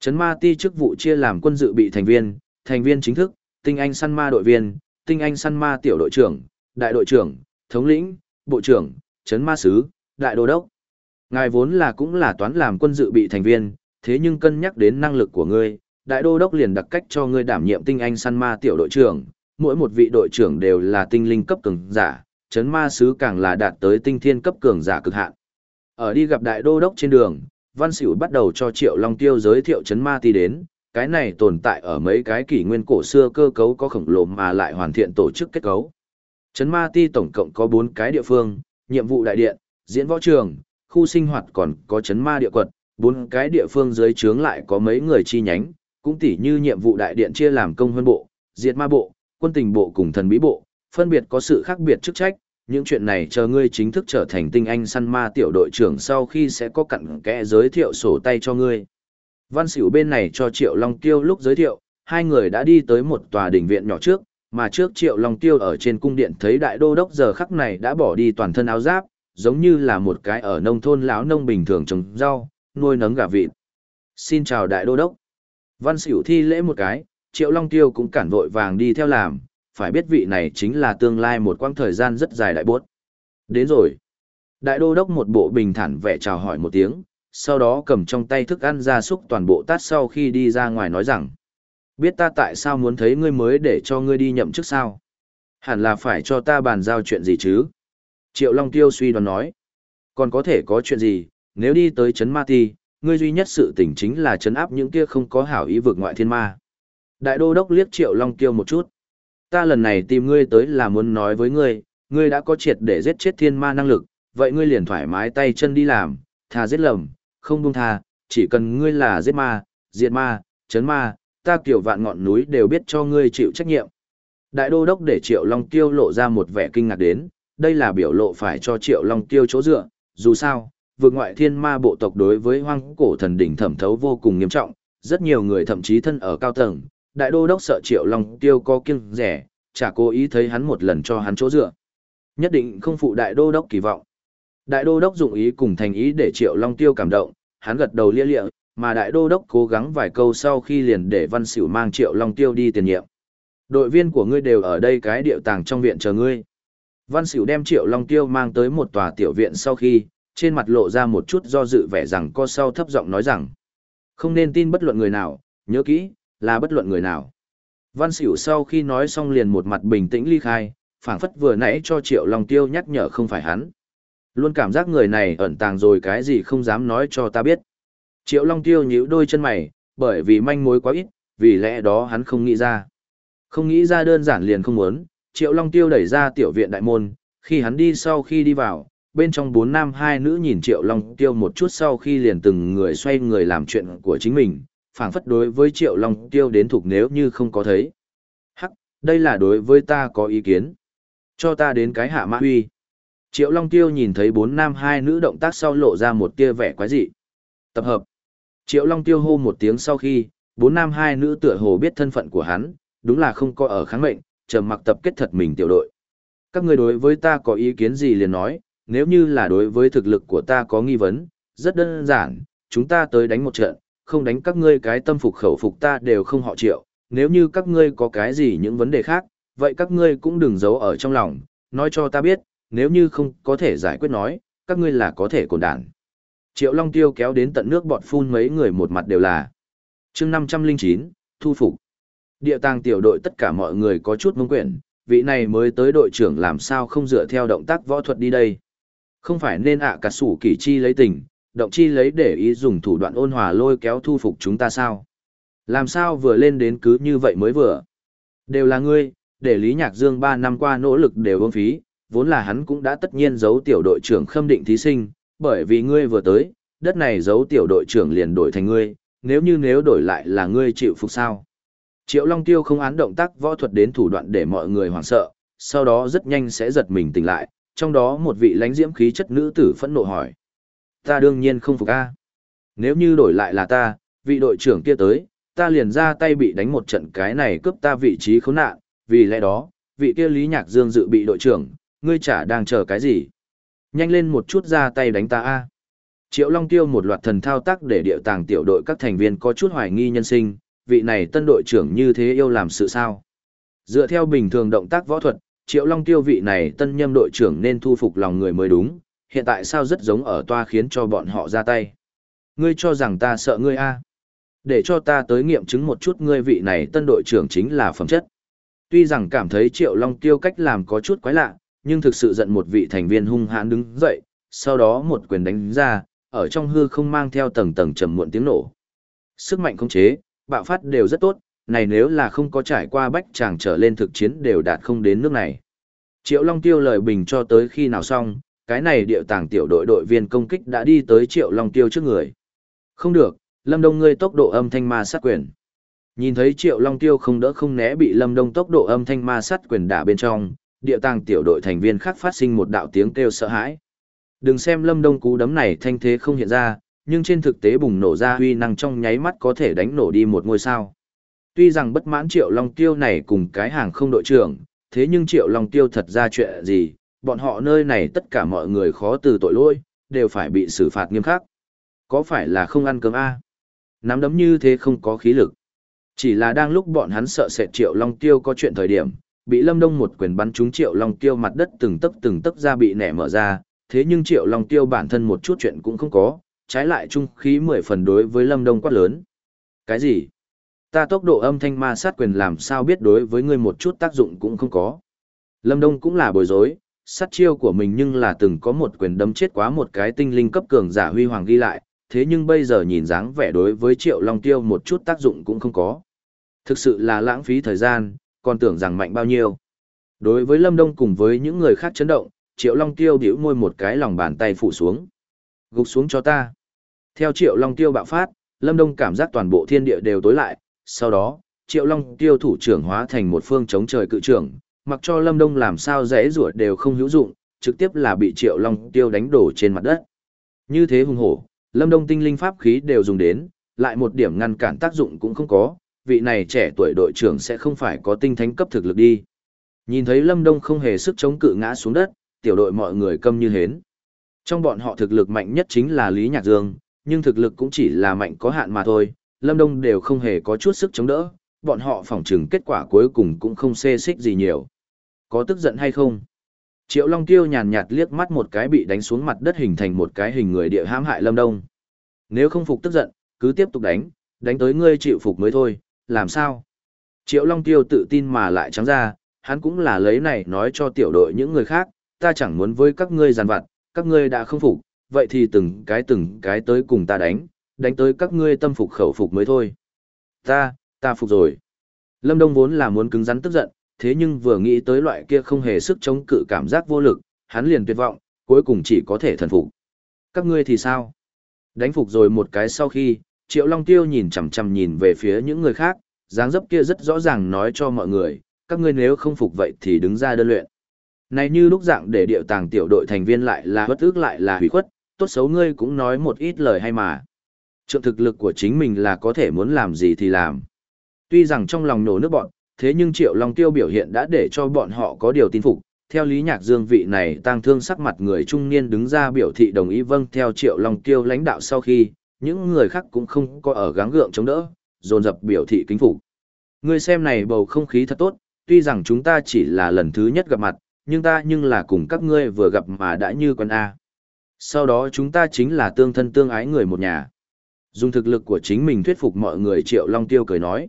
Trấn Ma Ti chức vụ chia làm quân dự bị thành viên, thành viên chính thức, tinh anh săn ma đội viên, tinh anh săn ma tiểu đội trưởng, đại đội trưởng, thống lĩnh, bộ trưởng, trấn ma sứ, đại đô đốc. Ngài vốn là cũng là toán làm quân dự bị thành viên, thế nhưng cân nhắc đến năng lực của ngươi, đại đô đốc liền đặc cách cho ngươi đảm nhiệm tinh anh săn ma tiểu đội trưởng, mỗi một vị đội trưởng đều là tinh linh cấp cường giả, chấn ma sứ càng là đạt tới tinh thiên cấp cường giả cực hạn. Ở đi gặp đại đô đốc trên đường, Văn Sửu bắt đầu cho Triệu Long Tiêu giới thiệu chấn ma ti đến, cái này tồn tại ở mấy cái kỷ nguyên cổ xưa cơ cấu có khổng lồ mà lại hoàn thiện tổ chức kết cấu. Chấn ma ti tổng cộng có 4 cái địa phương, nhiệm vụ đại điện, diễn võ trường, khu sinh hoạt còn có chấn ma địa quật, bốn cái địa phương dưới trướng lại có mấy người chi nhánh, cũng tỉ như nhiệm vụ đại điện chia làm công hơn bộ, diệt ma bộ, quân tình bộ cùng thần bí bộ, phân biệt có sự khác biệt chức trách, những chuyện này chờ ngươi chính thức trở thành tinh anh săn ma tiểu đội trưởng sau khi sẽ có cặn kẽ giới thiệu sổ tay cho ngươi. Văn xỉu bên này cho Triệu Long Tiêu lúc giới thiệu, hai người đã đi tới một tòa đỉnh viện nhỏ trước, mà trước Triệu Long Tiêu ở trên cung điện thấy đại đô đốc giờ khắc này đã bỏ đi toàn thân áo giáp, giống như là một cái ở nông thôn lão nông bình thường trồng rau, nuôi nấng gà vịt. Xin chào đại đô đốc. Văn xỉu thi lễ một cái, Triệu Long Tiêu cũng cản vội vàng đi theo làm, phải biết vị này chính là tương lai một quãng thời gian rất dài đại bốt. Đến rồi. Đại đô đốc một bộ bình thản vẻ chào hỏi một tiếng, sau đó cầm trong tay thức ăn ra súc toàn bộ tát sau khi đi ra ngoài nói rằng. Biết ta tại sao muốn thấy ngươi mới để cho ngươi đi nhậm chức sao? Hẳn là phải cho ta bàn giao chuyện gì chứ? Triệu Long Tiêu suy đoán nói. Còn có thể có chuyện gì, nếu đi tới Trấn Ma Ti, ngươi duy nhất sự tỉnh chính là Trấn áp những kia không có hảo ý vực ngoại thiên ma. Đại đô đốc liếc Triệu Long Tiêu một chút. Ta lần này tìm ngươi tới là muốn nói với ngươi, ngươi đã có triệt để giết chết thiên ma năng lực, vậy ngươi liền thoải mái tay chân đi làm, thà giết lầm, không buông tha, chỉ cần ngươi là giết ma, diệt ma, chấn ma, ta kiểu vạn ngọn núi đều biết cho ngươi chịu trách nhiệm. Đại đô đốc để Triệu Long Tiêu lộ ra một vẻ kinh ngạc đến, đây là biểu lộ phải cho Triệu Long Tiêu chỗ dựa, dù sao, vượt ngoại thiên ma bộ tộc đối với hoang cổ thần đỉnh thẩm thấu vô cùng nghiêm trọng, rất nhiều người thậm chí thân ở cao tầng, đại đô đốc sợ Triệu Long Tiêu có kiêng rẻ, chả cố ý thấy hắn một lần cho hắn chỗ dựa. Nhất định không phụ đại đô đốc kỳ vọng. Đại đô đốc dụng ý cùng thành ý để Triệu Long Tiêu cảm động, hắn gật đầu lia lịa, mà đại đô đốc cố gắng vài câu sau khi liền để Văn Sửu mang Triệu Long Tiêu đi tiền nhiệm. Đội viên của ngươi đều ở đây cái điệu tàng trong viện chờ ngươi. Văn Sửu đem Triệu Long Tiêu mang tới một tòa tiểu viện sau khi, trên mặt lộ ra một chút do dự vẻ rằng co sau thấp giọng nói rằng, không nên tin bất luận người nào, nhớ kỹ, là bất luận người nào. Văn Sửu sau khi nói xong liền một mặt bình tĩnh ly khai, phảng phất vừa nãy cho Triệu Long Tiêu nhắc nhở không phải hắn. Luôn cảm giác người này ẩn tàng rồi cái gì không dám nói cho ta biết. Triệu Long Tiêu nhíu đôi chân mày, bởi vì manh mối quá ít, vì lẽ đó hắn không nghĩ ra. Không nghĩ ra đơn giản liền không muốn, Triệu Long Tiêu đẩy ra tiểu viện đại môn, khi hắn đi sau khi đi vào, bên trong bốn nam hai nữ nhìn Triệu Long Tiêu một chút sau khi liền từng người xoay người làm chuyện của chính mình, phảng phất đối với Triệu Long Tiêu đến thuộc nếu như không có thấy. Hắc, đây là đối với ta có ý kiến. Cho ta đến cái hạ mã huy. Triệu Long Tiêu nhìn thấy bốn nam hai nữ động tác sau lộ ra một tia vẻ quái dị. Tập hợp. Triệu Long Tiêu hô một tiếng sau khi, bốn nam hai nữ tựa hồ biết thân phận của hắn, đúng là không có ở kháng mệnh, trầm mặc tập kết thật mình tiểu đội. Các người đối với ta có ý kiến gì liền nói, nếu như là đối với thực lực của ta có nghi vấn, rất đơn giản, chúng ta tới đánh một trận, không đánh các ngươi cái tâm phục khẩu phục ta đều không họ triệu, nếu như các ngươi có cái gì những vấn đề khác, vậy các ngươi cũng đừng giấu ở trong lòng, nói cho ta biết, nếu như không có thể giải quyết nói, các ngươi là có thể cồn đản. Triệu Long Tiêu kéo đến tận nước bọt phun mấy người một mặt đều là. chương 509, thu phục. Địa tàng tiểu đội tất cả mọi người có chút mông quyển, vị này mới tới đội trưởng làm sao không dựa theo động tác võ thuật đi đây. Không phải nên ạ cả sủ kỳ chi lấy tình, động chi lấy để ý dùng thủ đoạn ôn hòa lôi kéo thu phục chúng ta sao? Làm sao vừa lên đến cứ như vậy mới vừa? Đều là ngươi, để Lý Nhạc Dương 3 năm qua nỗ lực đều ôn phí, vốn là hắn cũng đã tất nhiên giấu tiểu đội trưởng khâm định thí sinh, bởi vì ngươi vừa tới, đất này giấu tiểu đội trưởng liền đổi thành ngươi, nếu như nếu đổi lại là ngươi chịu phục sao. Triệu Long Tiêu không án động tác võ thuật đến thủ đoạn để mọi người hoảng sợ, sau đó rất nhanh sẽ giật mình tỉnh lại, trong đó một vị lãnh diễm khí chất nữ tử phẫn nộ hỏi. Ta đương nhiên không phục a. Nếu như đổi lại là ta, vị đội trưởng kia tới, ta liền ra tay bị đánh một trận cái này cướp ta vị trí khốn nạn, vì lẽ đó, vị kia Lý Nhạc Dương dự bị đội trưởng, ngươi chả đang chờ cái gì? Nhanh lên một chút ra tay đánh ta a. Triệu Long Tiêu một loạt thần thao tác để điệu tàng tiểu đội các thành viên có chút hoài nghi nhân sinh, vị này tân đội trưởng như thế yêu làm sự sao. Dựa theo bình thường động tác võ thuật, Triệu Long Tiêu vị này tân nhâm đội trưởng nên thu phục lòng người mới đúng, hiện tại sao rất giống ở toa khiến cho bọn họ ra tay. Ngươi cho rằng ta sợ ngươi a? Để cho ta tới nghiệm chứng một chút ngươi vị này tân đội trưởng chính là phẩm chất. Tuy rằng cảm thấy Triệu Long Tiêu cách làm có chút quái lạ, nhưng thực sự giận một vị thành viên hung hãn đứng dậy, sau đó một quyền đánh ra, ở trong hư không mang theo tầng tầng trầm muộn tiếng nổ. Sức mạnh khống chế, bạo phát đều rất tốt, này nếu là không có trải qua bách chàng trở lên thực chiến đều đạt không đến nước này. Triệu Long Tiêu lời bình cho tới khi nào xong, cái này điệu tàng tiểu đội đội viên công kích đã đi tới Triệu Long Tiêu trước người. Không được, Lâm Đông ngươi tốc độ âm thanh ma sát quyền. Nhìn thấy Triệu Long Tiêu không đỡ không né bị Lâm Đông tốc độ âm thanh ma sát quyền đả bên trong, địa tàng tiểu đội thành viên khác phát sinh một đạo tiếng kêu sợ hãi. Đừng xem Lâm Đông cú đấm này thanh thế không hiện ra, nhưng trên thực tế bùng nổ ra huy năng trong nháy mắt có thể đánh nổ đi một ngôi sao. Tuy rằng bất mãn Triệu Long Tiêu này cùng cái hàng không đội trưởng, thế nhưng Triệu Long Tiêu thật ra chuyện gì, bọn họ nơi này tất cả mọi người khó từ tội lỗi, đều phải bị xử phạt nghiêm khắc. Có phải là không ăn cơm a? Nắm đấm như thế không có khí lực. Chỉ là đang lúc bọn hắn sợ sệt Triệu Long Tiêu có chuyện thời điểm, bị Lâm Đông một quyền bắn trúng Triệu Long Tiêu mặt đất từng tấc từng tấc ra bị nẻ mở ra, thế nhưng Triệu Long Tiêu bản thân một chút chuyện cũng không có, trái lại trung khí mười phần đối với Lâm Đông quát lớn. Cái gì? Ta tốc độ âm thanh ma sát quyền làm sao biết đối với ngươi một chút tác dụng cũng không có. Lâm Đông cũng là bối rối, sát chiêu của mình nhưng là từng có một quyền đấm chết quá một cái tinh linh cấp cường giả huy hoàng ghi lại, thế nhưng bây giờ nhìn dáng vẻ đối với Triệu Long Tiêu một chút tác dụng cũng không có. Thực sự là lãng phí thời gian, còn tưởng rằng mạnh bao nhiêu. Đối với Lâm Đông cùng với những người khác chấn động, Triệu Long Tiêu điểu môi một cái lòng bàn tay phủ xuống. Gục xuống cho ta. Theo Triệu Long Tiêu bạo phát, Lâm Đông cảm giác toàn bộ thiên địa đều tối lại, sau đó, Triệu Long Tiêu thủ trưởng hóa thành một phương chống trời cự trưởng, mặc cho Lâm Đông làm sao rẽ rủa đều không hữu dụng, trực tiếp là bị Triệu Long Tiêu đánh đổ trên mặt đất. Như thế hùng hổ, Lâm Đông tinh linh pháp khí đều dùng đến, lại một điểm ngăn cản tác dụng cũng không có, vị này trẻ tuổi đội trưởng sẽ không phải có tinh thánh cấp thực lực đi. Nhìn thấy Lâm Đông không hề sức chống cự ngã xuống đất, tiểu đội mọi người câm như hến. Trong bọn họ thực lực mạnh nhất chính là Lý Nhạc Dương, nhưng thực lực cũng chỉ là mạnh có hạn mà thôi, Lâm Đông đều không hề có chút sức chống đỡ, bọn họ phỏng chừng kết quả cuối cùng cũng không xê xích gì nhiều. Có tức giận hay không? Triệu Long Tiêu nhàn nhạt liếc mắt một cái bị đánh xuống mặt đất hình thành một cái hình người địa hãm hại Lâm Đông. Nếu không phục tức giận, cứ tiếp tục đánh, đánh tới ngươi chịu phục mới thôi, làm sao? Triệu Long Tiêu tự tin mà lại trắng ra, hắn cũng là lấy này nói cho tiểu đội những người khác, ta chẳng muốn với các ngươi giàn vặt, các ngươi đã không phục, vậy thì từng cái từng cái tới cùng ta đánh, đánh tới các ngươi tâm phục khẩu phục mới thôi. Ta, ta phục rồi. Lâm Đông vốn là muốn cứng rắn tức giận, thế nhưng vừa nghĩ tới loại kia không hề sức chống cự cảm giác vô lực, hắn liền tuyệt vọng, cuối cùng chỉ có thể thần phục. Các ngươi thì sao? Đánh phục rồi một cái sau khi, Triệu Long Tiêu nhìn chằm chằm nhìn về phía những người khác, dáng dấp kia rất rõ ràng nói cho mọi người, các ngươi nếu không phục vậy thì đứng ra đơn luyện. Này như lúc dạng để điệu tàng tiểu đội thành viên lại là bất ước lại là hủy khuất, tốt xấu ngươi cũng nói một ít lời hay mà. Trượng thực lực của chính mình là có thể muốn làm gì thì làm. Tuy rằng trong lòng nổ nước bọn, thế nhưng Triệu Long Tiêu biểu hiện đã để cho bọn họ có điều tin phục. Theo Lý Nhạc Dương vị này tăng thương sắc mặt người trung niên đứng ra biểu thị đồng ý vâng theo Triệu Long Tiêu lãnh đạo sau khi, những người khác cũng không có ở gắng gượng chống đỡ, dồn dập biểu thị kính phục. Ngươi xem này bầu không khí thật tốt, tuy rằng chúng ta chỉ là lần thứ nhất gặp mặt, nhưng ta nhưng là cùng các ngươi vừa gặp mà đã như con A. Sau đó chúng ta chính là tương thân tương ái người một nhà. Dùng thực lực của chính mình thuyết phục mọi người Triệu Long Tiêu cười nói.